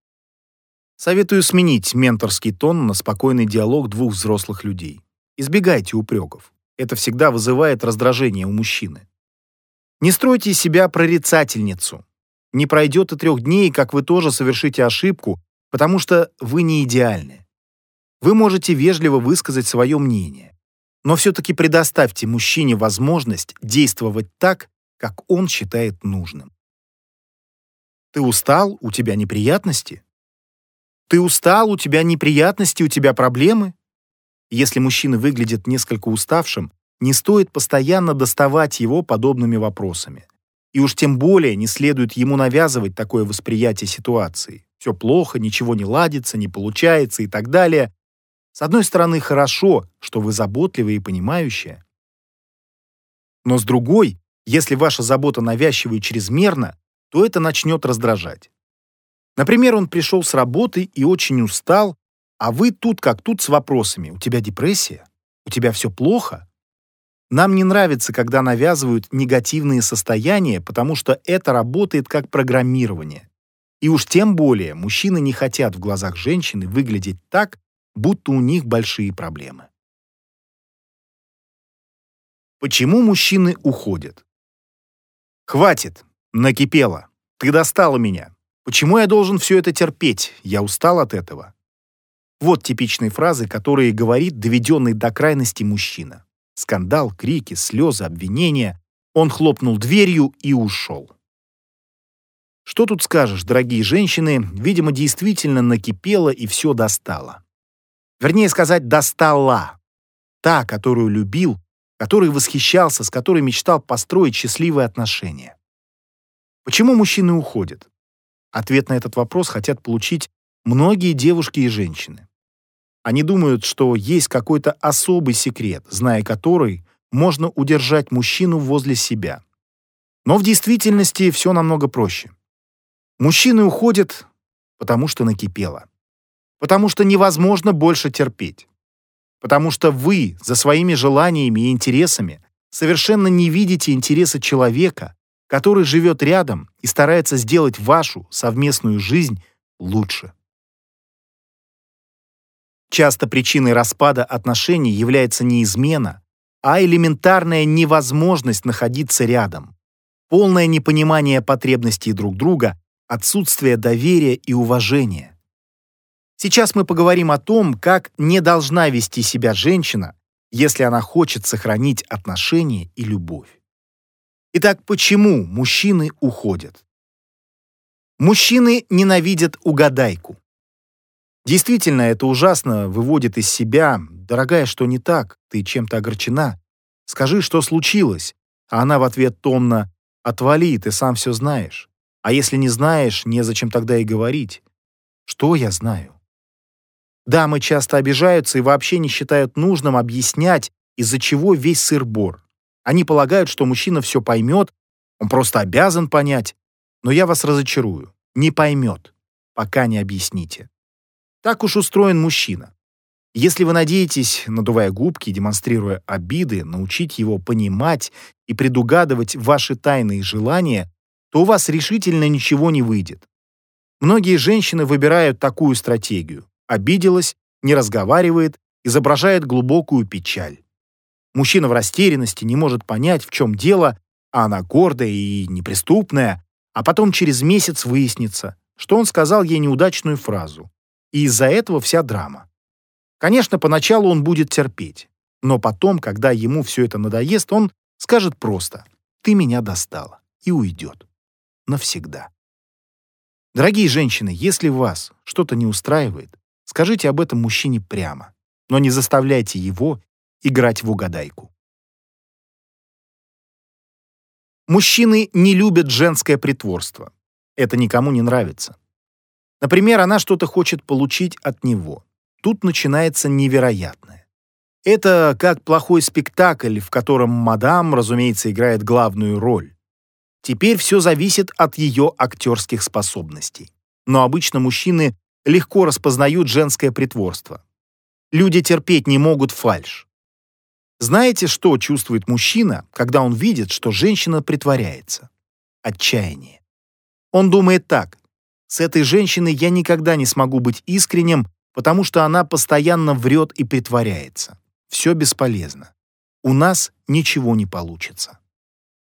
Советую сменить менторский тон на спокойный диалог двух взрослых людей. Избегайте упреков. Это всегда вызывает раздражение у мужчины. Не стройте из себя прорицательницу. Не пройдет и трех дней, как вы тоже совершите ошибку, потому что вы не идеальны. Вы можете вежливо высказать свое мнение, но все-таки предоставьте мужчине возможность действовать так, как он считает нужным. Ты устал, у тебя неприятности? Ты устал, у тебя неприятности, у тебя проблемы? Если мужчина выглядит несколько уставшим, не стоит постоянно доставать его подобными вопросами. И уж тем более не следует ему навязывать такое восприятие ситуации. Все плохо, ничего не ладится, не получается и так далее. С одной стороны, хорошо, что вы заботливые и понимающие. Но с другой, если ваша забота навязчива и чрезмерна, то это начнет раздражать. Например, он пришел с работы и очень устал, а вы тут как тут с вопросами. У тебя депрессия? У тебя все плохо? Нам не нравится, когда навязывают негативные состояния, потому что это работает как программирование. И уж тем более мужчины не хотят в глазах женщины выглядеть так, будто у них большие проблемы. Почему мужчины уходят? Хватит, накипело. Ты достала меня. Почему я должен все это терпеть? Я устал от этого. Вот типичные фразы, которые говорит доведенный до крайности мужчина. Скандал, крики, слезы, обвинения. Он хлопнул дверью и ушел. Что тут скажешь, дорогие женщины, видимо, действительно накипело и все достало. Вернее сказать, достала. Та, которую любил, который восхищался, с которой мечтал построить счастливые отношения. Почему мужчины уходят? Ответ на этот вопрос хотят получить многие девушки и женщины. Они думают, что есть какой-то особый секрет, зная который, можно удержать мужчину возле себя. Но в действительности все намного проще. Мужчины уходят, потому что накипело. Потому что невозможно больше терпеть. Потому что вы за своими желаниями и интересами совершенно не видите интереса человека, который живет рядом и старается сделать вашу совместную жизнь лучше. Часто причиной распада отношений является не измена, а элементарная невозможность находиться рядом, полное непонимание потребностей друг друга, отсутствие доверия и уважения. Сейчас мы поговорим о том, как не должна вести себя женщина, если она хочет сохранить отношения и любовь. Итак, почему мужчины уходят? Мужчины ненавидят угадайку. Действительно, это ужасно выводит из себя. Дорогая, что не так? Ты чем-то огорчена? Скажи, что случилось? А она в ответ томно «Отвали, ты сам все знаешь». А если не знаешь, незачем тогда и говорить. Что я знаю? Дамы часто обижаются и вообще не считают нужным объяснять, из-за чего весь сыр-бор. Они полагают, что мужчина все поймет, он просто обязан понять. Но я вас разочарую. Не поймет, пока не объясните. Так уж устроен мужчина. Если вы надеетесь, надувая губки, демонстрируя обиды, научить его понимать и предугадывать ваши тайные желания, то у вас решительно ничего не выйдет. Многие женщины выбирают такую стратегию. Обиделась, не разговаривает, изображает глубокую печаль. Мужчина в растерянности не может понять, в чем дело, а она гордая и неприступная, а потом через месяц выяснится, что он сказал ей неудачную фразу и из-за этого вся драма. Конечно, поначалу он будет терпеть, но потом, когда ему все это надоест, он скажет просто «ты меня достала» и уйдет. Навсегда. Дорогие женщины, если вас что-то не устраивает, скажите об этом мужчине прямо, но не заставляйте его играть в угадайку. Мужчины не любят женское притворство. Это никому не нравится. Например, она что-то хочет получить от него. Тут начинается невероятное. Это как плохой спектакль, в котором мадам, разумеется, играет главную роль. Теперь все зависит от ее актерских способностей. Но обычно мужчины легко распознают женское притворство. Люди терпеть не могут фальшь. Знаете, что чувствует мужчина, когда он видит, что женщина притворяется? Отчаяние. Он думает так. С этой женщиной я никогда не смогу быть искренним, потому что она постоянно врет и притворяется. Все бесполезно. У нас ничего не получится.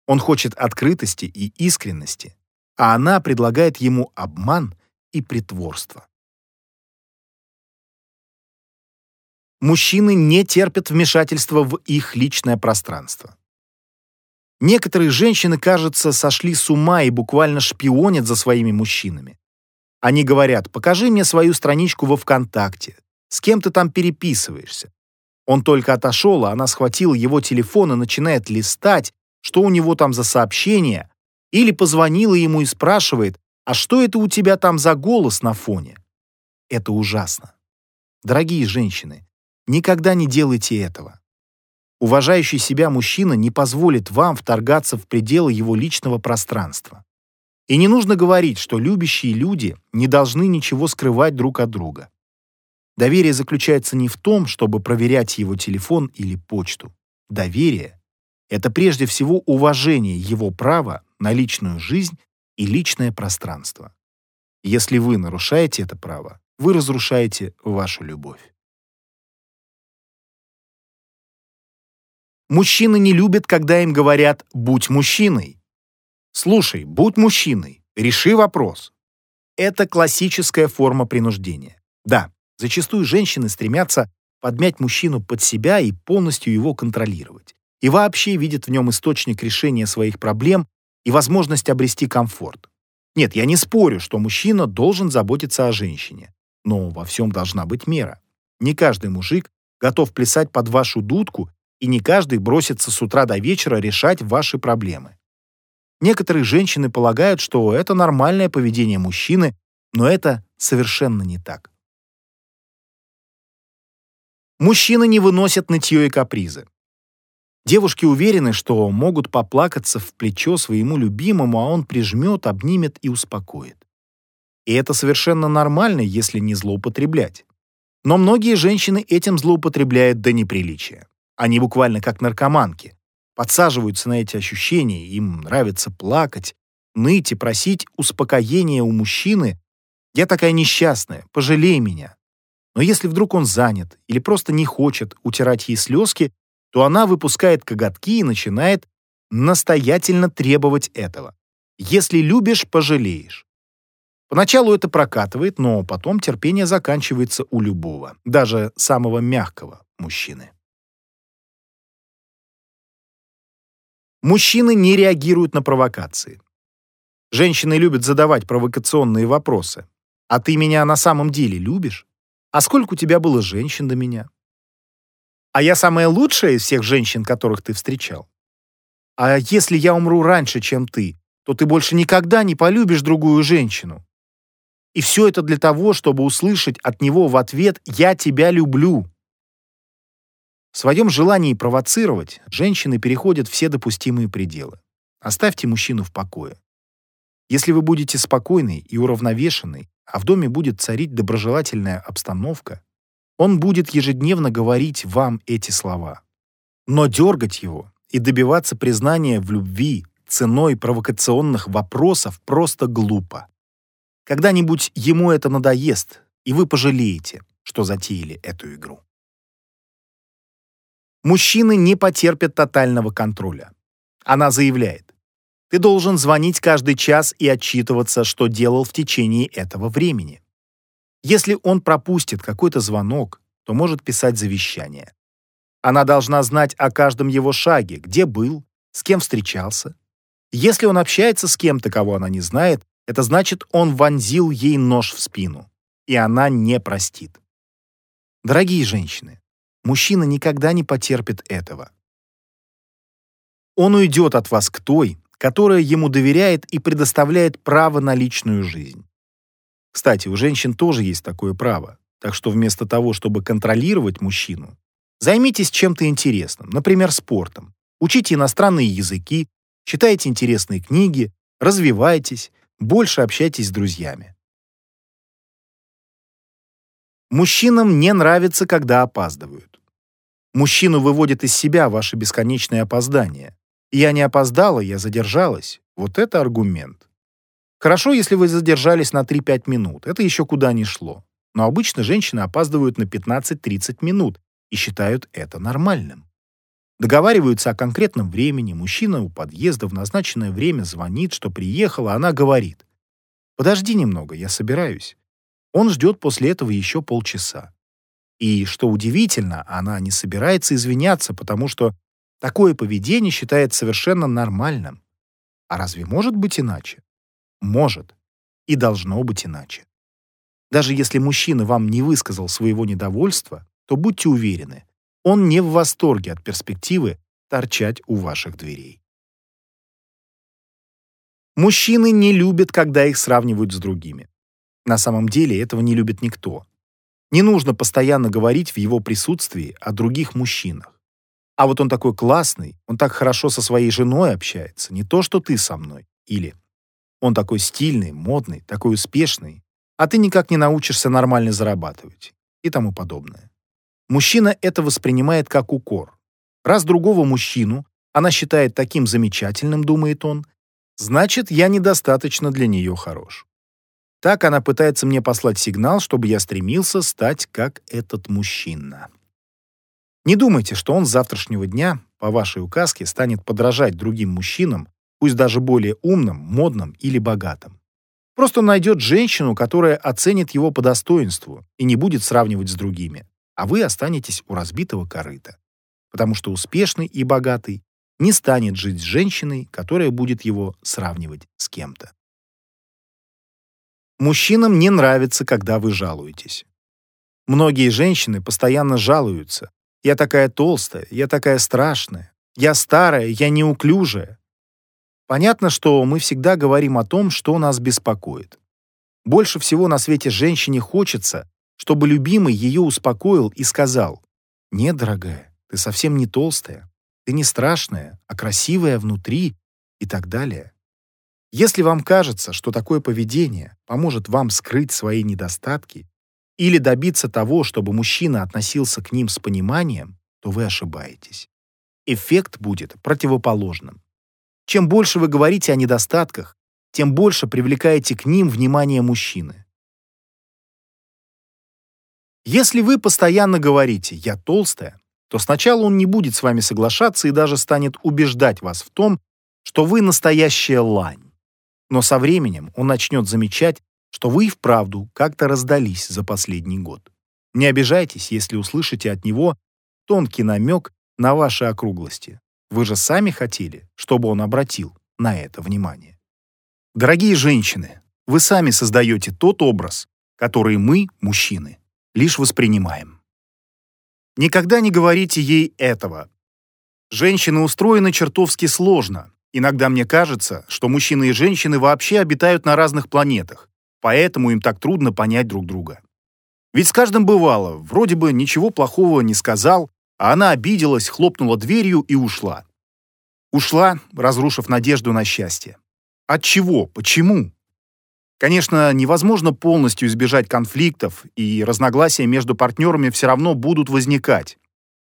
Он хочет открытости и искренности, а она предлагает ему обман и притворство. Мужчины не терпят вмешательства в их личное пространство. Некоторые женщины, кажется, сошли с ума и буквально шпионят за своими мужчинами. Они говорят, покажи мне свою страничку во ВКонтакте, с кем ты там переписываешься. Он только отошел, а она схватила его телефон и начинает листать, что у него там за сообщение, или позвонила ему и спрашивает, а что это у тебя там за голос на фоне? Это ужасно. Дорогие женщины, никогда не делайте этого. Уважающий себя мужчина не позволит вам вторгаться в пределы его личного пространства. И не нужно говорить, что любящие люди не должны ничего скрывать друг от друга. Доверие заключается не в том, чтобы проверять его телефон или почту. Доверие — это прежде всего уважение его права на личную жизнь и личное пространство. Если вы нарушаете это право, вы разрушаете вашу любовь. Мужчины не любят, когда им говорят «будь мужчиной». Слушай, будь мужчиной, реши вопрос. Это классическая форма принуждения. Да, зачастую женщины стремятся подмять мужчину под себя и полностью его контролировать. И вообще видят в нем источник решения своих проблем и возможность обрести комфорт. Нет, я не спорю, что мужчина должен заботиться о женщине, но во всем должна быть мера. Не каждый мужик готов плясать под вашу дудку, и не каждый бросится с утра до вечера решать ваши проблемы. Некоторые женщины полагают, что это нормальное поведение мужчины, но это совершенно не так. Мужчины не выносят нытье и капризы. Девушки уверены, что могут поплакаться в плечо своему любимому, а он прижмет, обнимет и успокоит. И это совершенно нормально, если не злоупотреблять. Но многие женщины этим злоупотребляют до неприличия. Они буквально как наркоманки. Подсаживаются на эти ощущения, им нравится плакать, ныть и просить успокоения у мужчины. «Я такая несчастная, пожалей меня». Но если вдруг он занят или просто не хочет утирать ей слезки, то она выпускает коготки и начинает настоятельно требовать этого. Если любишь, пожалеешь. Поначалу это прокатывает, но потом терпение заканчивается у любого, даже самого мягкого мужчины. Мужчины не реагируют на провокации. Женщины любят задавать провокационные вопросы. «А ты меня на самом деле любишь? А сколько у тебя было женщин до меня? А я самая лучшая из всех женщин, которых ты встречал. А если я умру раньше, чем ты, то ты больше никогда не полюбишь другую женщину. И все это для того, чтобы услышать от него в ответ «я тебя люблю». В своем желании провоцировать женщины переходят все допустимые пределы. Оставьте мужчину в покое. Если вы будете спокойны и уравновешенны, а в доме будет царить доброжелательная обстановка, он будет ежедневно говорить вам эти слова. Но дергать его и добиваться признания в любви ценой провокационных вопросов просто глупо. Когда-нибудь ему это надоест, и вы пожалеете, что затеяли эту игру. Мужчины не потерпят тотального контроля. Она заявляет, ты должен звонить каждый час и отчитываться, что делал в течение этого времени. Если он пропустит какой-то звонок, то может писать завещание. Она должна знать о каждом его шаге, где был, с кем встречался. Если он общается с кем-то, кого она не знает, это значит, он вонзил ей нож в спину, и она не простит. Дорогие женщины, мужчина никогда не потерпит этого. Он уйдет от вас к той, которая ему доверяет и предоставляет право на личную жизнь. Кстати, у женщин тоже есть такое право. Так что вместо того, чтобы контролировать мужчину, займитесь чем-то интересным, например, спортом. Учите иностранные языки, читайте интересные книги, развивайтесь, больше общайтесь с друзьями. Мужчинам не нравится, когда опаздывают. Мужчину выводит из себя ваше бесконечное опоздание. Я не опоздала, я задержалась. Вот это аргумент. Хорошо, если вы задержались на 3-5 минут. Это еще куда ни шло. Но обычно женщины опаздывают на 15-30 минут и считают это нормальным. Договариваются о конкретном времени, мужчина у подъезда в назначенное время звонит, что приехала, она говорит. «Подожди немного, я собираюсь». Он ждет после этого еще полчаса. И, что удивительно, она не собирается извиняться, потому что такое поведение считает совершенно нормальным. А разве может быть иначе? Может. И должно быть иначе. Даже если мужчина вам не высказал своего недовольства, то будьте уверены, он не в восторге от перспективы торчать у ваших дверей. Мужчины не любят, когда их сравнивают с другими. На самом деле этого не любит никто. Не нужно постоянно говорить в его присутствии о других мужчинах. А вот он такой классный, он так хорошо со своей женой общается, не то, что ты со мной. Или он такой стильный, модный, такой успешный, а ты никак не научишься нормально зарабатывать и тому подобное. Мужчина это воспринимает как укор. Раз другого мужчину она считает таким замечательным, думает он, значит, я недостаточно для нее хорош. Так она пытается мне послать сигнал, чтобы я стремился стать как этот мужчина. Не думайте, что он с завтрашнего дня, по вашей указке, станет подражать другим мужчинам, пусть даже более умным, модным или богатым. Просто найдет женщину, которая оценит его по достоинству и не будет сравнивать с другими, а вы останетесь у разбитого корыта. Потому что успешный и богатый не станет жить с женщиной, которая будет его сравнивать с кем-то. Мужчинам не нравится, когда вы жалуетесь. Многие женщины постоянно жалуются. «Я такая толстая, я такая страшная, я старая, я неуклюжая, Понятно, что мы всегда говорим о том, что нас беспокоит. Больше всего на свете женщине хочется, чтобы любимый ее успокоил и сказал, «Нет, дорогая, ты совсем не толстая, ты не страшная, а красивая внутри» и так далее. Если вам кажется, что такое поведение поможет вам скрыть свои недостатки или добиться того, чтобы мужчина относился к ним с пониманием, то вы ошибаетесь. Эффект будет противоположным. Чем больше вы говорите о недостатках, тем больше привлекаете к ним внимание мужчины. Если вы постоянно говорите «я толстая», то сначала он не будет с вами соглашаться и даже станет убеждать вас в том, что вы настоящая лань. Но со временем он начнет замечать, что вы и вправду как-то раздались за последний год. Не обижайтесь, если услышите от него тонкий намек на ваши округлости. Вы же сами хотели, чтобы он обратил на это внимание. Дорогие женщины, вы сами создаете тот образ, который мы, мужчины, лишь воспринимаем. Никогда не говорите ей этого. Женщины устроены чертовски сложно. Иногда мне кажется, что мужчины и женщины вообще обитают на разных планетах, поэтому им так трудно понять друг друга. Ведь с каждым бывало, вроде бы ничего плохого не сказал, а она обиделась, хлопнула дверью и ушла. Ушла, разрушив надежду на счастье. От чего? Почему? Конечно, невозможно полностью избежать конфликтов, и разногласия между партнерами все равно будут возникать.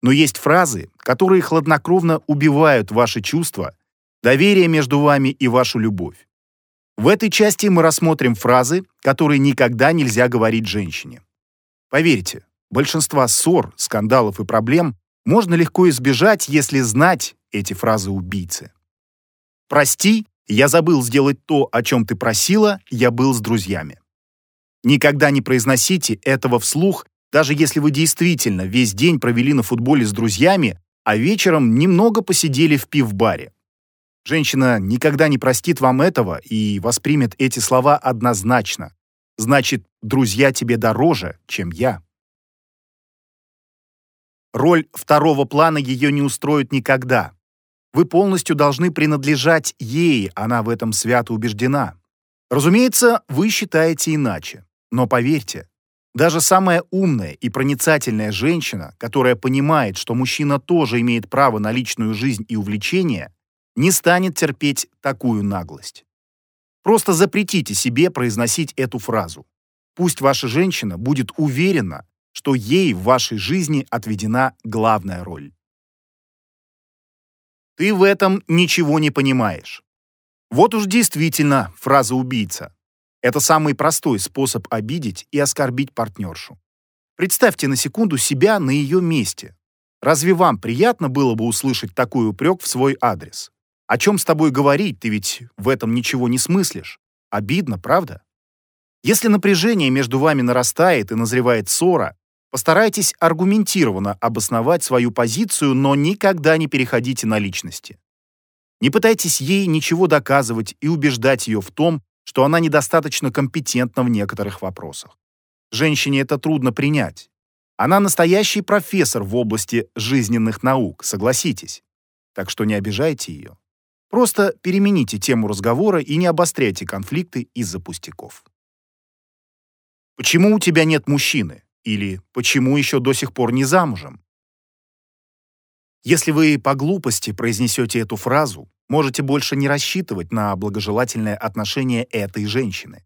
Но есть фразы, которые хладнокровно убивают ваши чувства, доверие между вами и вашу любовь. В этой части мы рассмотрим фразы, которые никогда нельзя говорить женщине. Поверьте, большинства ссор, скандалов и проблем можно легко избежать, если знать эти фразы убийцы. «Прости, я забыл сделать то, о чем ты просила, я был с друзьями». Никогда не произносите этого вслух, даже если вы действительно весь день провели на футболе с друзьями, а вечером немного посидели в пивбаре. Женщина никогда не простит вам этого и воспримет эти слова однозначно. Значит, друзья тебе дороже, чем я. Роль второго плана ее не устроит никогда. Вы полностью должны принадлежать ей, она в этом свято убеждена. Разумеется, вы считаете иначе. Но поверьте, даже самая умная и проницательная женщина, которая понимает, что мужчина тоже имеет право на личную жизнь и увлечения, не станет терпеть такую наглость. Просто запретите себе произносить эту фразу. Пусть ваша женщина будет уверена, что ей в вашей жизни отведена главная роль. Ты в этом ничего не понимаешь. Вот уж действительно фраза убийца. Это самый простой способ обидеть и оскорбить партнершу. Представьте на секунду себя на ее месте. Разве вам приятно было бы услышать такой упрек в свой адрес? О чем с тобой говорить, ты ведь в этом ничего не смыслишь. Обидно, правда? Если напряжение между вами нарастает и назревает ссора, постарайтесь аргументированно обосновать свою позицию, но никогда не переходите на личности. Не пытайтесь ей ничего доказывать и убеждать ее в том, что она недостаточно компетентна в некоторых вопросах. Женщине это трудно принять. Она настоящий профессор в области жизненных наук, согласитесь. Так что не обижайте ее. Просто перемените тему разговора и не обостряйте конфликты из-за пустяков. Почему у тебя нет мужчины? Или почему еще до сих пор не замужем? Если вы по глупости произнесете эту фразу, можете больше не рассчитывать на благожелательное отношение этой женщины.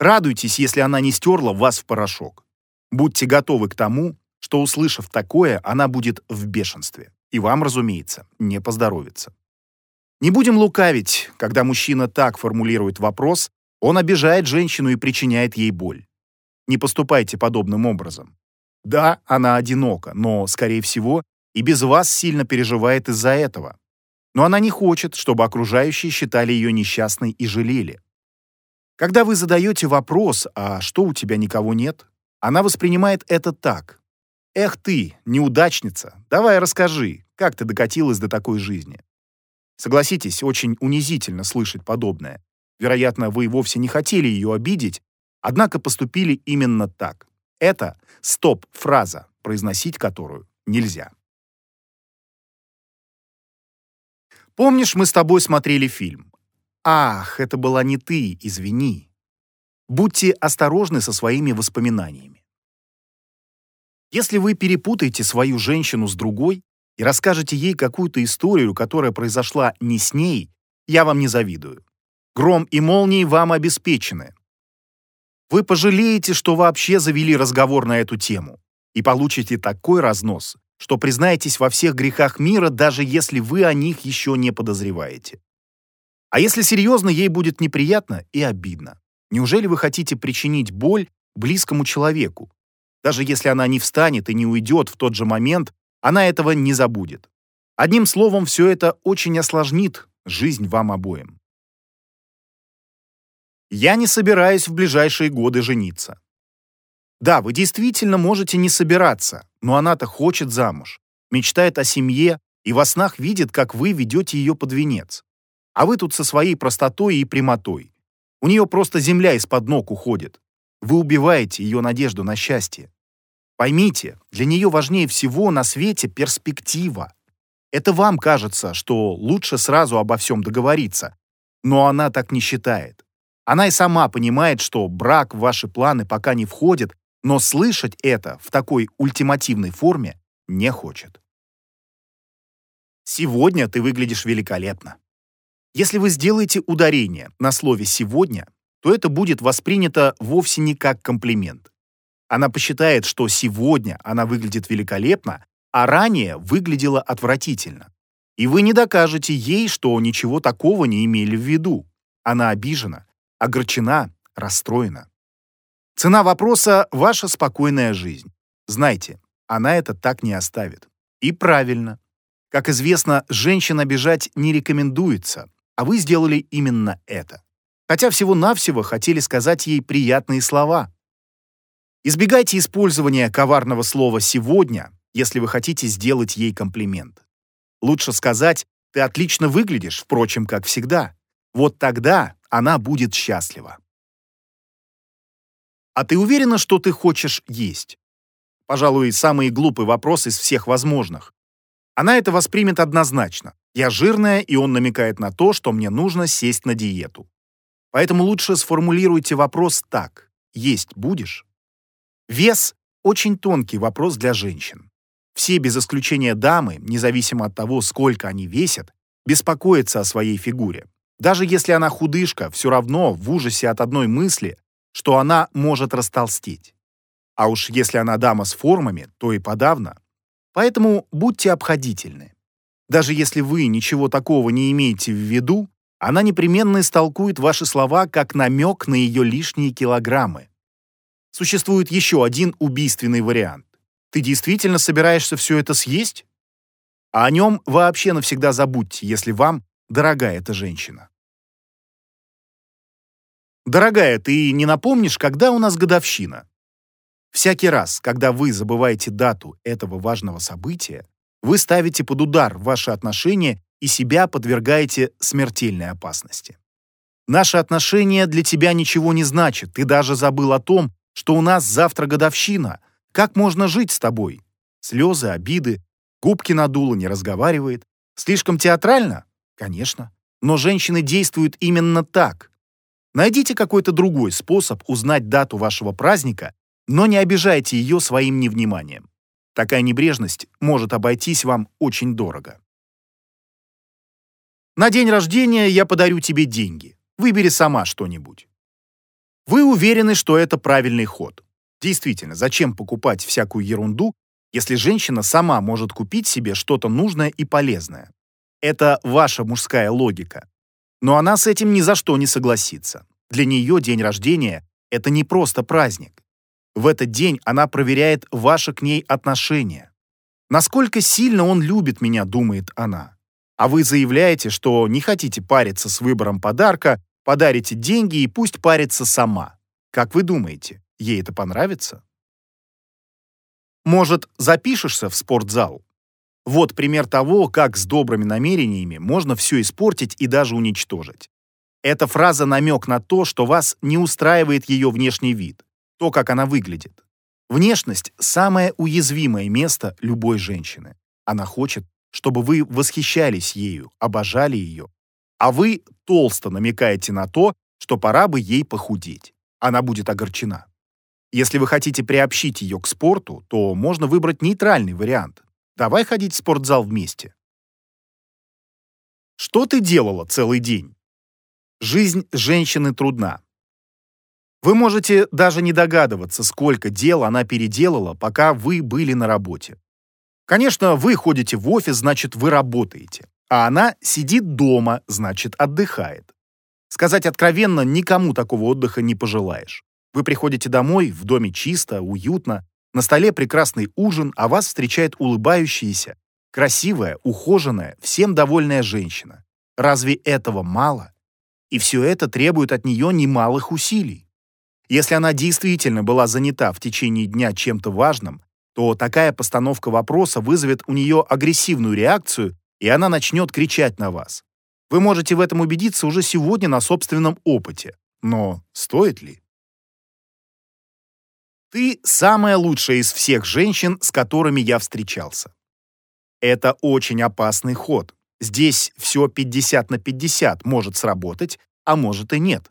Радуйтесь, если она не стерла вас в порошок. Будьте готовы к тому, что, услышав такое, она будет в бешенстве. И вам, разумеется, не поздоровится. Не будем лукавить, когда мужчина так формулирует вопрос, он обижает женщину и причиняет ей боль. Не поступайте подобным образом. Да, она одинока, но, скорее всего, и без вас сильно переживает из-за этого. Но она не хочет, чтобы окружающие считали ее несчастной и жалели. Когда вы задаете вопрос «А что, у тебя никого нет?», она воспринимает это так. «Эх ты, неудачница, давай расскажи, как ты докатилась до такой жизни?» Согласитесь, очень унизительно слышать подобное. Вероятно, вы вовсе не хотели ее обидеть, однако поступили именно так. Это стоп-фраза, произносить которую нельзя. Помнишь, мы с тобой смотрели фильм? Ах, это была не ты, извини. Будьте осторожны со своими воспоминаниями. Если вы перепутаете свою женщину с другой и расскажете ей какую-то историю, которая произошла не с ней, я вам не завидую. Гром и молнии вам обеспечены. Вы пожалеете, что вообще завели разговор на эту тему, и получите такой разнос, что признаетесь во всех грехах мира, даже если вы о них еще не подозреваете. А если серьезно, ей будет неприятно и обидно. Неужели вы хотите причинить боль близкому человеку? Даже если она не встанет и не уйдет в тот же момент, она этого не забудет. Одним словом, все это очень осложнит жизнь вам обоим. Я не собираюсь в ближайшие годы жениться. Да, вы действительно можете не собираться, но она-то хочет замуж, мечтает о семье и во снах видит, как вы ведете ее под венец. А вы тут со своей простотой и прямотой. У нее просто земля из-под ног уходит. Вы убиваете ее надежду на счастье. Поймите, для нее важнее всего на свете перспектива. Это вам кажется, что лучше сразу обо всем договориться, но она так не считает. Она и сама понимает, что брак в ваши планы пока не входит, но слышать это в такой ультимативной форме не хочет. Сегодня ты выглядишь великолепно. Если вы сделаете ударение на слове «сегодня», то это будет воспринято вовсе не как комплимент. Она посчитает, что сегодня она выглядит великолепно, а ранее выглядела отвратительно. И вы не докажете ей, что ничего такого не имели в виду. Она обижена, огорчена, расстроена. Цена вопроса — ваша спокойная жизнь. Знайте, она это так не оставит. И правильно. Как известно, женщин обижать не рекомендуется, а вы сделали именно это. Хотя всего-навсего хотели сказать ей приятные слова. Избегайте использования коварного слова «сегодня», если вы хотите сделать ей комплимент. Лучше сказать «ты отлично выглядишь, впрочем, как всегда». Вот тогда она будет счастлива. А ты уверена, что ты хочешь есть? Пожалуй, самый глупый вопрос из всех возможных. Она это воспримет однозначно. Я жирная, и он намекает на то, что мне нужно сесть на диету. Поэтому лучше сформулируйте вопрос так. Есть будешь? Вес – очень тонкий вопрос для женщин. Все без исключения дамы, независимо от того, сколько они весят, беспокоятся о своей фигуре. Даже если она худышка, все равно в ужасе от одной мысли, что она может растолстеть. А уж если она дама с формами, то и подавно. Поэтому будьте обходительны. Даже если вы ничего такого не имеете в виду, она непременно истолкует ваши слова как намек на ее лишние килограммы. Существует еще один убийственный вариант. Ты действительно собираешься все это съесть? А о нем вообще навсегда забудьте, если вам дорога эта женщина. Дорогая, ты не напомнишь, когда у нас годовщина? Всякий раз, когда вы забываете дату этого важного события, вы ставите под удар ваши отношения и себя подвергаете смертельной опасности. Наши отношения для тебя ничего не значат, ты даже забыл о том, что у нас завтра годовщина. Как можно жить с тобой? Слезы, обиды, губки надуло, не разговаривает. Слишком театрально? Конечно. Но женщины действуют именно так. Найдите какой-то другой способ узнать дату вашего праздника, но не обижайте ее своим невниманием. Такая небрежность может обойтись вам очень дорого. На день рождения я подарю тебе деньги. Выбери сама что-нибудь. Вы уверены, что это правильный ход. Действительно, зачем покупать всякую ерунду, если женщина сама может купить себе что-то нужное и полезное? Это ваша мужская логика. Но она с этим ни за что не согласится. Для нее день рождения — это не просто праздник. В этот день она проверяет ваше к ней отношение. Насколько сильно он любит меня, думает она. А вы заявляете, что не хотите париться с выбором подарка, подарите деньги и пусть парится сама. Как вы думаете, ей это понравится? Может, запишешься в спортзал? Вот пример того, как с добрыми намерениями можно все испортить и даже уничтожить. Эта фраза намек на то, что вас не устраивает ее внешний вид, то, как она выглядит. Внешность – самое уязвимое место любой женщины. Она хочет, чтобы вы восхищались ею, обожали ее. А вы толсто намекаете на то, что пора бы ей похудеть. Она будет огорчена. Если вы хотите приобщить ее к спорту, то можно выбрать нейтральный вариант. Давай ходить в спортзал вместе. Что ты делала целый день? Жизнь женщины трудна. Вы можете даже не догадываться, сколько дел она переделала, пока вы были на работе. Конечно, вы ходите в офис, значит, вы работаете. А она сидит дома, значит, отдыхает. Сказать откровенно, никому такого отдыха не пожелаешь. Вы приходите домой, в доме чисто, уютно, на столе прекрасный ужин, а вас встречает улыбающаяся, красивая, ухоженная, всем довольная женщина. Разве этого мало? И все это требует от нее немалых усилий. Если она действительно была занята в течение дня чем-то важным, то такая постановка вопроса вызовет у нее агрессивную реакцию, и она начнет кричать на вас. Вы можете в этом убедиться уже сегодня на собственном опыте. Но стоит ли? Ты самая лучшая из всех женщин, с которыми я встречался. Это очень опасный ход. Здесь все 50 на 50 может сработать, а может и нет.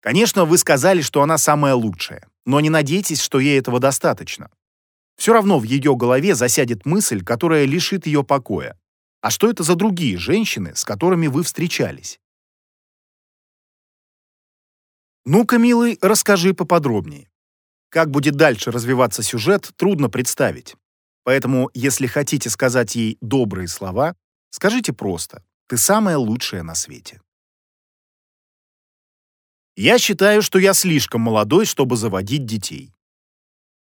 Конечно, вы сказали, что она самая лучшая, но не надейтесь, что ей этого достаточно. Все равно в ее голове засядет мысль, которая лишит ее покоя. А что это за другие женщины, с которыми вы встречались? Ну-ка, милый, расскажи поподробнее. Как будет дальше развиваться сюжет, трудно представить. Поэтому, если хотите сказать ей добрые слова, скажите просто «ты самая лучшая на свете». Я считаю, что я слишком молодой, чтобы заводить детей.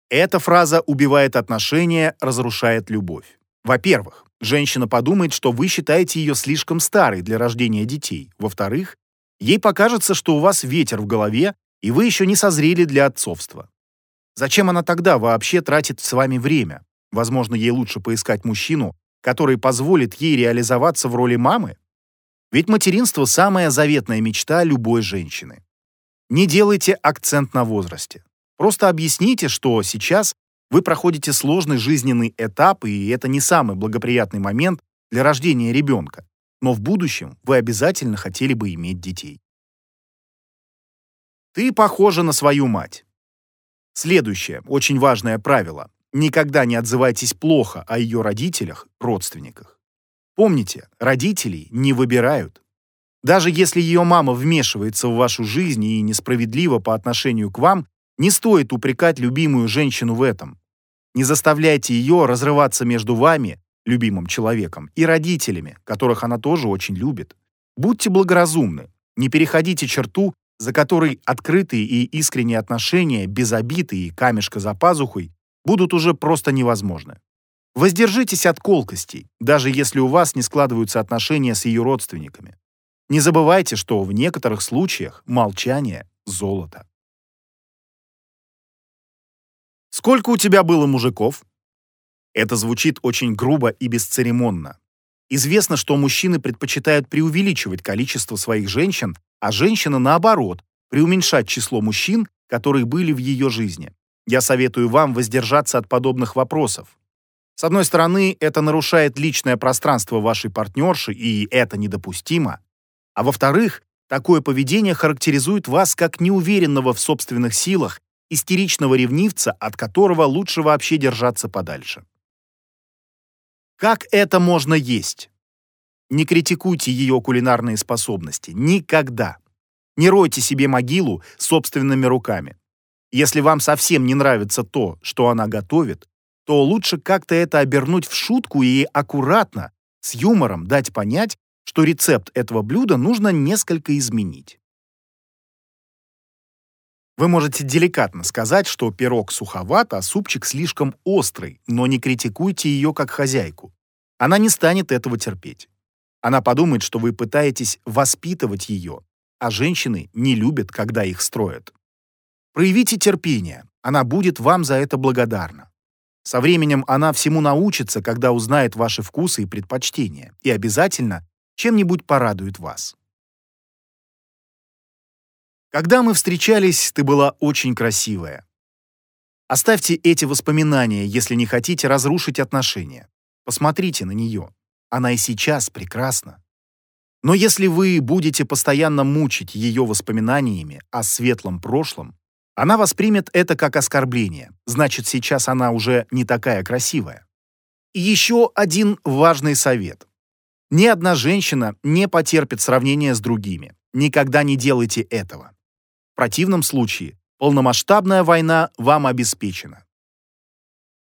Эта фраза убивает отношения, разрушает любовь. Во-первых, женщина подумает, что вы считаете ее слишком старой для рождения детей. Во-вторых, ей покажется, что у вас ветер в голове, и вы еще не созрели для отцовства. Зачем она тогда вообще тратит с вами время? Возможно, ей лучше поискать мужчину, который позволит ей реализоваться в роли мамы? Ведь материнство – самая заветная мечта любой женщины. Не делайте акцент на возрасте. Просто объясните, что сейчас вы проходите сложный жизненный этап, и это не самый благоприятный момент для рождения ребенка. Но в будущем вы обязательно хотели бы иметь детей. Ты похожа на свою мать. Следующее, очень важное правило. Никогда не отзывайтесь плохо о ее родителях, родственниках. Помните, родителей не выбирают. Даже если ее мама вмешивается в вашу жизнь и несправедливо по отношению к вам, не стоит упрекать любимую женщину в этом. Не заставляйте ее разрываться между вами, любимым человеком, и родителями, которых она тоже очень любит. Будьте благоразумны, не переходите черту, за которой открытые и искренние отношения без обиды и камешка за пазухой будут уже просто невозможны. Воздержитесь от колкостей, даже если у вас не складываются отношения с ее родственниками. Не забывайте, что в некоторых случаях молчание – золото. Сколько у тебя было мужиков? Это звучит очень грубо и бесцеремонно. Известно, что мужчины предпочитают преувеличивать количество своих женщин, а женщины, наоборот, преуменьшать число мужчин, которые были в ее жизни. Я советую вам воздержаться от подобных вопросов. С одной стороны, это нарушает личное пространство вашей партнерши, и это недопустимо. А во-вторых, такое поведение характеризует вас как неуверенного в собственных силах, истеричного ревнивца, от которого лучше вообще держаться подальше. Как это можно есть? Не критикуйте ее кулинарные способности. Никогда. Не ройте себе могилу собственными руками. Если вам совсем не нравится то, что она готовит, то лучше как-то это обернуть в шутку и аккуратно, с юмором дать понять, что рецепт этого блюда нужно несколько изменить. Вы можете деликатно сказать, что пирог суховат, а супчик слишком острый, но не критикуйте ее как хозяйку. Она не станет этого терпеть. Она подумает, что вы пытаетесь воспитывать ее, а женщины не любят, когда их строят. Проявите терпение, она будет вам за это благодарна. Со временем она всему научится, когда узнает ваши вкусы и предпочтения, и обязательно чем-нибудь порадует вас. Когда мы встречались, ты была очень красивая. Оставьте эти воспоминания, если не хотите разрушить отношения. Посмотрите на нее. Она и сейчас прекрасна. Но если вы будете постоянно мучить ее воспоминаниями о светлом прошлом, она воспримет это как оскорбление. Значит, сейчас она уже не такая красивая. И еще один важный совет. Ни одна женщина не потерпит сравнения с другими. Никогда не делайте этого. В противном случае полномасштабная война вам обеспечена.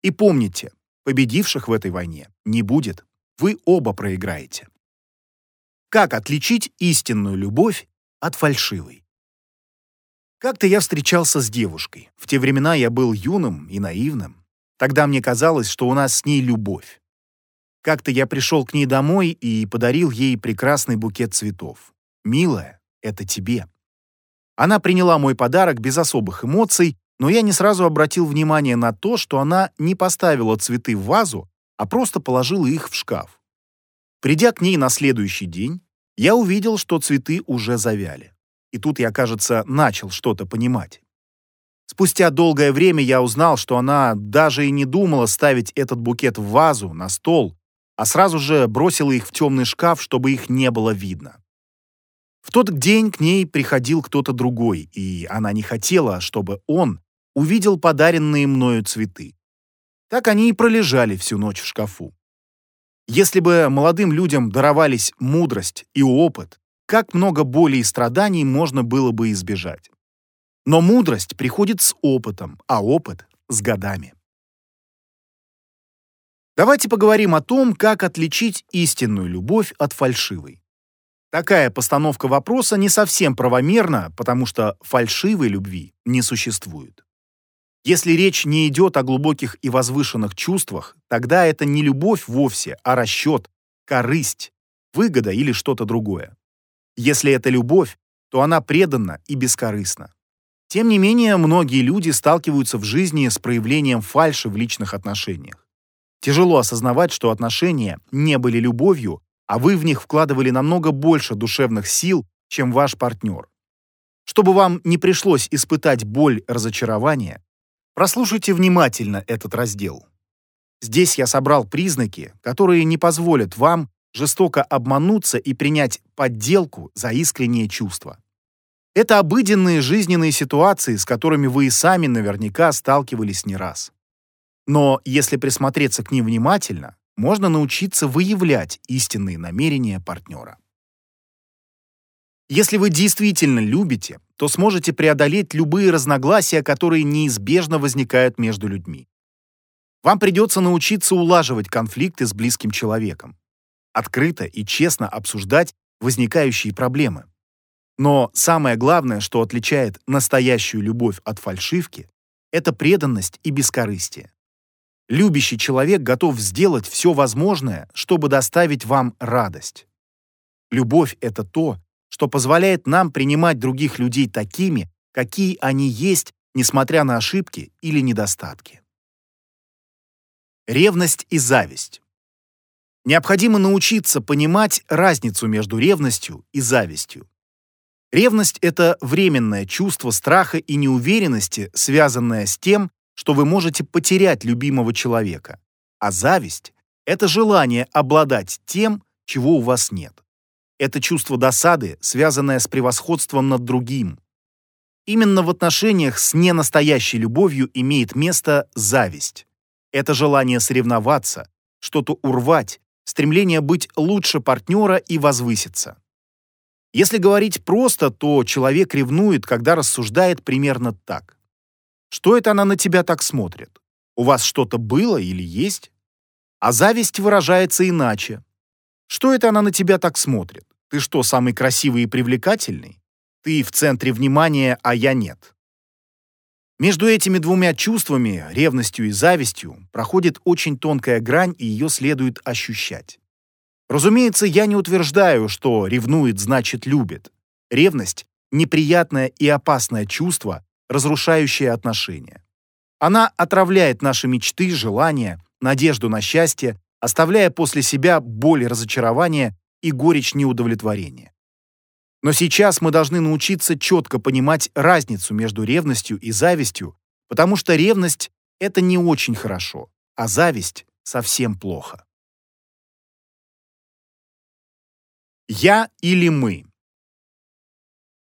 И помните, победивших в этой войне не будет. Вы оба проиграете. Как отличить истинную любовь от фальшивой? Как-то я встречался с девушкой. В те времена я был юным и наивным. Тогда мне казалось, что у нас с ней любовь. Как-то я пришел к ней домой и подарил ей прекрасный букет цветов. «Милая, это тебе». Она приняла мой подарок без особых эмоций, но я не сразу обратил внимание на то, что она не поставила цветы в вазу, а просто положила их в шкаф. Придя к ней на следующий день, я увидел, что цветы уже завяли. И тут я, кажется, начал что-то понимать. Спустя долгое время я узнал, что она даже и не думала ставить этот букет в вазу, на стол, а сразу же бросила их в темный шкаф, чтобы их не было видно. В тот день к ней приходил кто-то другой, и она не хотела, чтобы он увидел подаренные мною цветы. Так они и пролежали всю ночь в шкафу. Если бы молодым людям даровались мудрость и опыт, как много боли и страданий можно было бы избежать. Но мудрость приходит с опытом, а опыт — с годами. Давайте поговорим о том, как отличить истинную любовь от фальшивой. Такая постановка вопроса не совсем правомерна, потому что фальшивой любви не существует. Если речь не идет о глубоких и возвышенных чувствах, тогда это не любовь вовсе, а расчет, корысть, выгода или что-то другое. Если это любовь, то она преданна и бескорыстна. Тем не менее, многие люди сталкиваются в жизни с проявлением фальши в личных отношениях. Тяжело осознавать, что отношения не были любовью, а вы в них вкладывали намного больше душевных сил, чем ваш партнер. Чтобы вам не пришлось испытать боль разочарования, прослушайте внимательно этот раздел. Здесь я собрал признаки, которые не позволят вам жестоко обмануться и принять подделку за искреннее чувство. Это обыденные жизненные ситуации, с которыми вы и сами наверняка сталкивались не раз. Но если присмотреться к ним внимательно, можно научиться выявлять истинные намерения партнера. Если вы действительно любите, то сможете преодолеть любые разногласия, которые неизбежно возникают между людьми. Вам придется научиться улаживать конфликты с близким человеком, открыто и честно обсуждать возникающие проблемы. Но самое главное, что отличает настоящую любовь от фальшивки, это преданность и бескорыстие. Любящий человек готов сделать все возможное, чтобы доставить вам радость. Любовь — это то, что позволяет нам принимать других людей такими, какие они есть, несмотря на ошибки или недостатки. Ревность и зависть. Необходимо научиться понимать разницу между ревностью и завистью. Ревность — это временное чувство страха и неуверенности, связанное с тем, что вы можете потерять любимого человека. А зависть — это желание обладать тем, чего у вас нет. Это чувство досады, связанное с превосходством над другим. Именно в отношениях с ненастоящей любовью имеет место зависть. Это желание соревноваться, что-то урвать, стремление быть лучше партнера и возвыситься. Если говорить просто, то человек ревнует, когда рассуждает примерно так. Что это она на тебя так смотрит? У вас что-то было или есть? А зависть выражается иначе. Что это она на тебя так смотрит? Ты что, самый красивый и привлекательный? Ты в центре внимания, а я нет. Между этими двумя чувствами, ревностью и завистью, проходит очень тонкая грань, и ее следует ощущать. Разумеется, я не утверждаю, что ревнует значит любит. Ревность — неприятное и опасное чувство, разрушающее отношения. Она отравляет наши мечты, желания, надежду на счастье, оставляя после себя боль и разочарование и горечь неудовлетворения. Но сейчас мы должны научиться четко понимать разницу между ревностью и завистью, потому что ревность — это не очень хорошо, а зависть — совсем плохо. Я или мы?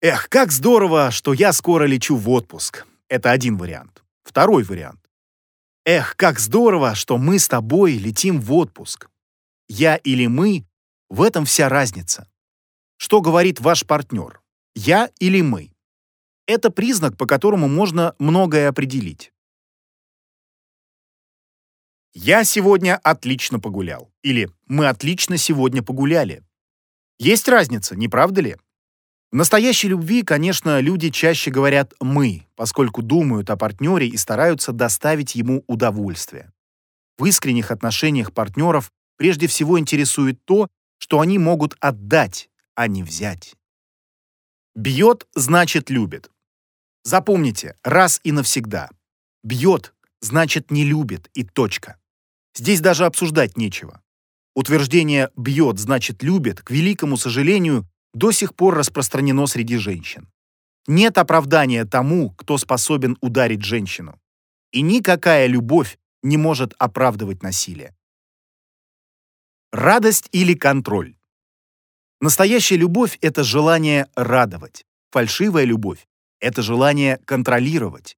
Эх, как здорово, что я скоро лечу в отпуск. Это один вариант. Второй вариант. Эх, как здорово, что мы с тобой летим в отпуск. Я или мы в этом вся разница. Что говорит ваш партнер? Я или мы? Это признак, по которому можно многое определить. Я сегодня отлично погулял. Или мы отлично сегодня погуляли. Есть разница, не правда ли? В настоящей любви, конечно, люди чаще говорят «мы», поскольку думают о партнере и стараются доставить ему удовольствие. В искренних отношениях партнеров прежде всего интересует то, что они могут отдать, а не взять. Бьет значит любит. Запомните, раз и навсегда. Бьет значит не любит и точка. Здесь даже обсуждать нечего. Утверждение «бьет значит любит» к великому сожалению до сих пор распространено среди женщин. Нет оправдания тому, кто способен ударить женщину. И никакая любовь не может оправдывать насилие. Радость или контроль. Настоящая любовь — это желание радовать. Фальшивая любовь — это желание контролировать.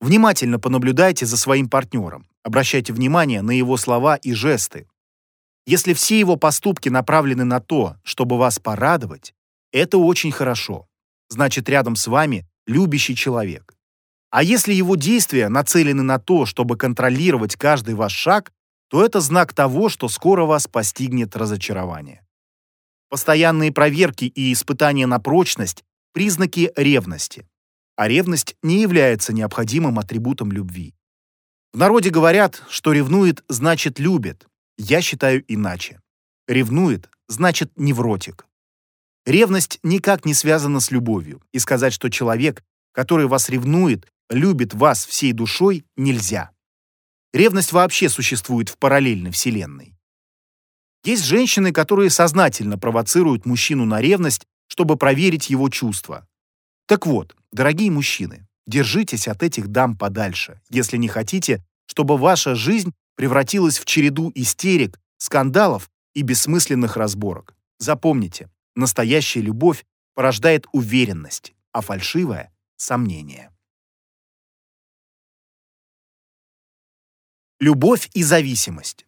Внимательно понаблюдайте за своим партнером. Обращайте внимание на его слова и жесты. Если все его поступки направлены на то, чтобы вас порадовать, это очень хорошо. Значит, рядом с вами любящий человек. А если его действия нацелены на то, чтобы контролировать каждый ваш шаг, то это знак того, что скоро вас постигнет разочарование. Постоянные проверки и испытания на прочность – признаки ревности. А ревность не является необходимым атрибутом любви. В народе говорят, что ревнует значит любит. Я считаю иначе. Ревнует значит невротик. Ревность никак не связана с любовью, и сказать, что человек, который вас ревнует, любит вас всей душой, нельзя. Ревность вообще существует в параллельной вселенной. Есть женщины, которые сознательно провоцируют мужчину на ревность, чтобы проверить его чувства. Так вот, дорогие мужчины, держитесь от этих дам подальше, если не хотите, чтобы ваша жизнь превратилась в череду истерик, скандалов и бессмысленных разборок. Запомните, настоящая любовь порождает уверенность, а фальшивая — сомнение. Любовь и зависимость.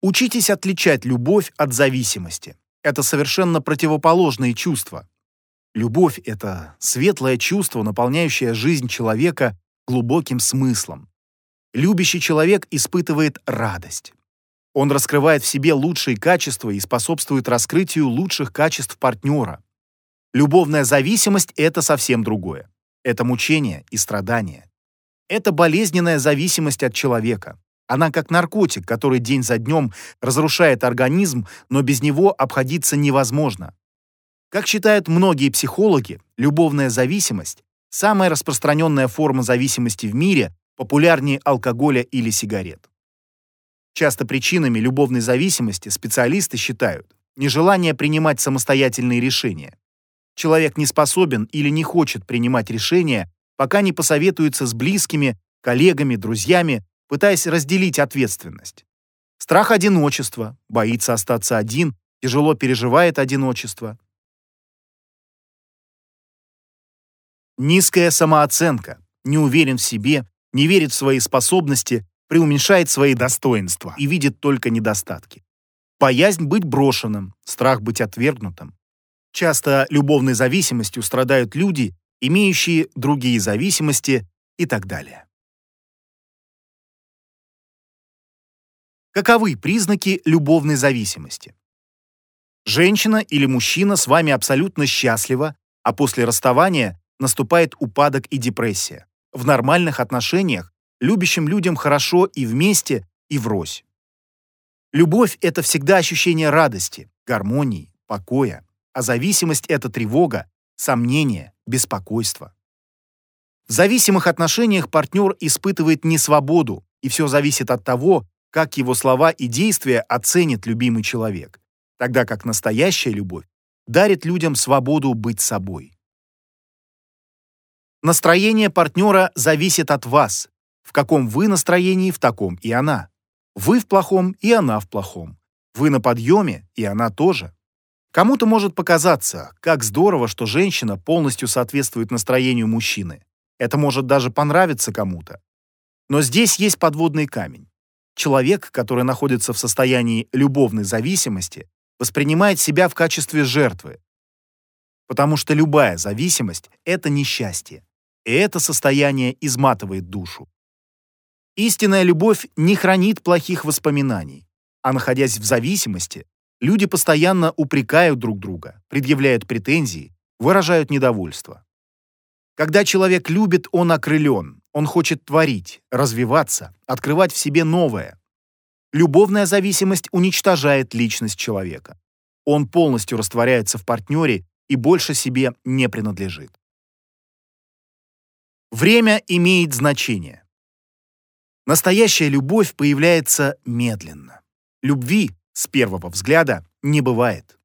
Учитесь отличать любовь от зависимости. Это совершенно противоположные чувства. Любовь — это светлое чувство, наполняющее жизнь человека глубоким смыслом. Любящий человек испытывает радость. Он раскрывает в себе лучшие качества и способствует раскрытию лучших качеств партнера. Любовная зависимость — это совсем другое. Это мучение и страдание. Это болезненная зависимость от человека. Она как наркотик, который день за днем разрушает организм, но без него обходиться невозможно. Как считают многие психологи, любовная зависимость – самая распространенная форма зависимости в мире, популярнее алкоголя или сигарет. Часто причинами любовной зависимости специалисты считают нежелание принимать самостоятельные решения. Человек не способен или не хочет принимать решения, пока не посоветуется с близкими, коллегами, друзьями, пытаясь разделить ответственность. Страх одиночества, боится остаться один, тяжело переживает одиночество. Низкая самооценка, не уверен в себе, не верит в свои способности, преуменьшает свои достоинства и видит только недостатки. Боязнь быть брошенным, страх быть отвергнутым. Часто любовной зависимостью страдают люди, имеющие другие зависимости и так далее. Каковы признаки любовной зависимости? Женщина или мужчина с вами абсолютно счастлива, а после расставания наступает упадок и депрессия. В нормальных отношениях любящим людям хорошо и вместе, и врозь. Любовь — это всегда ощущение радости, гармонии, покоя, а зависимость — это тревога, сомнение, беспокойство. В зависимых отношениях партнер испытывает несвободу, и все зависит от того, как его слова и действия оценит любимый человек, тогда как настоящая любовь дарит людям свободу быть собой. Настроение партнера зависит от вас. В каком вы настроении, в таком и она. Вы в плохом, и она в плохом. Вы на подъеме, и она тоже. Кому-то может показаться, как здорово, что женщина полностью соответствует настроению мужчины. Это может даже понравиться кому-то. Но здесь есть подводный камень. Человек, который находится в состоянии любовной зависимости, воспринимает себя в качестве жертвы. Потому что любая зависимость — это несчастье и это состояние изматывает душу. Истинная любовь не хранит плохих воспоминаний, а находясь в зависимости, люди постоянно упрекают друг друга, предъявляют претензии, выражают недовольство. Когда человек любит, он окрылен, он хочет творить, развиваться, открывать в себе новое. Любовная зависимость уничтожает личность человека. Он полностью растворяется в партнере и больше себе не принадлежит. Время имеет значение. Настоящая любовь появляется медленно. Любви, с первого взгляда, не бывает.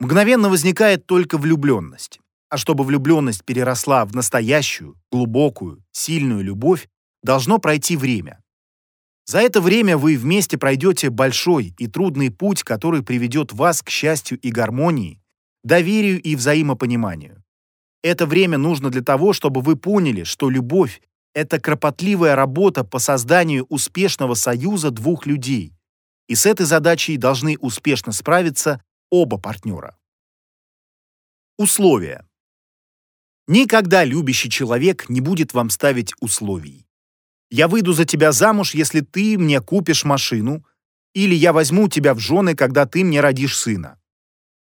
Мгновенно возникает только влюбленность. А чтобы влюбленность переросла в настоящую, глубокую, сильную любовь, должно пройти время. За это время вы вместе пройдете большой и трудный путь, который приведет вас к счастью и гармонии, доверию и взаимопониманию. Это время нужно для того, чтобы вы поняли, что любовь — это кропотливая работа по созданию успешного союза двух людей. И с этой задачей должны успешно справиться оба партнера. Условия. Никогда любящий человек не будет вам ставить условий. Я выйду за тебя замуж, если ты мне купишь машину, или я возьму тебя в жены, когда ты мне родишь сына.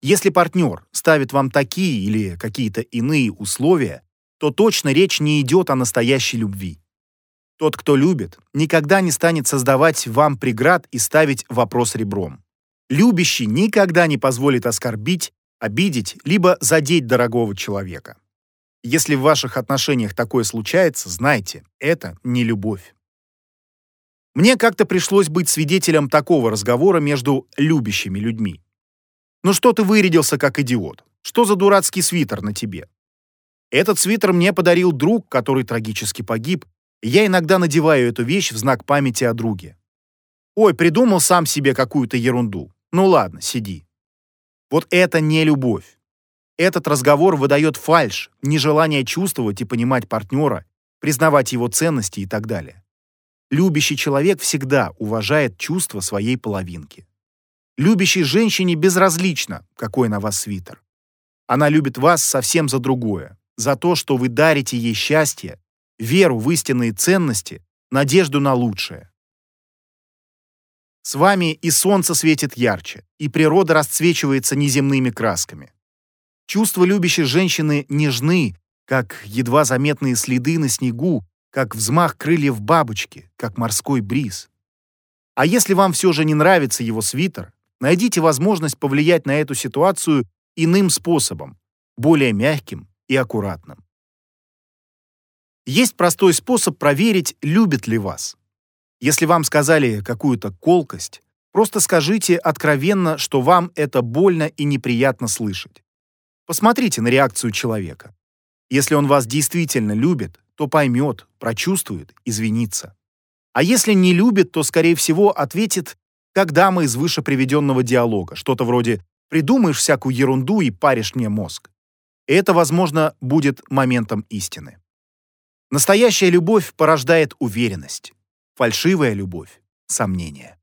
Если партнер ставит вам такие или какие-то иные условия, то точно речь не идет о настоящей любви. Тот, кто любит, никогда не станет создавать вам преград и ставить вопрос ребром. Любящий никогда не позволит оскорбить, обидеть, либо задеть дорогого человека. Если в ваших отношениях такое случается, знайте, это не любовь. Мне как-то пришлось быть свидетелем такого разговора между любящими людьми. Ну что ты вырядился как идиот? Что за дурацкий свитер на тебе? Этот свитер мне подарил друг, который трагически погиб. я иногда надеваю эту вещь в знак памяти о друге. Ой, придумал сам себе какую-то ерунду. Ну ладно, сиди. Вот это не любовь. Этот разговор выдает фальшь, нежелание чувствовать и понимать партнера, признавать его ценности и так далее. Любящий человек всегда уважает чувства своей половинки. Любящей женщине безразлично, какой на вас свитер. Она любит вас совсем за другое, за то, что вы дарите ей счастье, веру в истинные ценности, надежду на лучшее. С вами и солнце светит ярче, и природа расцвечивается неземными красками. Чувства любящей женщины нежны, как едва заметные следы на снегу, как взмах крыльев бабочки, как морской бриз. А если вам все же не нравится его свитер, найдите возможность повлиять на эту ситуацию иным способом, более мягким и аккуратным. Есть простой способ проверить, любит ли вас. Если вам сказали какую-то колкость, просто скажите откровенно, что вам это больно и неприятно слышать. Посмотрите на реакцию человека. Если он вас действительно любит, то поймет, прочувствует, извинится. А если не любит, то, скорее всего, ответит, как дама из выше приведенного диалога, что-то вроде «придумаешь всякую ерунду и паришь мне мозг». Это, возможно, будет моментом истины. Настоящая любовь порождает уверенность. Фальшивая любовь — сомнение.